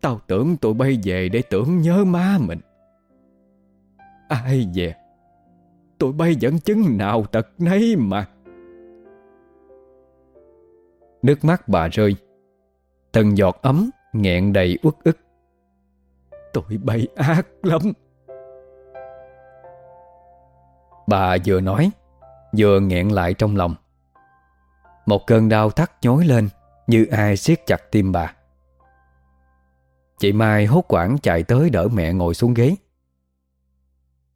Tao tưởng tụi bay về để tưởng nhớ má mình. Ai về? Tụi bay vẫn chứng nào tật nấy mà. Nước mắt bà rơi. Từng giọt ấm nghẹn đầy uất ức. Tụi bay ác lắm. Bà vừa nói, Vừa nghẹn lại trong lòng. Một cơn đau thắt nhói lên Như ai siết chặt tim bà. Chị Mai hốt quảng chạy tới đỡ mẹ ngồi xuống ghế.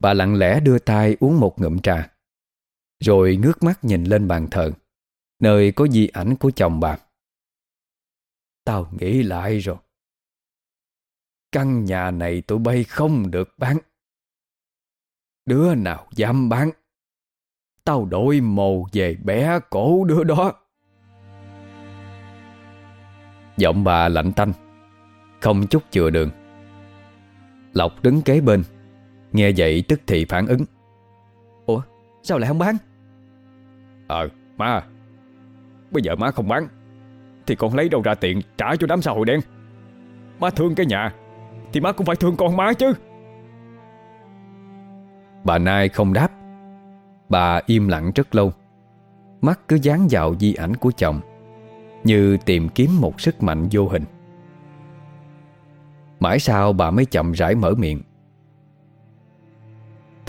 Bà lặng lẽ đưa tay uống một ngụm trà. Rồi ngước mắt nhìn lên bàn thờ, Nơi có di ảnh của chồng bà. Tao nghĩ lại rồi. Căn nhà này tụi bay không được bán. Đứa nào dám bán? Tao đổi mồ về bé cổ đứa đó. Giọng bà lạnh tanh, Không chút chừa đường. Lộc đứng kế bên Nghe vậy tức thì phản ứng. Sao lại không bán? Ờ má. Bây giờ má không bán Thì con lấy đâu ra tiền trả cho đám xã hội đen? Má thương cái nhà Thì má cũng phải thương con má chứ. Bà Nai không đáp. Bà im lặng rất lâu. Mắt cứ dán vào di ảnh của chồng Như tìm kiếm một sức mạnh vô hình. Mãi sau bà mới chậm rãi mở miệng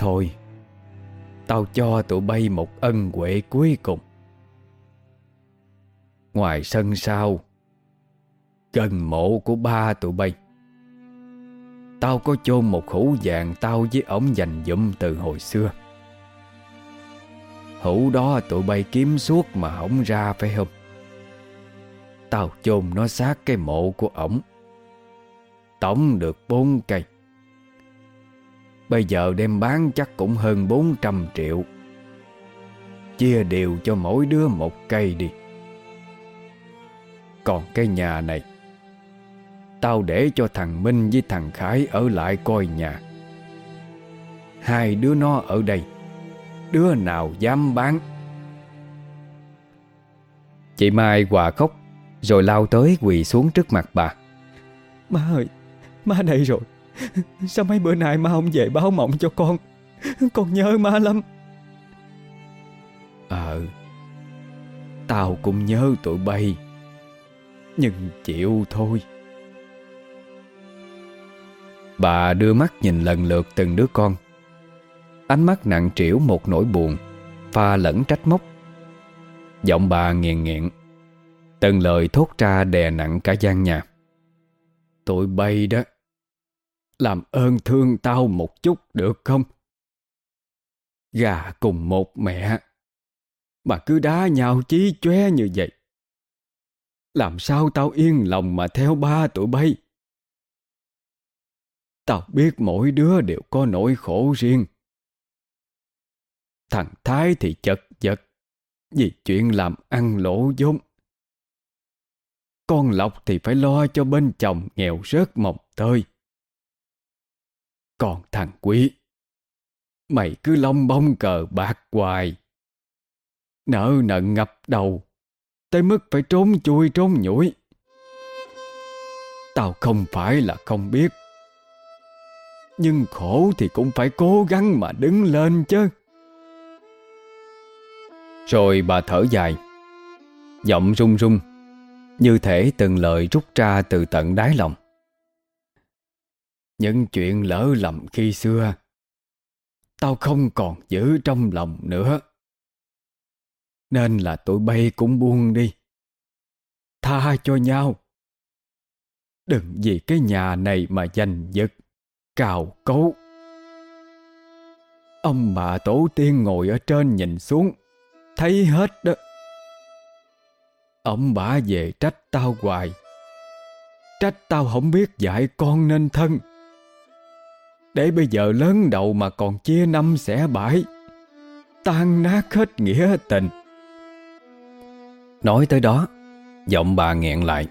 Thôi. Tao cho tụi bay một ân huệ cuối cùng. Ngoài sân sau, Gần mộ của ba tụi bay, Tao có chôn một hũ vàng Tao với ổng dành dụm từ hồi xưa. Hũ đó tụi bay kiếm suốt mà ổng ra, phải không? Tao chôn nó sát cái mộ của ổng. Tổng được bốn cây. Bây giờ đem bán chắc cũng hơn 400 triệu. Chia đều cho mỗi đứa một cây đi. Còn cái nhà này, Tao để cho thằng Minh với thằng Khải ở lại coi nhà. Hai đứa nó ở đây, Đứa nào dám bán? Chị Mai hòa khóc, Rồi lao tới quỳ xuống trước mặt bà. Má ơi, Má đây rồi. Sao mấy bữa nay má không về báo mộng cho con? Con nhớ má lắm. Ờ Tao cũng nhớ tụi bay, Nhưng chịu thôi. Bà đưa mắt nhìn lần lượt từng đứa con. Ánh mắt nặng trĩu một nỗi buồn, Pha lẫn trách móc. Giọng bà nghiền nghiện Từng lời thốt ra đè nặng cả gian nhà. Tụi bay đó làm ơn thương tao một chút được không? Gà cùng một mẹ. Mà cứ đá nhau chí chóe như vậy. Làm sao tao yên lòng mà theo ba tụi bay? Tao biết mỗi đứa đều có nỗi khổ riêng. Thằng Thái thì chật vật Vì chuyện làm ăn lỗ vốn. Con Lộc thì phải lo cho bên chồng nghèo rớt mồng tơi. Còn thằng Quý. Mày cứ long bông cờ bạc hoài. Nợ nần ngập đầu, Tới mức phải trốn chui trốn nhủi. Tao không phải là không biết, Nhưng khổ thì cũng phải cố gắng mà đứng lên chứ. Rồi bà thở dài, Giọng run run, Như thể từng lời rút ra từ tận đáy lòng. Những chuyện lỡ lầm khi xưa, Tao không còn giữ trong lòng nữa. Nên là tụi bay cũng buông đi. Tha cho nhau. Đừng vì cái nhà này mà giành giật, Cào cấu. Ông bà tổ tiên ngồi ở trên nhìn xuống, Thấy hết đó. Ông bà về trách tao hoài. Trách tao không biết dạy con nên thân. Để bây giờ lớn đầu mà còn chia năm xẻ bãi Tan nát hết nghĩa tình. Nói tới đó, Giọng bà nghẹn lại,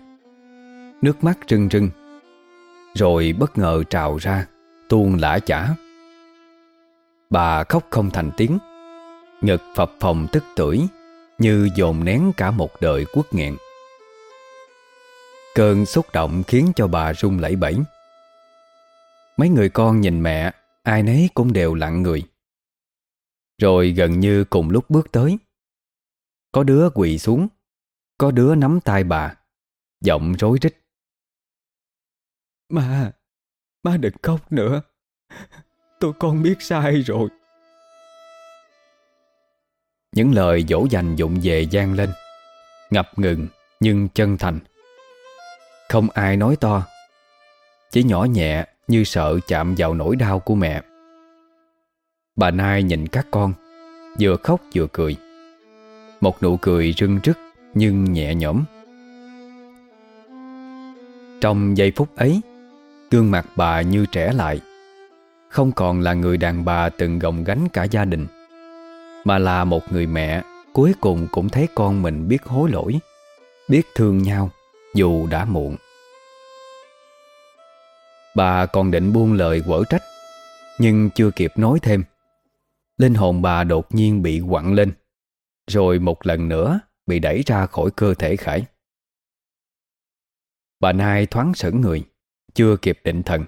Nước mắt rưng rưng, Rồi bất ngờ trào ra, Tuôn lã chả. Bà khóc không thành tiếng Ngực phập phồng tức tuổi Như dồn nén cả một đời quốc nghẹn. Cơn xúc động khiến cho bà run lẩy bẩy. Mấy người con nhìn mẹ Ai nấy cũng đều lặng người. Rồi gần như cùng lúc bước tới. Có đứa quỳ xuống Có đứa nắm tay bà Giọng rối rít. Má Má đừng khóc nữa. Tụi con biết sai rồi. Những lời dỗ dành dụng về gian lên Ngập ngừng nhưng chân thành. Không ai nói to Chỉ nhỏ nhẹ như sợ chạm vào nỗi đau của mẹ. Bà Nai nhìn các con, Vừa khóc vừa cười. Một nụ cười rưng rức nhưng nhẹ nhõm. Trong giây phút ấy, Gương mặt bà như trẻ lại. Không còn là người đàn bà từng gồng gánh cả gia đình, Mà là một người mẹ Cuối cùng cũng thấy con mình biết hối lỗi, Biết thương nhau Dù đã muộn. Bà còn định buông lời quở trách, Nhưng chưa kịp nói thêm. Linh hồn bà đột nhiên bị quặn lên, Rồi một lần nữa Bị đẩy ra khỏi cơ thể Khải. Bà Nai thoáng sững người, Chưa kịp định thần.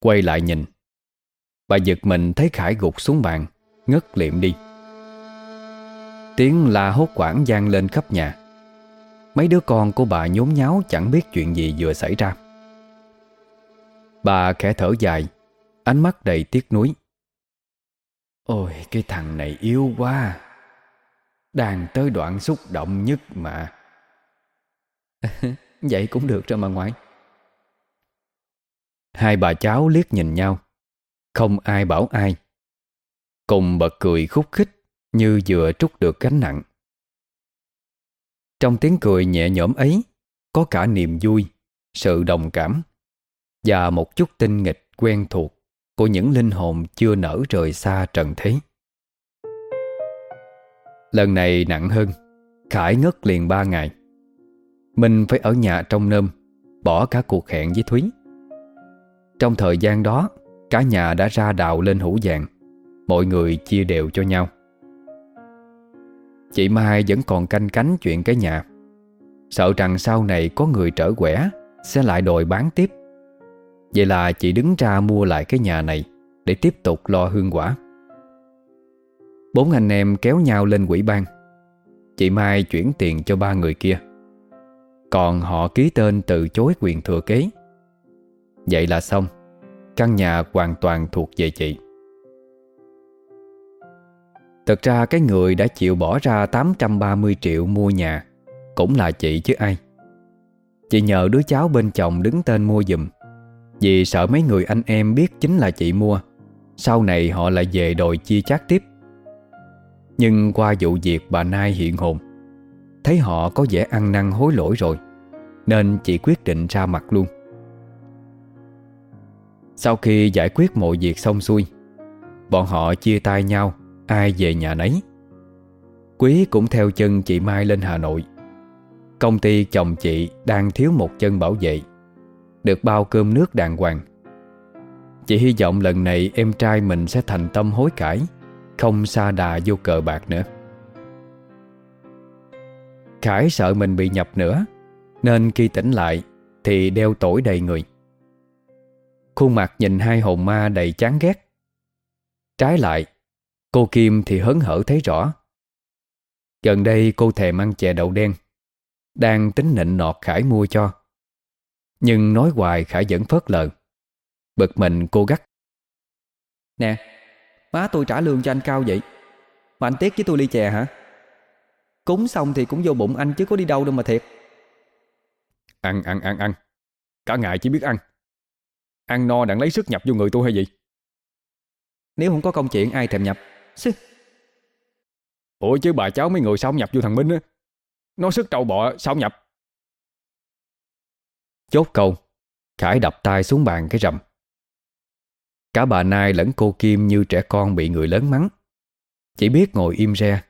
Quay lại nhìn, Bà giật mình thấy Khải gục xuống bàn, Ngất liệm đi. Tiếng la hốt quảng gian lên khắp nhà. Mấy đứa con của bà nhốn nháo Chẳng biết chuyện gì vừa xảy ra. Bà khẽ thở dài, Ánh mắt đầy tiếc nuối. Ôi, cái thằng này yêu quá. Đang tới đoạn xúc động nhất mà. Vậy cũng được rồi mà ngoại. Hai bà cháu liếc nhìn nhau. Không ai bảo ai. Cùng bật cười khúc khích Như vừa trút được gánh nặng. Trong tiếng cười nhẹ nhõm ấy, Có cả niềm vui, Sự đồng cảm. Và một chút tinh nghịch quen thuộc Của những linh hồn chưa nở rời xa trần thế. Lần này nặng hơn, Khải ngất liền ba ngày. Mình phải ở nhà trong nơm Bỏ cả cuộc hẹn với Thúy. Trong thời gian đó, Cả nhà đã ra đào lên hũ vàng, Mọi người chia đều cho nhau. Chị Mai vẫn còn canh cánh chuyện cái nhà. Sợ rằng sau này có người trở quẻ, Sẽ lại đòi bán tiếp. Vậy là chị đứng ra mua lại cái nhà này Để tiếp tục lo hương quả. Bốn anh em kéo nhau lên quỹ ban. Chị Mai chuyển tiền cho ba người kia. Còn họ ký tên từ chối quyền thừa kế. Vậy là xong. Căn nhà hoàn toàn thuộc về chị. Thật ra cái người đã chịu bỏ ra 830 triệu mua nhà Cũng là chị chứ ai. Chị nhờ đứa cháu bên chồng đứng tên mua giùm. Vì sợ mấy người anh em biết chính là chị mua. Sau này họ lại về đòi chia chác tiếp. Nhưng qua vụ việc bà Nai hiện hồn, Thấy họ có vẻ ăn năn hối lỗi rồi, Nên chị quyết định ra mặt luôn. Sau khi giải quyết mọi việc xong xuôi, Bọn họ chia tay nhau, Ai về nhà nấy. Quý cũng theo chân chị Mai lên Hà Nội. Công ty chồng chị đang thiếu một chân bảo vệ. Được bao cơm nước đàng hoàng. Chị hy vọng lần này em trai mình sẽ thành tâm hối cải, Không xa đà vô cờ bạc nữa. Khải sợ mình bị nhập nữa, Nên khi tỉnh lại Thì đeo tội đầy người. Khuôn mặt nhìn hai hồn ma đầy chán ghét. Trái lại, Cô Kim thì hớn hở thấy rõ. Gần đây cô thèm ăn chè đậu đen, Đang tính nịnh nọt Khải mua cho. Nhưng nói hoài Khải vẫn phớt lờ. Bực mình cô gắt. Nè Má tôi trả lương cho anh cao vậy? Mà anh tiếc với tôi ly chè hả? Cúng xong thì cũng vô bụng anh chứ có đi đâu đâu mà thiệt. Ăn ăn ăn ăn. Cả ngày chỉ biết ăn. Ăn no đặng lấy sức nhập vô người tôi hay gì? Nếu không có công chuyện ai thèm nhập? Xứ. Ủa chứ bà cháu mấy người sao không nhập vô thằng Minh á? Nó sức trâu bọ sao không nhập Chốt câu, Khải đập tay xuống bàn cái rầm. Cả bà Nai lẫn cô Kim như trẻ con bị người lớn mắng. Chỉ biết ngồi im re,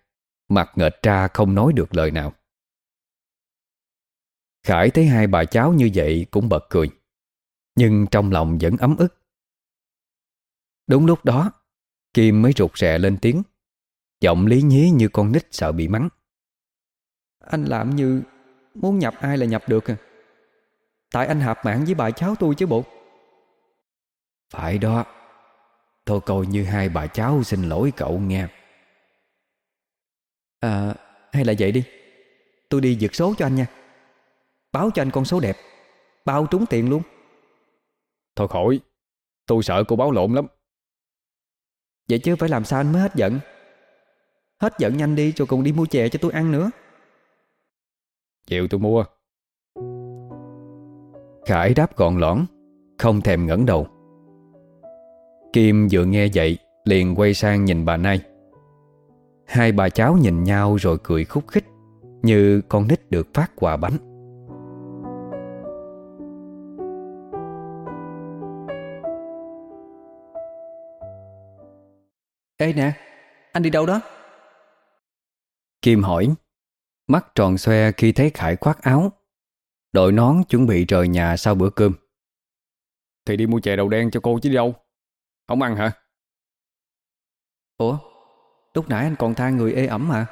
Mặt nghệch ra không nói được lời nào. Khải thấy hai bà cháu như vậy cũng bật cười, Nhưng trong lòng vẫn ấm ức. Đúng lúc đó, Kim mới rụt rè lên tiếng, Giọng lý nhí như con nít sợ bị mắng. Anh làm như Muốn nhập ai là nhập được à? Tại anh hạp mạng với bà cháu tôi chứ bộ. Phải đó. Thôi coi như hai bà cháu xin lỗi cậu nghe. À hay là vậy đi. Tôi đi giật số cho anh nha. Báo cho anh con số đẹp. Bao trúng tiền luôn. Thôi khỏi. Tôi sợ cô báo lộn lắm. Vậy chứ phải làm sao anh mới hết giận? Hết giận nhanh đi rồi còn đi mua chè cho tôi ăn nữa. Chịu tôi mua Khải đáp gọn lõn Không thèm ngẩng đầu. Kim vừa nghe vậy Liền quay sang nhìn bà Nai. Hai bà cháu nhìn nhau rồi cười khúc khích Như con nít được phát quà bánh. Ê nè Anh đi đâu đó? Kim hỏi Mắt tròn xoe khi thấy Khải khoác áo Đội nón chuẩn bị rời nhà sau bữa cơm. Thì đi mua chè đậu đen cho cô chứ đi đâu? Không ăn hả? Ủa? Lúc nãy anh còn than người ê ẩm mà.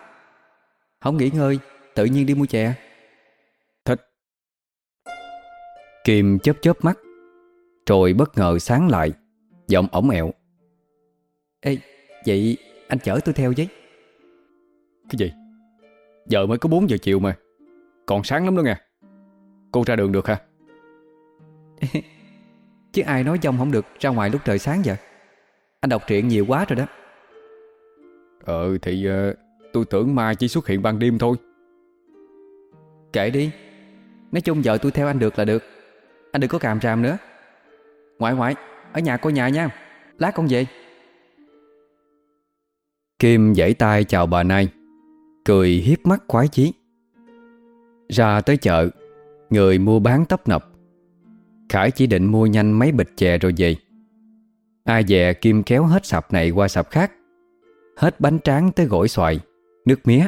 Không nghỉ ngơi Tự nhiên đi mua chè. Thích. Kim chớp chớp mắt Rồi bất ngờ sáng lại Giọng ổng ẹo. Ê Vậy anh chở tôi theo chứ Cái gì? Giờ mới có 4 giờ chiều mà. Còn sáng lắm đó nha Cô ra đường được hả? Chứ ai nói dông không được ra ngoài lúc trời sáng vậy Anh đọc truyện nhiều quá rồi đó. Ờ thì uh, tôi tưởng ma chỉ xuất hiện ban đêm thôi. Kệ đi. Nói chung giờ tôi theo anh được là được. Anh đừng có càm ràm nữa. Ngoại ngoại Ở nhà coi nhà nha. Lát con về. Kim giãy tay chào bà Nai Cười hiếp mắt khoái chí. Ra tới chợ Người mua bán tấp nập. Khải chỉ định mua nhanh mấy bịch chè rồi về. Ai dè Kim kéo hết sạp này qua sạp khác. Hết bánh tráng tới gỏi xoài, Nước mía.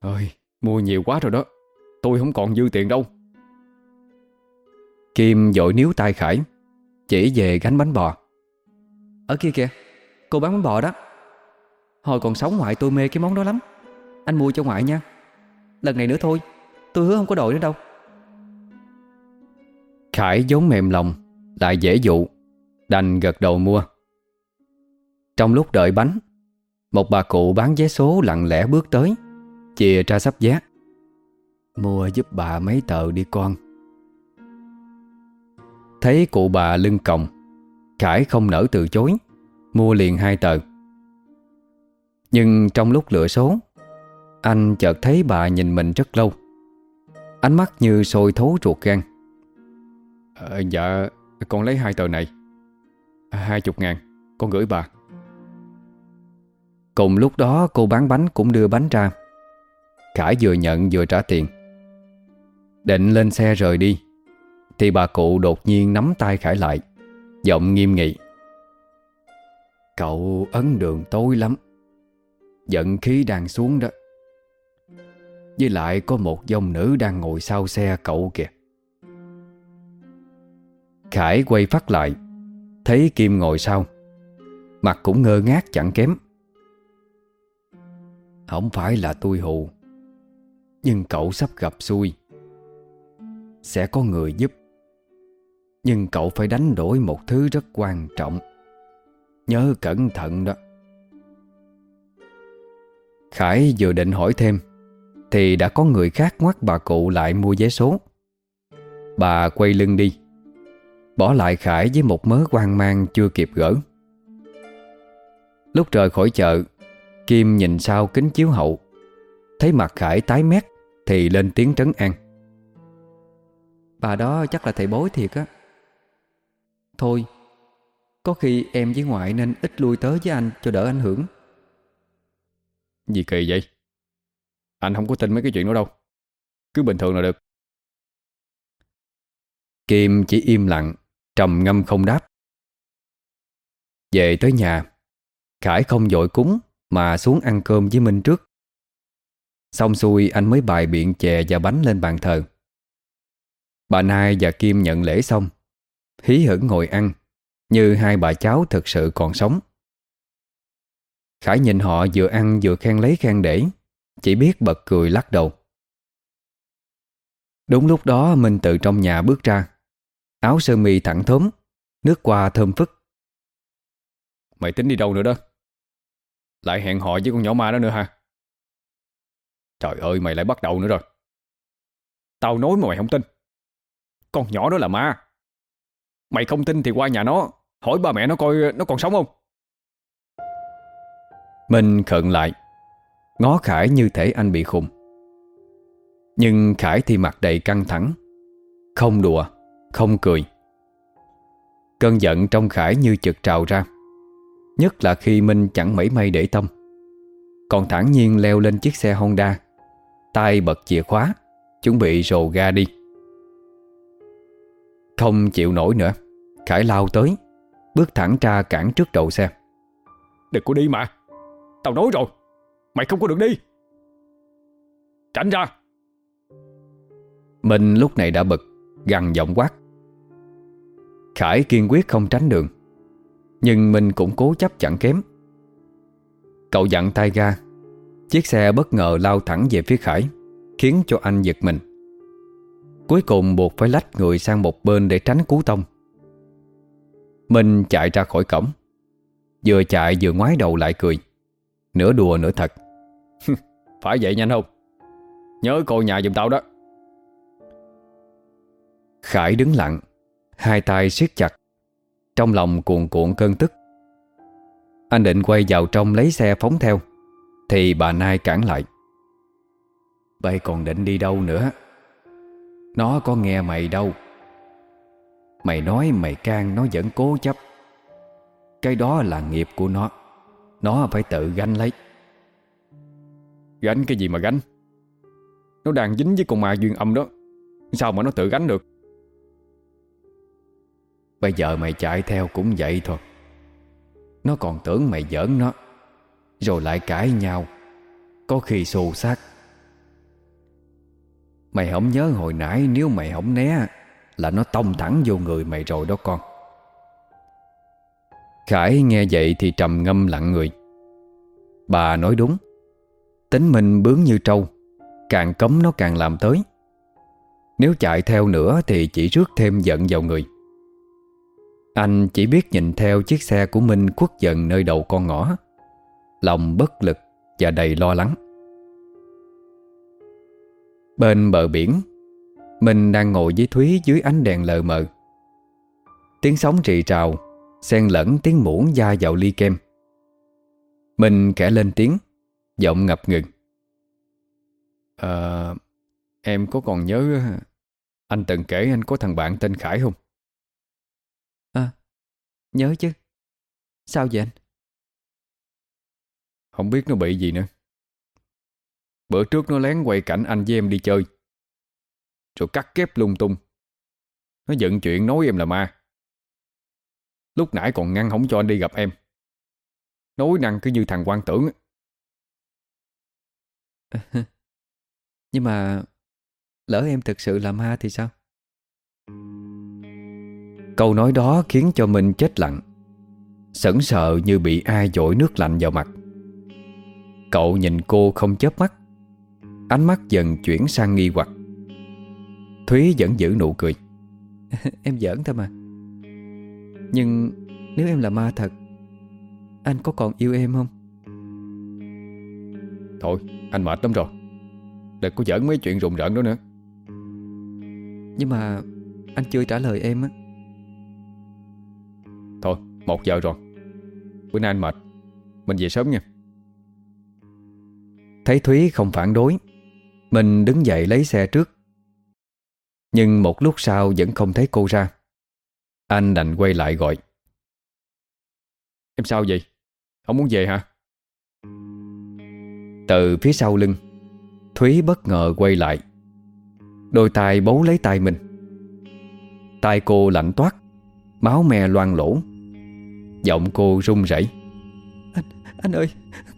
Ơi mua nhiều quá rồi đó. Tôi không còn dư tiền đâu. Kim dội níu tay Khải, Chỉ về gánh bánh bò. Ở kia kìa, Cô bán bánh bò đó. Hồi còn sống ngoại tôi mê cái món đó lắm. Anh mua cho ngoại nha. Lần này nữa thôi, Tôi hứa không có đổi nữa đâu. Khải vốn mềm lòng, Lại dễ dụ, Đành gật đầu mua. Trong lúc đợi bánh, Một bà cụ bán vé số lặng lẽ bước tới, Chìa ra sắp vé. Mua giúp bà mấy tờ đi con. Thấy cụ bà lưng còng, Khải không nỡ từ chối, Mua liền hai tờ. Nhưng trong lúc lựa số, Anh chợt thấy bà nhìn mình rất lâu. Ánh mắt như sôi thấu ruột gan à, Dạ Con lấy hai tờ này. Hai chục ngàn Con gửi bà. Cùng lúc đó cô bán bánh cũng đưa bánh ra. Khải vừa nhận vừa trả tiền. Định lên xe rời đi Thì bà cụ đột nhiên nắm tay Khải lại Giọng nghiêm nghị. Cậu ấn đường tối lắm Giận khí đang xuống đó. Với lại có một dòng nữ đang ngồi sau xe cậu kìa. Khải quay phát lại. Thấy Kim ngồi sau, Mặt cũng ngơ ngác chẳng kém. Không phải là tôi hù, Nhưng cậu sắp gặp xui. Sẽ có người giúp, Nhưng cậu phải đánh đổi một thứ rất quan trọng. Nhớ cẩn thận đó. Khải vừa định hỏi thêm, Thì đã có người khác ngoắt bà cụ lại mua vé số. Bà quay lưng đi. Bỏ lại Khải với một mớ quan mang chưa kịp gỡ. Lúc rời khỏi chợ Kim nhìn sau kính chiếu hậu. Thấy mặt Khải tái mét Thì lên tiếng trấn an. Bà đó chắc là thầy bối thiệt á. Thôi Có khi em với ngoại nên ít lui tới với anh Cho đỡ ảnh hưởng. Gì kỳ vậy? Anh không có tin mấy cái chuyện đó đâu. Cứ bình thường là được. Kim chỉ im lặng Trầm ngâm không đáp. Về tới nhà, Khải không dội cúng Mà xuống ăn cơm với Minh trước. Xong xuôi, anh mới bài biện chè và bánh lên bàn thờ. Bà Nai và Kim nhận lễ xong, Hí hửng ngồi ăn, Như hai bà cháu thực sự còn sống. Khải nhìn họ vừa ăn vừa khen lấy khen để, Chỉ biết bật cười lắc đầu. Đúng lúc đó, Minh từ trong nhà bước ra. Áo sơ mi thẳng thớm Nước qua thơm phức. Mày tính đi đâu nữa đó? Lại hẹn hò với con nhỏ ma đó nữa ha Trời ơi mày lại bắt đầu nữa rồi. Tao nói mà mày không tin. Con nhỏ đó là ma. Mày không tin thì qua nhà nó Hỏi ba mẹ nó coi nó còn sống không? Minh khận lại. Ngó Khải như thể anh bị khùng. Nhưng Khải thì mặt đầy căng thẳng. Không đùa Không cười. Cơn giận trong Khải như chực trào ra Nhất là khi Minh chẳng mảy may để tâm. Còn thản nhiên leo lên chiếc xe Honda tay bật chìa khóa Chuẩn bị rồ ga đi. Không chịu nổi nữa Khải lao tới Bước thẳng ra cản trước đầu xe. Đừng có đi mà Tao nói rồi Mày không có được đi. Tránh ra. Minh lúc này đã bực Gằn giọng quát Khải kiên quyết không tránh đường. Nhưng mình cũng cố chấp chẳng kém. Cậu dặn tay ga. Chiếc xe bất ngờ lao thẳng về phía Khải, Khiến cho anh giật mình. Cuối cùng buộc phải lách người sang một bên để tránh cú tông. Minh chạy ra khỏi cổng. Vừa chạy vừa ngoái đầu lại cười. Nửa đùa nửa thật. Phải vậy nhanh không? Nhớ cô nhà giùm tao đó. Khải đứng lặng. Hai tay siết chặt. Trong lòng cuồn cuộn cơn tức, Anh định quay vào trong lấy xe phóng theo, Thì bà Nai cản lại. Bây còn định đi đâu nữa? Nó có nghe mày đâu. Mày nói mày can, nó vẫn cố chấp. Cái đó là nghiệp của nó Nó phải tự gánh lấy. Gánh cái gì mà gánh? Nó đang dính với con ma duyên âm đó. Sao mà nó tự gánh được? Bây giờ mày chạy theo cũng vậy thôi. Nó còn tưởng mày giỡn nó. Rồi lại cãi nhau. Có khi xù xác. Mày không nhớ hồi nãy Nếu mày không né, Là nó tông thẳng vô người mày rồi đó con. Khải nghe vậy thì trầm ngâm lặng người. Bà nói đúng. Tính mình bướng như trâu. Càng cấm nó càng làm tới. Nếu chạy theo nữa Thì chỉ rước thêm giận vào người. Anh chỉ biết nhìn theo chiếc xe của Minh khuất dần nơi đầu con ngõ. Lòng bất lực và đầy lo lắng. Bên bờ biển Minh đang ngồi với Thúy dưới ánh đèn lờ mờ. Tiếng sóng rì rào Xen lẫn tiếng muỗng da vào ly kem. Minh kẻ lên tiếng Giọng ngập ngừng. À, Em có còn nhớ Anh từng kể anh có thằng bạn tên Khải không? Nhớ chứ. Sao vậy anh? Không biết nó bị gì nữa. Bữa trước nó lén quay cảnh anh với em đi chơi. Rồi cắt kép lung tung. Nó giận chuyện nói em là ma. Lúc nãy còn ngăn không cho anh đi gặp em. Nói năng cứ như thằng quan tưởng Nhưng mà Lỡ em thực sự là ma thì sao Câu nói đó khiến cho mình chết lặng. Sững sờ như bị ai dội nước lạnh vào mặt. Cậu nhìn cô không chớp mắt. Ánh mắt dần chuyển sang nghi hoặc. Thúy vẫn giữ nụ cười. Em giỡn thôi mà. Nhưng nếu em là ma thật Anh có còn yêu em không? Thôi anh mệt lắm rồi. Đừng có giỡn mấy chuyện rùng rợn đó nữa. Nhưng mà Anh chưa trả lời em á Thôi, một giờ rồi. Bữa nay anh mệt. Mình về sớm nha. Thấy Thúy không phản đối, Mình đứng dậy lấy xe trước. Nhưng một lúc sau vẫn không thấy cô ra. Anh đành quay lại gọi. Em sao vậy? Không muốn về hả? Từ phía sau lưng, Thúy bất ngờ quay lại. Đôi tay bấu lấy tay mình. Tay cô lạnh toát, Máu me loang lỗ Giọng cô run rẩy. Anh, anh ơi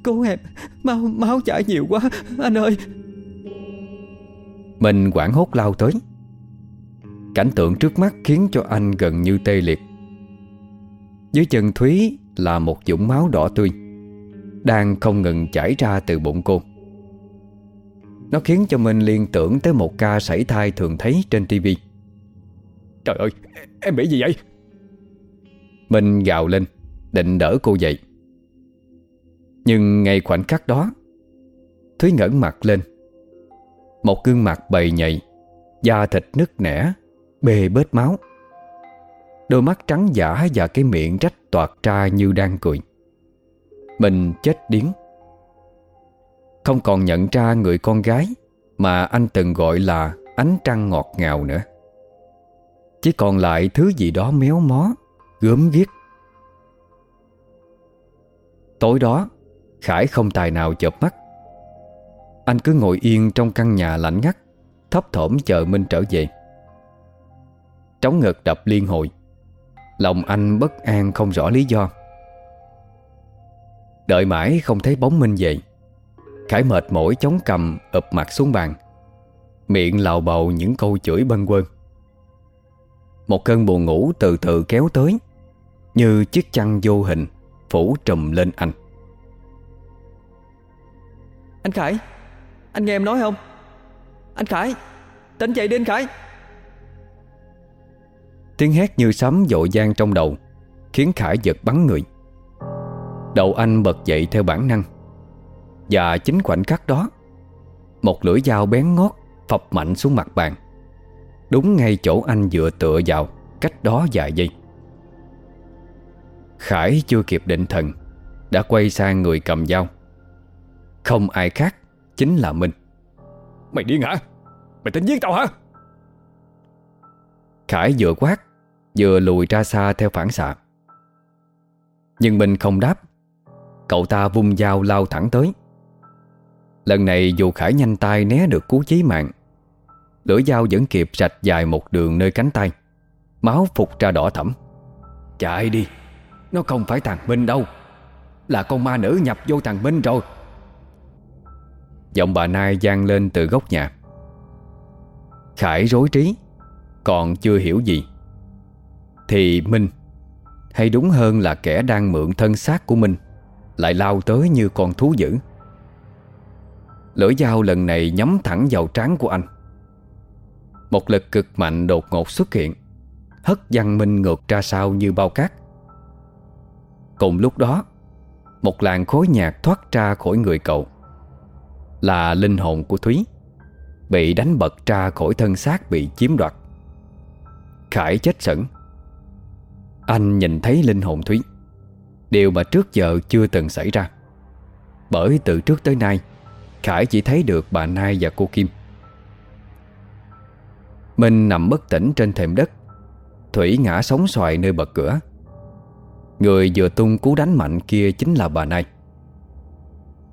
Cứu em Máu, máu chảy nhiều quá Anh ơi. Mình quảng hốt lao tới. Cảnh tượng trước mắt khiến cho anh gần như tê liệt. Dưới chân Thúy là một dũng máu đỏ tươi Đang không ngừng chảy ra từ bụng cô. Nó khiến cho mình liên tưởng tới một ca sảy thai thường thấy trên tivi Trời ơi Em bị gì vậy? Mình gào lên Định đỡ cô dậy. Nhưng ngay khoảnh khắc đó, Thúy ngẩng mặt lên. Một gương mặt bầy nhầy Da thịt nứt nẻ Bê bết máu. Đôi mắt trắng giả và cái miệng rách toạt ra như đang cười. Mình chết điếng. Không còn nhận ra người con gái Mà anh từng gọi là ánh trăng ngọt ngào nữa. Chỉ còn lại thứ gì đó méo mó, Gớm ghiếc Tối đó, Khải không tài nào chợp mắt. Anh cứ ngồi yên trong căn nhà lạnh ngắt, Thấp thỏm chờ Minh trở về. Trống ngực đập liên hồi. Lòng anh bất an không rõ lý do. Đợi mãi không thấy bóng Minh về, Khải mệt mỏi chống cầm ập mặt xuống bàn. Miệng lào bầu những câu chửi bâng quơ. Một cơn buồn ngủ từ từ kéo tới, Như chiếc chăn vô hình. Phủ trùm lên anh. Anh Khải Anh nghe em nói không? Anh Khải Tỉnh dậy đi anh Khải. Tiếng hét như sấm dội gian trong đầu Khiến Khải giật bắn người. Đầu anh bật dậy theo bản năng Và chính khoảnh khắc đó Một lưỡi dao bén ngót Phập mạnh xuống mặt bàn. Đúng ngay chỗ anh vừa tựa vào Cách đó vài giây Khải chưa kịp định thần Đã quay sang người cầm dao. Không ai khác Chính là Minh Mày điên hả? Mày tính giết tao hả? Khải vừa quát Vừa lùi ra xa theo phản xạ. Nhưng Minh không đáp. Cậu ta vung dao lao thẳng tới. Lần này dù Khải nhanh tay né được cú chí mạng Lưỡi dao vẫn kịp rạch dài một đường nơi cánh tay. Máu phục ra đỏ thẫm. Chạy đi nó không phải thằng Minh đâu. Là con ma nữ nhập vô thằng Minh rồi. Giọng bà Nai gian lên từ góc nhà. Khải rối trí, Còn chưa hiểu gì. Thì Minh, Hay đúng hơn là kẻ đang mượn thân xác của Minh Lại lao tới như con thú dữ. Lưỡi dao lần này nhắm thẳng vào trán của anh. Một lực cực mạnh đột ngột xuất hiện, Hất văn Minh ngược ra sau như bao cát. Cùng lúc đó, Một làn khối nhạc thoát ra khỏi người cậu. Là linh hồn của Thúy, Bị đánh bật ra khỏi thân xác bị chiếm đoạt. Khải chết sững. Anh nhìn thấy linh hồn Thúy, Điều mà trước giờ chưa từng xảy ra. Bởi từ trước tới nay, Khải chỉ thấy được bà Nai và cô Kim. Minh nằm bất tỉnh trên thềm đất. Thủy ngã sóng xoài nơi bật cửa. Người vừa tung cú đánh mạnh kia chính là bà Nai.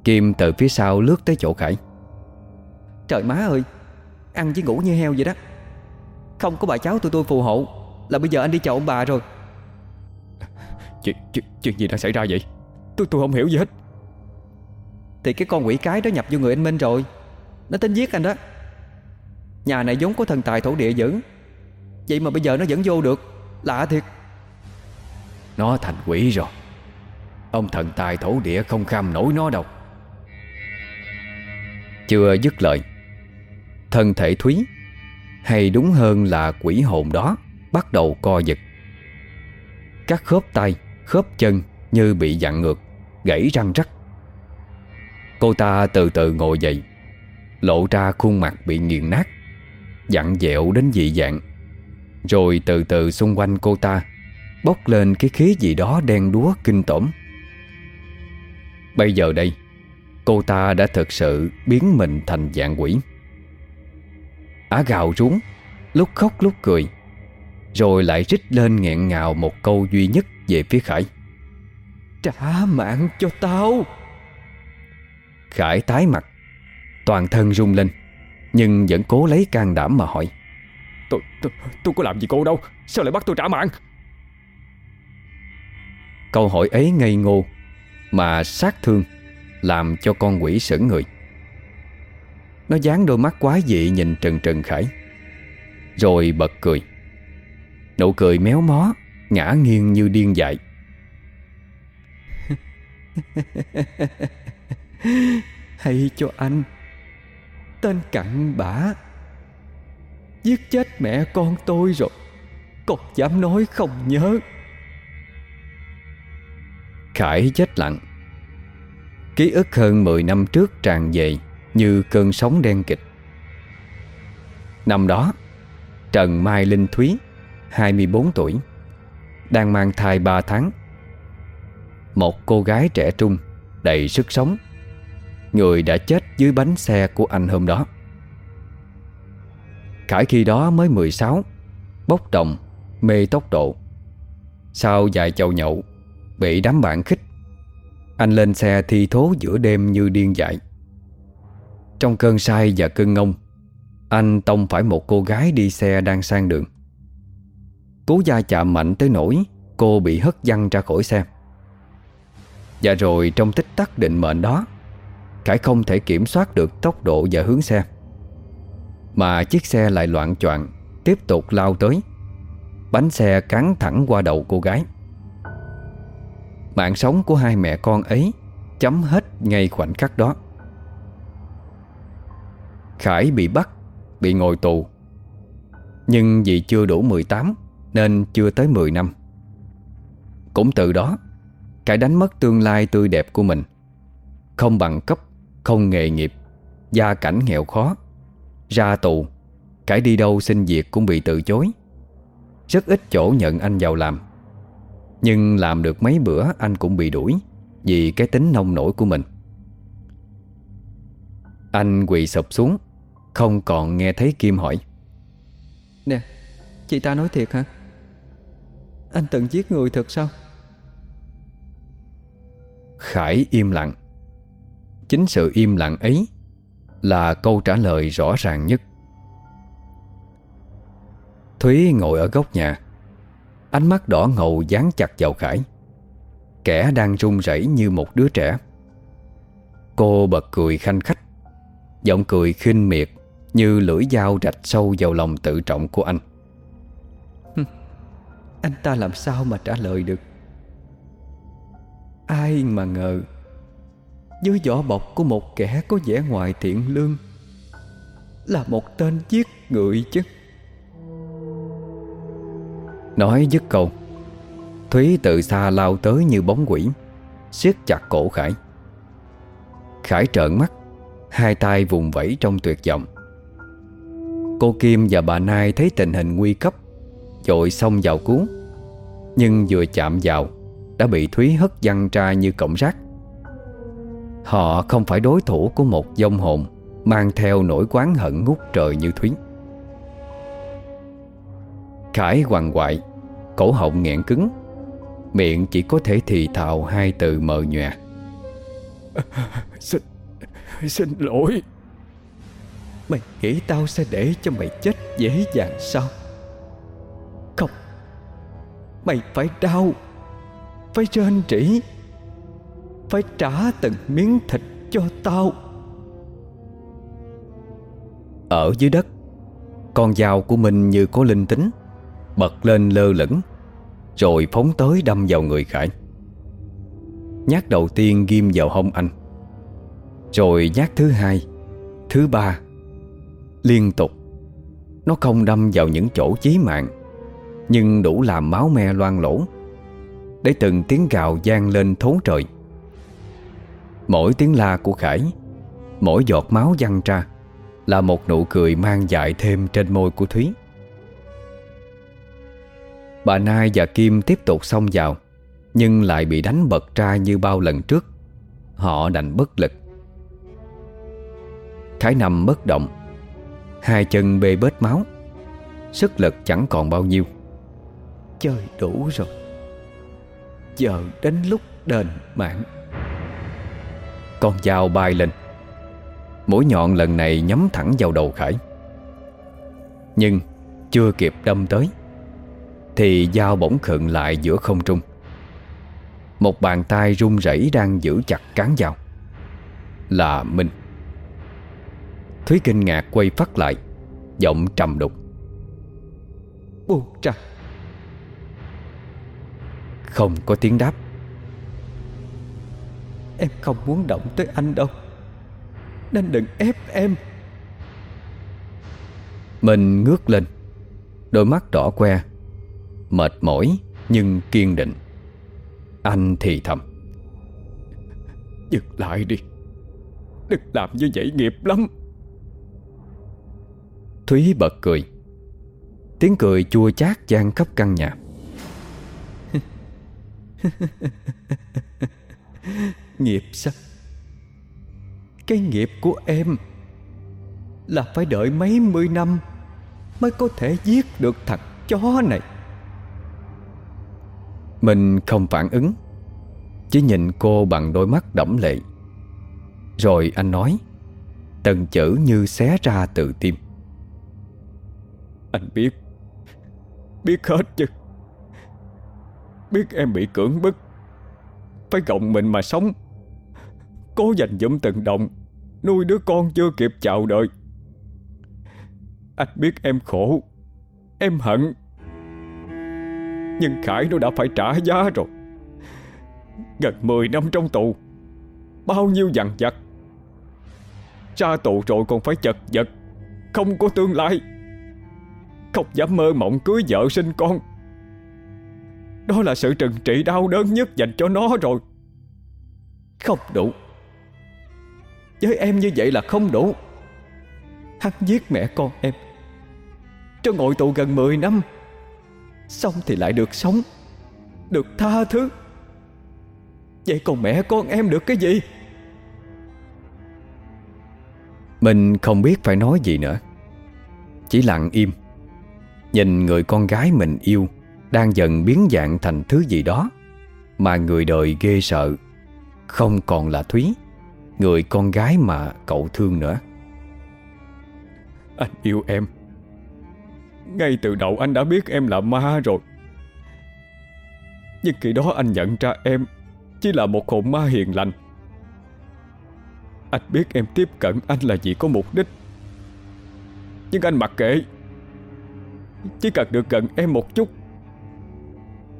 Kim từ phía sau lướt tới chỗ Khải. Trời má ơi Ăn với ngủ như heo vậy đó. Không có bà cháu tụi tôi phù hộ Là bây giờ anh đi chậu ông bà rồi. Chuyện, chuyện, chuyện gì đã xảy ra vậy? Tôi tôi không hiểu gì hết. Thì cái con quỷ cái đó nhập vô người anh Minh rồi. Nó tính giết anh đó. Nhà này vốn có thần tài thổ địa dữ. Vậy mà bây giờ nó vẫn vô được. Lạ thiệt nó thành quỷ rồi. Ông thần tài thổ địa không kham nổi nó đâu. Chưa dứt lời, Thân thể Thúy, Hay đúng hơn là quỷ hồn đó, Bắt đầu co giật. Các khớp tay, Khớp chân như bị dặn ngược, Gãy răng rắc. Cô ta từ từ ngồi dậy, Lộ ra khuôn mặt bị nghiền nát, Dặn dẹo đến dị dạng. Rồi từ từ xung quanh cô ta Bốc lên cái khí gì đó đen đúa kinh tởm. Bây giờ đây Cô ta đã thực sự biến mình thành dạng quỷ. Á gào rúng Lúc khóc lúc cười Rồi lại rít lên nghẹn ngào một câu duy nhất về phía Khải. Trả mạng cho tao. Khải tái mặt Toàn thân rung lên Nhưng vẫn cố lấy can đảm mà hỏi. Tôi, tôi, tôi có làm gì cô đâu? Sao lại bắt tôi trả mạng Câu hỏi ấy ngây ngô Mà sát thương Làm cho con quỷ sững người. Nó dán đôi mắt quái dị nhìn Trần Trần Khải, Rồi bật cười. Nụ cười méo mó, Ngã nghiêng như điên dại. Hay cho anh Tên cặn bã. Giết chết mẹ con tôi rồi, Còn dám nói không nhớ. Khải chết lặng. Ký ức hơn 10 năm trước tràn về Như cơn sóng đen kịch. Năm đó, Trần Mai Linh Thúy 24 tuổi, Đang mang thai 3 tháng. Một cô gái trẻ trung, Đầy sức sống, Người đã chết dưới bánh xe của anh hôm đó. Khải khi đó mới 16 Bốc đồng, Mê tốc độ. Sau vài chầu nhậu Bị đám bạn khích. Anh lên xe thi thố giữa đêm như điên dại. Trong cơn say và cơn ngông, Anh tông phải một cô gái đi xe đang sang đường. Cú da chạm mạnh tới nỗi Cô bị hất văng ra khỏi xe. Và rồi trong tích tắc định mệnh đó, Khải không thể kiểm soát được tốc độ và hướng xe. Mà chiếc xe lại loạn choạng, Tiếp tục lao tới. Bánh xe cắn thẳng qua đầu cô gái. Mạng sống của hai mẹ con ấy Chấm hết ngay khoảnh khắc đó. Khải bị bắt, Bị ngồi tù. Nhưng vì chưa đủ 18 Nên chưa tới 10 năm. Cũng từ đó Khải đánh mất tương lai tươi đẹp của mình, Không bằng cấp, Không nghề nghiệp, Gia cảnh nghèo khó, Ra tù Khải đi đâu xin việc cũng bị từ chối. Rất ít chỗ nhận anh vào làm. Nhưng làm được mấy bữa anh cũng bị đuổi Vì cái tính nông nổi của mình. Anh quỳ sụp xuống Không còn nghe thấy Kim hỏi. Nè Chị ta nói thiệt hả? Anh từng giết người thật sao? Khải im lặng. Chính sự im lặng ấy Là câu trả lời rõ ràng nhất. Thúy ngồi ở góc nhà Ánh mắt đỏ ngầu dán chặt vào Khải. Kẻ đang run rẩy như một đứa trẻ. Cô bật cười khanh khách. Giọng cười khinh miệt Như lưỡi dao rạch sâu vào lòng tự trọng của anh. Anh ta làm sao mà trả lời được? Ai mà ngờ, Dưới vỏ bọc của một kẻ có vẻ ngoài thiện lương Là một tên giết người chứ. Nói dứt câu, Thúy từ xa lao tới như bóng quỷ, siết chặt cổ Khải. Khải trợn mắt, Hai tay vùng vẫy trong tuyệt vọng. Cô Kim và bà Nai thấy tình hình nguy cấp, Dội xông vào cứu. Nhưng vừa chạm vào, Đã bị Thúy hất văng ra như cọng rác. Họ không phải đối thủ của một dông hồn Mang theo nỗi quán hận ngút trời như Thúy. Khải hoàng hoại Cổ họng nghẹn cứng. Miệng chỉ có thể thì thào hai từ mờ nhòe Xin Xin lỗi. Mày nghĩ tao sẽ để cho mày chết dễ dàng sao? Không. Mày phải đau. Phải rên rỉ. Phải trả từng miếng thịt cho tao. Ở dưới đất Con dao của mình như có linh tính Bật lên lơ lửng, Rồi phóng tới đâm vào người Khải. Nhát đầu tiên ghim vào hông anh, Rồi nhát thứ hai, Thứ ba, Liên tục. Nó không đâm vào những chỗ chí mạng, Nhưng đủ làm máu me loang lỗ Để từng tiếng gào gian lên thốn trời. Mỗi tiếng la của Khải, Mỗi giọt máu văng ra, Là một nụ cười mang dại thêm trên môi của Thúy. Bà Nai và Kim tiếp tục xông vào Nhưng lại bị đánh bật ra như bao lần trước. Họ đành bất lực. Khải nằm bất động. Hai chân bê bết máu. Sức lực chẳng còn bao nhiêu. Chơi đủ rồi. Giờ đến lúc đền mạng. Con dao bay lên. Mũi nhọn lần này nhắm thẳng vào đầu Khải. Nhưng chưa kịp đâm tới Thì dao bỗng khựng lại giữa không trung. Một bàn tay run rẩy đang giữ chặt cán dao. Là Minh. Thúy kinh ngạc quay phát lại Giọng trầm đục. Buông ra Không có tiếng đáp. Em không muốn động tới anh đâu. Nên đừng ép em. Mình ngước lên Đôi mắt đỏ que Mệt mỏi nhưng kiên định. Anh thì thầm, Dừng lại đi, Đừng làm như vậy nghiệp lắm. Thúy bật cười. Tiếng cười chua chát gian khắp căn nhà. Nghiệp sao? Cái nghiệp của em Là phải đợi mấy mươi năm Mới có thể giết được thằng chó này. Mình không phản ứng. Chỉ nhìn cô bằng đôi mắt đẫm lệ. Rồi anh nói, Từng chữ như xé ra từ tim. Anh biết. Biết hết chứ. Biết em bị cưỡng bức. Phải gồng mình mà sống. Cố dành dụm từng đồng, Nuôi đứa con chưa kịp chào đời Anh biết em khổ. Em hận. Nhưng Khải nó đã phải trả giá rồi. Gần 10 năm trong tù, Bao nhiêu dằn vặt. Ra tù rồi còn phải chật vật, Không có tương lai. Không dám mơ mộng cưới vợ sinh con. Đó là sự trừng trị đau đớn nhất dành cho nó rồi. Không đủ. Với em như vậy là không đủ. Hắn giết mẹ con em. Cho ngồi tù gần 10 năm Xong thì lại được sống Được tha thứ. Vậy còn mẹ con em được cái gì? Mình không biết phải nói gì nữa. Chỉ lặng im Nhìn người con gái mình yêu Đang dần biến dạng thành thứ gì đó Mà người đời ghê sợ. Không còn là Thúy Người con gái mà cậu thương nữa. Anh yêu em ngay từ đầu anh đã biết em là ma rồi. Nhưng khi đó anh nhận ra em Chỉ là một hồn ma hiền lành. Anh biết em tiếp cận anh là vì có mục đích. Nhưng anh mặc kệ. Chỉ cần được gần em một chút.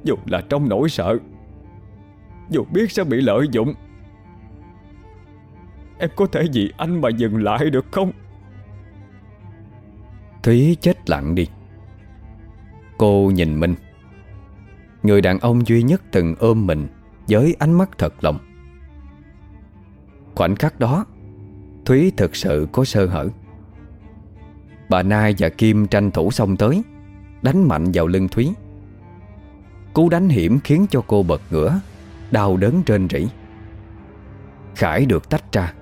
Dù là trong nỗi sợ. Dù biết sẽ bị lợi dụng. Em có thể vì anh mà dừng lại được không? Thúy chết lặng đi. Cô nhìn Minh Người đàn ông duy nhất từng ôm mình Với ánh mắt thật lòng. Khoảnh khắc đó, Thúy thực sự có sơ hở. Bà Nai và Kim tranh thủ xông tới, Đánh mạnh vào lưng Thúy. Cú đánh hiểm khiến cho cô bật ngửa, Đau đớn trên rỉ. Khải được tách ra,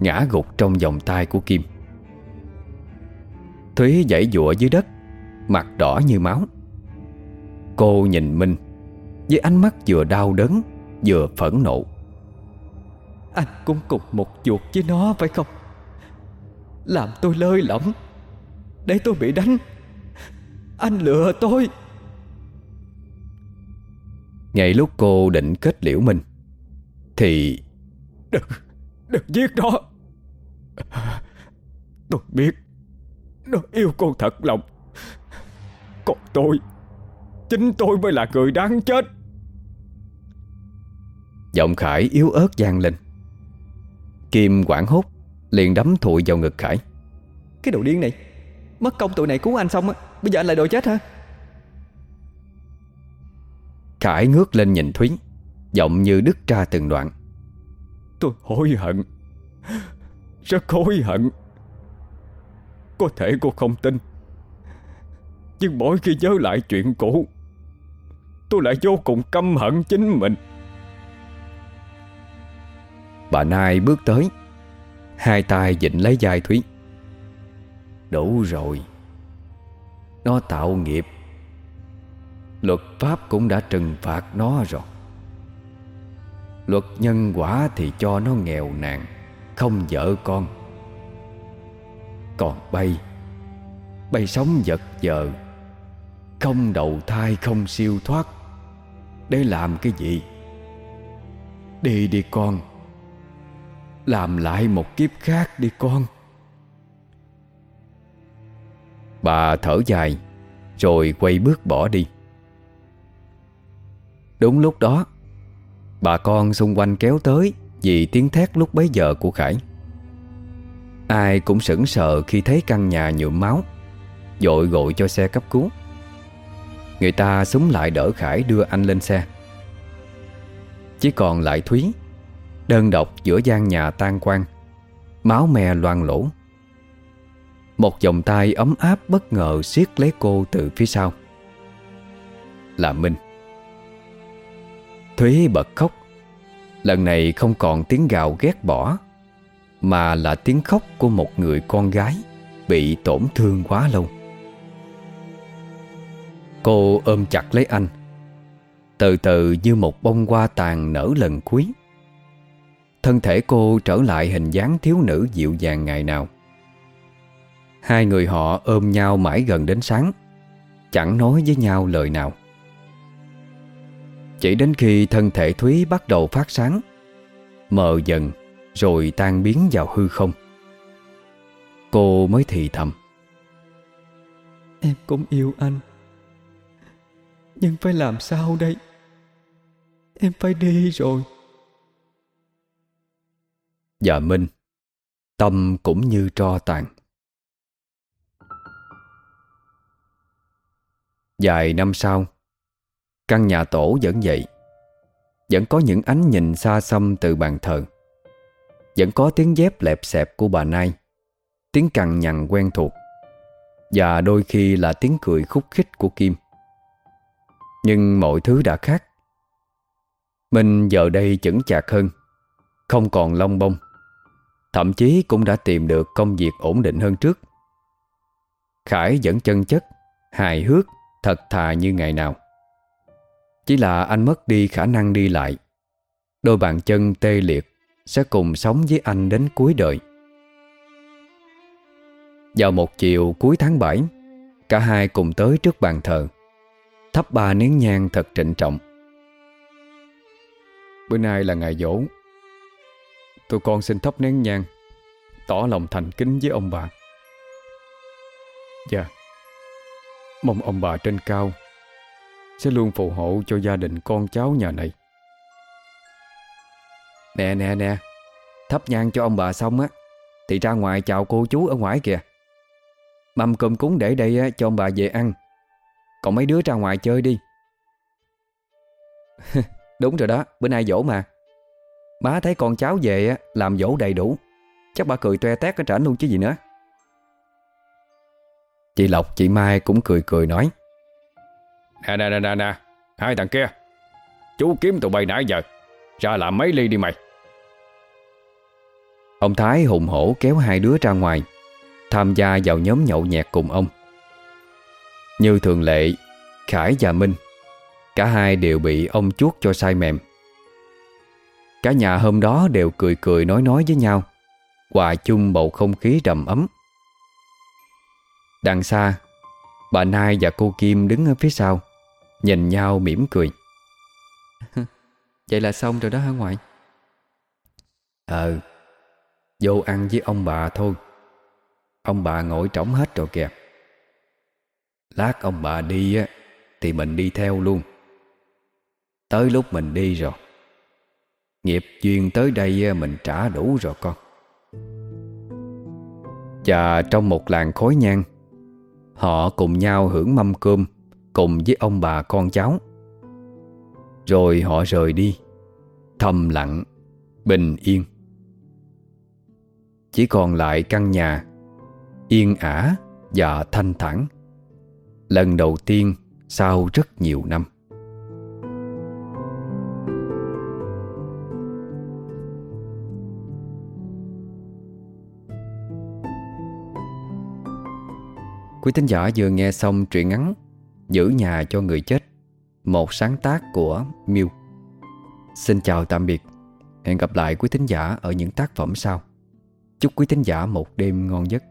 Ngã gục trong vòng tay của Kim. Thúy dãy dụa dưới đất Mặt đỏ như máu. Cô nhìn Minh Với ánh mắt vừa đau đớn Vừa phẫn nộ. Anh cũng cùng một chuột với nó phải không? Làm tôi lơi lỏng Để tôi bị đánh. Anh lừa tôi. Ngay lúc cô định kết liễu Minh Thì Đừng, đừng giết nó. Tôi biết Nó yêu cô thật lòng Còn tôi Chính tôi mới là người đáng chết. Giọng Khải yếu ớt vang lên. Kim quảng hốt Liền đấm thụi vào ngực Khải. Cái đồ điên này Mất công tụi này cứu anh xong á Bây giờ anh lại đồ chết hả? Khải ngước lên nhìn Thúy Giọng như đứt ra từng đoạn. Tôi hối hận Rất hối hận. Có thể cô không tin nhưng mỗi khi nhớ lại chuyện cũ, Tôi lại vô cùng căm hận chính mình. Bà Nai bước tới, Hai tay dịnh lấy vai Thúy. Đủ rồi, Nó tạo nghiệp. Luật pháp cũng đã trừng phạt nó rồi. Luật nhân quả thì cho nó nghèo nàn, Không vợ con. Còn bay Bay sống vật vờ không đầu thai, không siêu thoát. Để làm cái gì? Đi đi con. Làm lại một kiếp khác đi con. Bà thở dài, Rồi quay bước bỏ đi. Đúng lúc đó, Bà con xung quanh kéo tới Vì tiếng thét lúc bấy giờ của Khải. Ai cũng sững sờ khi thấy căn nhà nhuộm máu Dội gội cho xe cấp cứu. Người ta súng lại đỡ Khải đưa anh lên xe. Chỉ còn lại Thúy, Đơn độc giữa gian nhà tan quang Máu me loang lỗ Một vòng tay ấm áp bất ngờ siết lấy cô từ phía sau. Là Minh. Thúy bật khóc. Lần này không còn tiếng gào ghét bỏ, Mà là tiếng khóc của một người con gái Bị tổn thương quá lâu. Cô ôm chặt lấy anh. Từ từ như một bông hoa tàn nở lần cuối. Thân thể cô trở lại hình dáng thiếu nữ dịu dàng ngày nào. Hai người họ ôm nhau mãi gần đến sáng, Chẳng nói với nhau lời nào. Chỉ đến khi thân thể Thúy bắt đầu phát sáng, Mờ dần Rồi tan biến vào hư không. Cô mới thì thầm. Em cũng yêu anh. Nhưng phải làm sao đây? Em phải đi rồi. Dạ Minh. Tâm cũng như tro tàn. Vài năm sau, Căn nhà tổ vẫn vậy. Vẫn có những ánh nhìn xa xăm từ bàn thờ. Vẫn có tiếng dép lẹp xẹp của bà Nai. Tiếng cằn nhằn quen thuộc. Và đôi khi là tiếng cười khúc khích của Kim. Nhưng mọi thứ đã khác. Minh giờ đây chững chạc hơn, Không còn long bông. Thậm chí cũng đã tìm được công việc ổn định hơn trước. Khải vẫn chân chất, Hài hước, Thật thà như ngày nào. Chỉ là anh mất đi khả năng đi lại. Đôi bàn chân tê liệt Sẽ cùng sống với anh đến cuối đời. Vào một chiều cuối tháng 7 Cả hai cùng tới trước bàn thờ. Thắp ba nén nhang thật trịnh trọng. Bữa nay là ngày dỗ. Tụi con xin thắp nén nhang, Tỏ lòng thành kính với ông bà. Dạ Mong ông bà trên cao Sẽ luôn phù hộ cho gia đình con cháu nhà này. Nè nè nè, Thắp nhang cho ông bà xong á, Thì ra ngoài chào cô chú ở ngoài kìa. Mâm cơm cúng để đây cho ông bà về ăn. Còn mấy đứa ra ngoài chơi đi. Đúng rồi đó Bữa nay dỗ mà. Má thấy con cháu về làm dỗ đầy đủ. Chắc bà cười toe tét ở trển luôn chứ gì nữa. Chị Lộc chị Mai cũng cười cười nói. Nè nè nè nè nè Hai thằng kia. Chú kiếm tụi bay nãy giờ. Ra làm mấy ly đi mày. Ông Thái hùng hổ kéo hai đứa ra ngoài Tham gia vào nhóm nhậu nhẹt cùng ông. Như thường lệ Khải và Minh. Cả hai đều bị ông chuốt cho say mềm. Cả nhà hôm đó đều cười cười nói nói với nhau. Hòa chung bầu không khí đầm ấm. Đằng xa Bà Nai và cô Kim đứng ở phía sau Nhìn nhau mỉm cười. Vậy là xong rồi đó hả ngoại? Ờ Vô ăn với ông bà thôi. Ông bà ngồi trống hết rồi kìa. Lát ông bà đi á thì mình đi theo luôn. Tới lúc mình đi rồi, Nghiệp duyên tới đây mình trả đủ rồi con. Và trong một làng khói nhang, Họ cùng nhau hưởng mâm cơm Cùng với ông bà con cháu. Rồi họ rời đi, Thầm lặng, Bình yên. Chỉ còn lại căn nhà Yên ả và thanh thản. Lần đầu tiên sau rất nhiều năm. Quý thính giả vừa nghe xong truyện ngắn Giữ nhà cho người chết, Một sáng tác của Miu. Xin chào tạm biệt. Hẹn gặp lại quý thính giả ở những tác phẩm sau. Chúc quý thính giả một đêm ngon giấc.